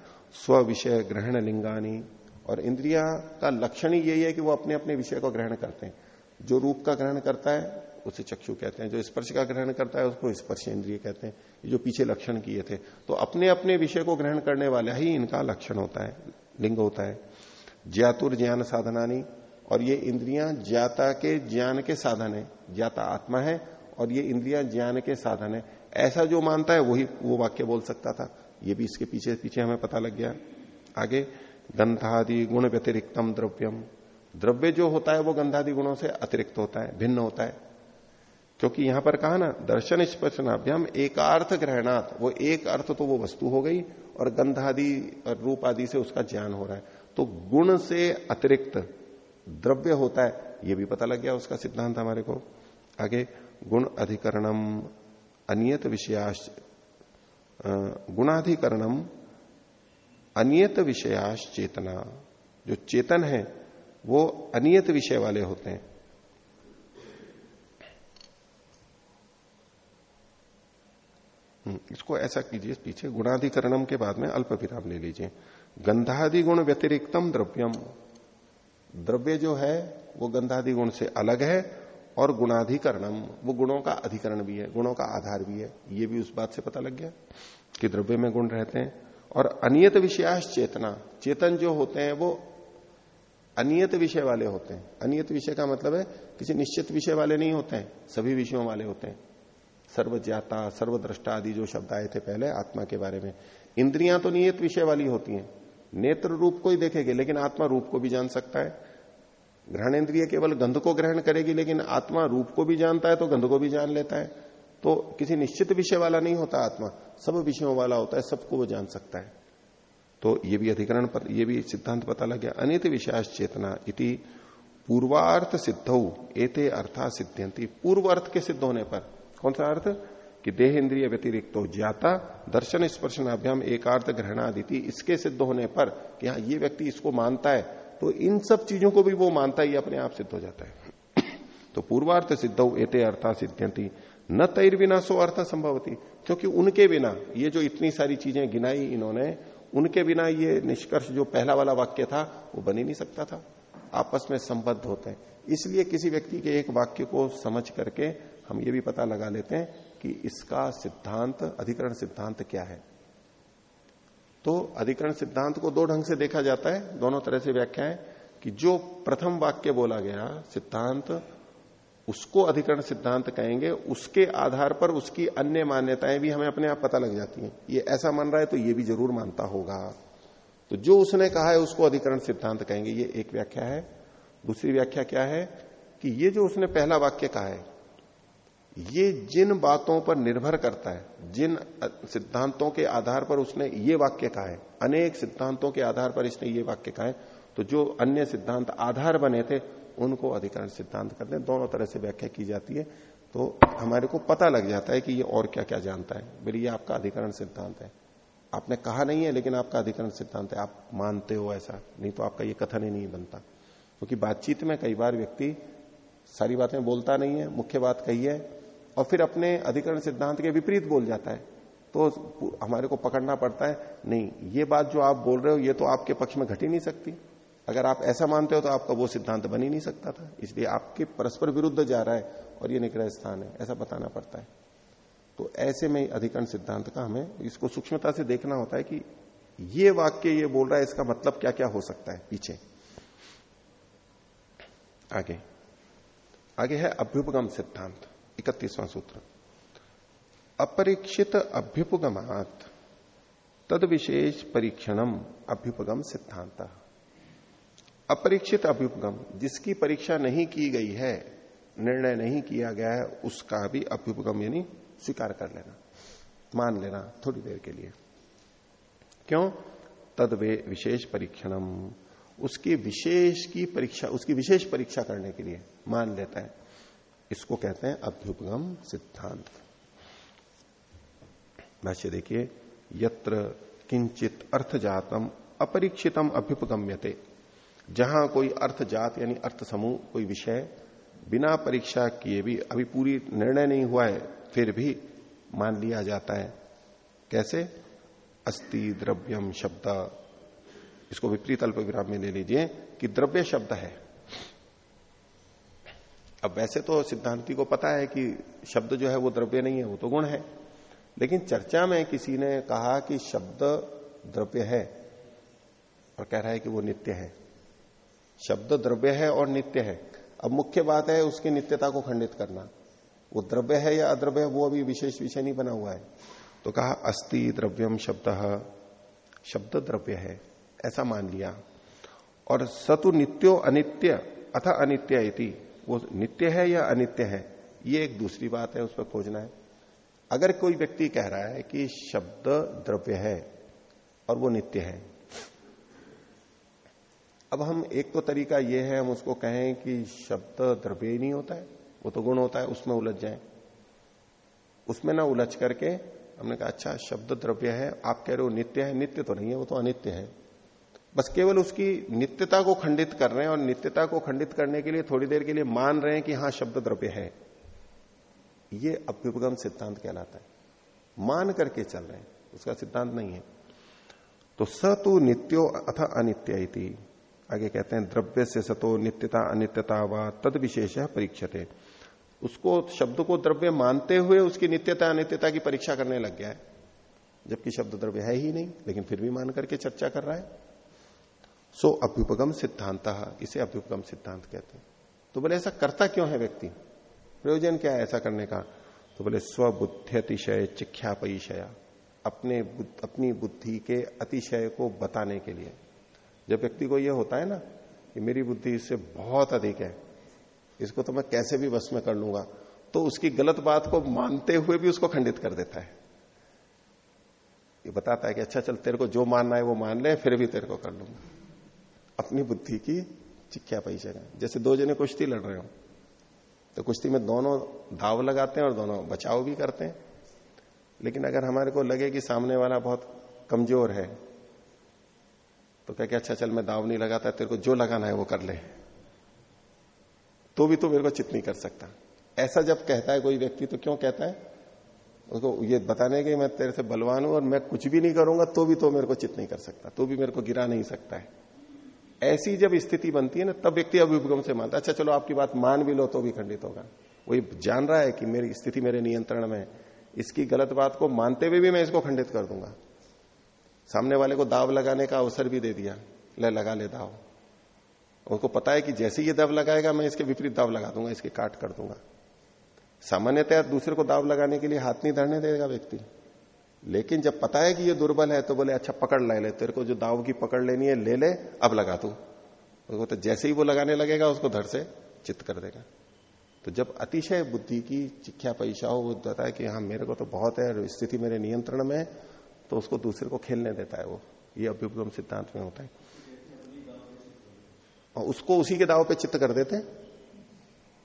स्व विषय ग्रहण लिंगानी और इंद्रिया का लक्षण ही यही है कि वो अपने अपने विषय को ग्रहण करते हैं। जो रूप का ग्रहण करता है, उसे चक्षु कहते हैं। जो स्पर्श का ग्रहण करता है, उसको स्पर्श इंद्रिय कहते हैं। ये जो पीछे लक्षण किए थे। तो अपने अपने विषय को ग्रहण करने वाला ही इनका लक्षण होता है, लिंग होता है। ज्ञातुर ज्ञान साधनानी, और ये इंद्रियाँ ज्ञाता के ज्ञान के साधन है। ज्ञाता आत्मा है, और ये इंद्रियाँ ज्ञान के साधन है। ऐसा जो मानता है, वही वो वो वाक्य बोल सकता था। ये भी इसके पीछे पीछे हमें पता लग गया। आगे, गंधादि गुण व्यतिरिक्तम द्रव्यम। द्रव्य जो होता है, वो गंधादि गुणों से अतिरिक्त होता है, भिन्न होता है। क्योंकि यहाँ पर कहा ना, दर्शन स्पर्शनाभ्याम एकार्थ ग्रहणात। वो एक अर्थ तो वो वस्तु हो गई, और गंधादि और रूप आदि से उसका ज्ञान हो रहा है। तो गुण से अतिरिक्त द्रव्य होता है, ये भी पता लग गया उसका सिद्धांत हमारे को। आगे, गुण अधिकरणम। अनियत विषयाश गुणाधिकरणम अनियत विषयाश चेतना जो चेतन है वो अनियत विषय वाले होते हैं। हम्म, इसको ऐसा कीजिए पीछे गुणाधिकरणम के बाद में अल्प विराम ले लीजिए। गंधादि गुण व्यतिरिक्तम द्रव्यम। द्रव्य जो है वो गंधादि गुण से अलग है और गुणाधिकरणम, वो गुणों का अधिकरण भी है, गुणों का आधार भी है, ये भी उस बात से पता लग गया कि द्रव्य में गुण रहते हैं। और अनियत विषयाश चेतना, चेतन जो होते हैं, वो अनियत विषय वाले होते हैं। अनियत विषय का मतलब है, किसी निश्चित विषय वाले नहीं होते हैं, सभी विषयों वाले होते हैं। सर्वज्ञाता सर्वद्रष्टा आदि जो शब्द आए थे पहले, आत्मा के बारे में। इंद्रियाँ तो नियत विषय वाली होती हैं। नेत्र रूप को ही देखेगी, लेकिन आत्मा रूप को भी जान सकता है। ग्रहण इंद्रिय केवल गंध को ग्रहण करेगी, लेकिन आत्मा रूप को भी जानता है तो गंध को भी जान लेता है। तो किसी निश्चित विषय वाला नहीं होता आत्मा, सब विषयों वाला होता है, सबको वो जान सकता है। तो ये भी अधिकरण पर, ये भी सिद्धांत पता लग गया, अनित विशास चेतना इति पूर्वार्थ सिद्ध, एते अर्था सिद्ध्यंती पूर्व अर्थ के सिद्ध होने पर, कौन सा अर्थ? कि देह इंद्रिय व्यतिरिक्त हो ज्ञाता, दर्शन स्पर्शनाभ्याम एकार्थ ग्रहणादिति, इसके सिद्ध होने पर कि हाँ ये व्यक्ति इसको मानता है तो इन सब चीज़ों को भी वो मानता ही अपने आप सिद्ध हो जाता है। तो पूर्वार्थ सिद्ध एते अर्था सिद्ध्यंती। न तैर बिना सो अर्थ संभवती। क्योंकि उनके बिना ये जो इतनी सारी चीज़ें गिनाई इन्होंने, उनके बिना ये निष्कर्ष जो पहला वाला वाक्य था, वो बन ही नहीं सकता था। आपस में संबद्ध होते हैं। इसलिए किसी व्यक्ति के एक वाक्य को समझ करके हम ये भी पता लगा लेते हैं कि इसका सिद्धांत, अधिकरण सिद्धांत क्या है। तो अधिकरण सिद्धांत को दो ढंग से देखा जाता है, दोनों तरह से व्याख्या है कि जो प्रथम वाक्य बोला गया, सिद्धांत, उसको अधिकरण सिद्धांत कहेंगे, उसके आधार पर उसकी अन्य मान्यताएँ भी हमें अपने आप पता लग जाती हैं। ये ऐसा मान रहा है तो ये भी ज़रूर मानता होगा। तो जो उसने कहा है उसको अधिकरण सिद्धांत कहेंगे, ये एक व्याख्या है। दूसरी व्याख्या क्या है कि ये जो उसने पहला वाक्य कहा है ये जिन बातों पर निर्भर करता है, जिन सिद्धांतों के आधार पर उसने ये वाक्य कहा है, अनेक सिद्धांतों के आधार पर इसने ये वाक्य कहा है तो जो अन्य सिद्धांत आधार बने थे, उनको अधिकरण सिद्धांत करते हैं, दोनों तरह से व्याख्या की जाती है तो हमारे को पता लग जाता है कि ये और क्या क्या जानता है। बोले ये आपका अधिकरण सिद्धांत है। आपने कहा नहीं है, लेकिन आपका अधिकरण सिद्धांत है। आप मानते हो ऐसा, नहीं तो आपका ये कथन ही नहीं बनता। क्योंकि बातचीत में कई बार व्यक्ति सारी बातें बोलता नहीं है, मुख्य बात कही है और फिर अपने अधिकरण सिद्धांत के विपरीत बोल जाता है। तो हमारे को पकड़ना पड़ता है, नहीं, ये बात जो आप बोल रहे हो, ये तो आपके पक्ष में घट ही नहीं सकती। अगर आप ऐसा मानते हो तो आपका वो सिद्धांत बन ही नहीं सकता था। इसलिए आपके परस्पर विरुद्ध जा रहा है और ये निग्रह स्थान है, ऐसा बताना पड़ता है। तो ऐसे में अधिकरण सिद्धांत का हमें, इसको सूक्ष्मता से देखना होता है कि ये वाक्य ये बोल रहा है, इसका मतलब क्या क्या हो सकता है पीछे। आगे। आगे है अभ्युपगम सिद्धांत। इकतीसवां सूत्र। अपरीक्षित अभ्युपगमात, तद विशेष परीक्षणम अभ्युपगम सिद्धांत अपरीक्षित अभ्युपगम, जिसकी परीक्षा नहीं की गई है, निर्णय नहीं किया गया है, उसका भी अभ्युपगम यानी स्वीकार कर लेना, मान लेना थोड़ी देर के लिए। क्यों? तद विशेष परीक्षणम, उसकी विशेष की परीक्षा, उसकी विशेष परीक्षा करने के लिए मान लेता है। इसको कहते हैं अभ्युपगम सिद्धांत। भाष्य देखिए, यत्र किंचित अर्थ जातम अपरीक्षितम अभ्युपगम्यते। जहाँ कोई अर्थ जात यानी अर्थ समूह कोई विषय बिना परीक्षा किए भी, अभी पूरी निर्णय नहीं हुआ है, फिर भी मान लिया जाता है। कैसे? अस्ति द्रव्यम शब्द। इसको विपरीत अल्प विराम में ले लीजिए कि द्रव्य शब्द है। अब वैसे तो सिद्धांति को पता है कि शब्द जो है वो द्रव्य नहीं है, वो तो गुण है। लेकिन चर्चा में किसी ने कहा कि शब्द द्रव्य है और कह रहा है कि वो नित्य है। शब्द द्रव्य है और नित्य है। अब मुख्य बात है उसकी नित्यता को खंडित करना। वो द्रव्य है या अद्रव्य है, वो अभी विशेष विषय नहीं बना हुआ है। तो कहा, अस्ति द्रव्यम शब्द। शब्द द्रव्य है, ऐसा मान लिया। और सतु नित्यो अनित्य, अथा अनित्य वो नित्य है या अनित्य है, ये एक दूसरी बात है उस पर खोजना है। अगर कोई व्यक्ति कह रहा है कि शब्द द्रव्य है और वो नित्य है, अब हम एक तो तरीका ये है, हम उसको कहें कि शब्द द्रव्य ही नहीं होता है, वो तो गुण होता है, उसमें उलझ जाए। उसमें ना उलझ करके हमने कहा अच्छा शब्द द्रव्य है, आप कह रहे हो नित्य है, नित्य तो नहीं है, वो तो अनित्य है। बस केवल उसकी नित्यता को खंडित कर रहे हैं और नित्यता को खंडित करने के लिए थोड़ी देर के लिए मान रहे हैं कि हाँ, शब्द द्रव्य है। ये अभ्युपगम सिद्धांत कहलाता है। मान करके चल रहे हैं। उसका सिद्धांत नहीं है। तो स तो नित्यो अथ अनित्य आगे कहते हैं, द्रव्य से सतो नित्यता अनित्यता व तद विशेष परीक्षते। उसको, शब्द को द्रव्य मानते हुए उसकी नित्यता अनित्यता की परीक्षा करने लग गया है। जबकि शब्द द्रव्य है ही नहीं, लेकिन फिर भी मान करके चर्चा कर रहा है। सो अभ्युपगम सिद्धांत, इसे अभ्युपगम सिद्धांत कहते हैं। तो बोले, ऐसा करता क्यों है व्यक्ति? प्रयोजन क्या है ऐसा करने का? तो बोले स्वबुद्धि अतिशय चिख्यापयशया, अपने अपनी बुद्धि के अतिशय को बताने के लिए। जब व्यक्ति को यह होता है ना, कि मेरी बुद्धि इससे बहुत अधिक है, इसको तो मैं कैसे भी वश में कर लूँगा तो उसकी गलत बात को मानते हुए भी उसको खंडित कर देता है। ये बताता है कि अच्छा चल, तेरे को जो मानना है वो मान ले, फिर भी तेरे को कर लूँगा। अपनी बुद्धि की चिक्या पैसे जैसे दो जने कुश्ती लड़ रहे हो तो कुश्ती में दोनों दाव लगाते हैं और दोनों बचाव भी करते हैं। लेकिन अगर हमारे को लगे कि सामने वाला बहुत कमज़ोर है तो कह के अच्छा चल, मैं दाव नहीं लगाता, तेरे को जो लगाना है वो कर ले। तो भी तो मेरे को चित नहीं कर सकता। ऐसा जब कहता है कोई व्यक्ति तो क्यों कहता है? उसको ये बताने के मैं तेरे से बलवान हूँ और मैं कुछ भी नहीं करूँगा तो भी तो मेरे को चित नहीं कर सकता तो भी मेरे को गिरा नहीं सकता है। ऐसी जब स्थिति बनती है ना, तब व्यक्ति अभिभुगम से मानता अच्छा चलो आपकी बात मान भी लो तो भी खंडित होगा। वो जान रहा है कि मेरी स्थिति मेरे नियंत्रण में है। इसकी गलत बात को मानते हुए भी मैं इसको खंडित कर दूँगा। सामने वाले को दाव लगाने का अवसर भी दे दिया। ले, लगा ले दाव। उसको पता है कि जैसे ये दाव लगाएगा, मैं इसके विपरीत दाव लगा दूँगा, इसके काट कर दूँगा। सामान्यतः दूसरे को दाव लगाने के लिए हाथ नहीं धरने देगा व्यक्ति। लेकिन जब पता है कि ये दुर्बल है तो बोले अच्छा पकड़ ले ले, तेरे को जो दाव की पकड़ लेनी है, ले ले, अब लगा तू। उसको तो जैसे ही वो लगाने लगेगा, उसको धर से चित्त कर देगा। तो जब अतिशय बुद्धि की चिख्या पैसा हो बताता है कि हाँ मेरे को तो बहुत है स्थिति मेरे नियंत्रण में तो उसको दूसरे को खेलने देता है वो। ये अभ्युपगम सिद्धांत में होता है। और उसको उसी के दाव पे चित्त कर देते हैं।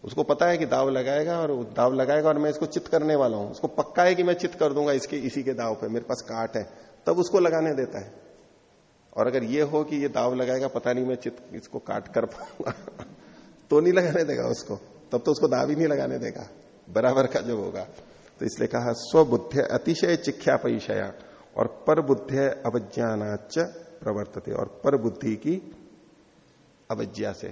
उसको पता है कि दाव लगाएगा और दाव लगाएगा और मैं इसको चित करने वाला हूँ। उसको पक्का है कि मैं चित कर दूँगा इसके, इसी के दाव पे, मेरे पास काट है। तब उसको लगाने देता है। और अगर ये हो कि ये दाव लगाएगा, पता नहीं मैं चित इसको काट कर पाऊँगा। तो नहीं लगाने देगा उसको। तब तो उसको दाव ही नहीं लगाने देगा। बराबर का जो होगा। तो इसलिए कहा, स्वबुद्ध अतिशय चिख्या पैशया और पर बुद्ध अवज्ञानाच प्रवर्तते। और पर बुद्धि की अवज्ञा से,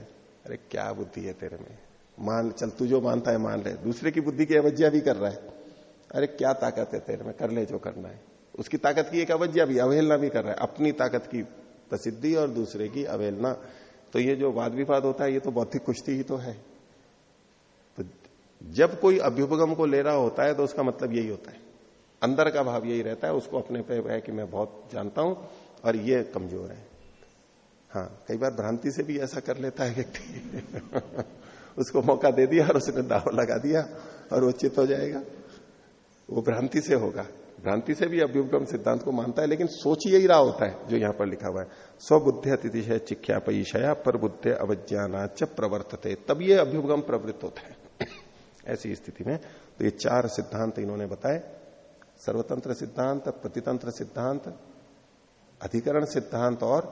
अरे क्या बुद्धि है तेरे में? मान, चल तू जो मानता है, मान ले। दूसरे की बुद्धि की अवज्ञा भी कर रहा है। अरे, क्या ताकत है तेरे में? कर ले जो करना है। उसकी ताकत की एक अवज्ञा भी, अवहेलना भी कर रहा है। अपनी ताकत की प्रसिद्धि और दूसरे की अवहेलना। तो ये जो वाद विवाद होता है, ये तो बौद्धिक कुश्ती ही तो है। तो जब कोई अभ्युपगम को ले रहा होता है तो उसका मतलब यही होता है। अंदर का भाव यही रहता है, उसको अपने पे है कि मैं बहुत जानता हूँ और ये कमज़ोर है। हाँ कई बार भ्रांति से भी ऐसा कर लेता है व्यक्ति। उसको मौका दे दिया और उसने दाव लगा दिया और वो चित हो जाएगा। वो भ्रांति से होगा। भ्रांति से भी अभ्युपगम सिद्धांत को मानता है, लेकिन सोच यही रहा होता है, जो यहाँ पर लिखा हुआ है। स्वबुद्धि अतिथिशय चिख्या पैशया पर बुद्धि अवज्ञानाच प्रवर्तते, तब ये अभ्युपगम प्रवृत्त होता है। ऐसी स्थिति में तो ये चार सिद्धांत इन्होंने बताए। सर्वतंत्र सिद्धांत, प्रतितंत्र सिद्धांत, अधिकरण सिद्धांत और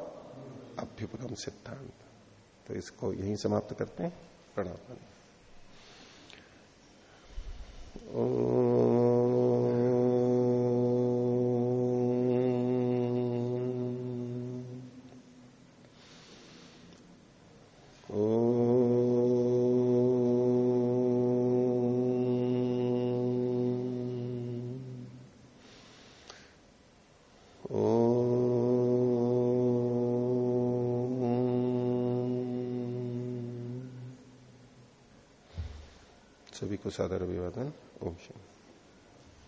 अभ्युपगम सिद्धांत। तो इसको यहीं समाप्त करते हैं। प्रणाम सभी सादर अभिवादन। ओम शांति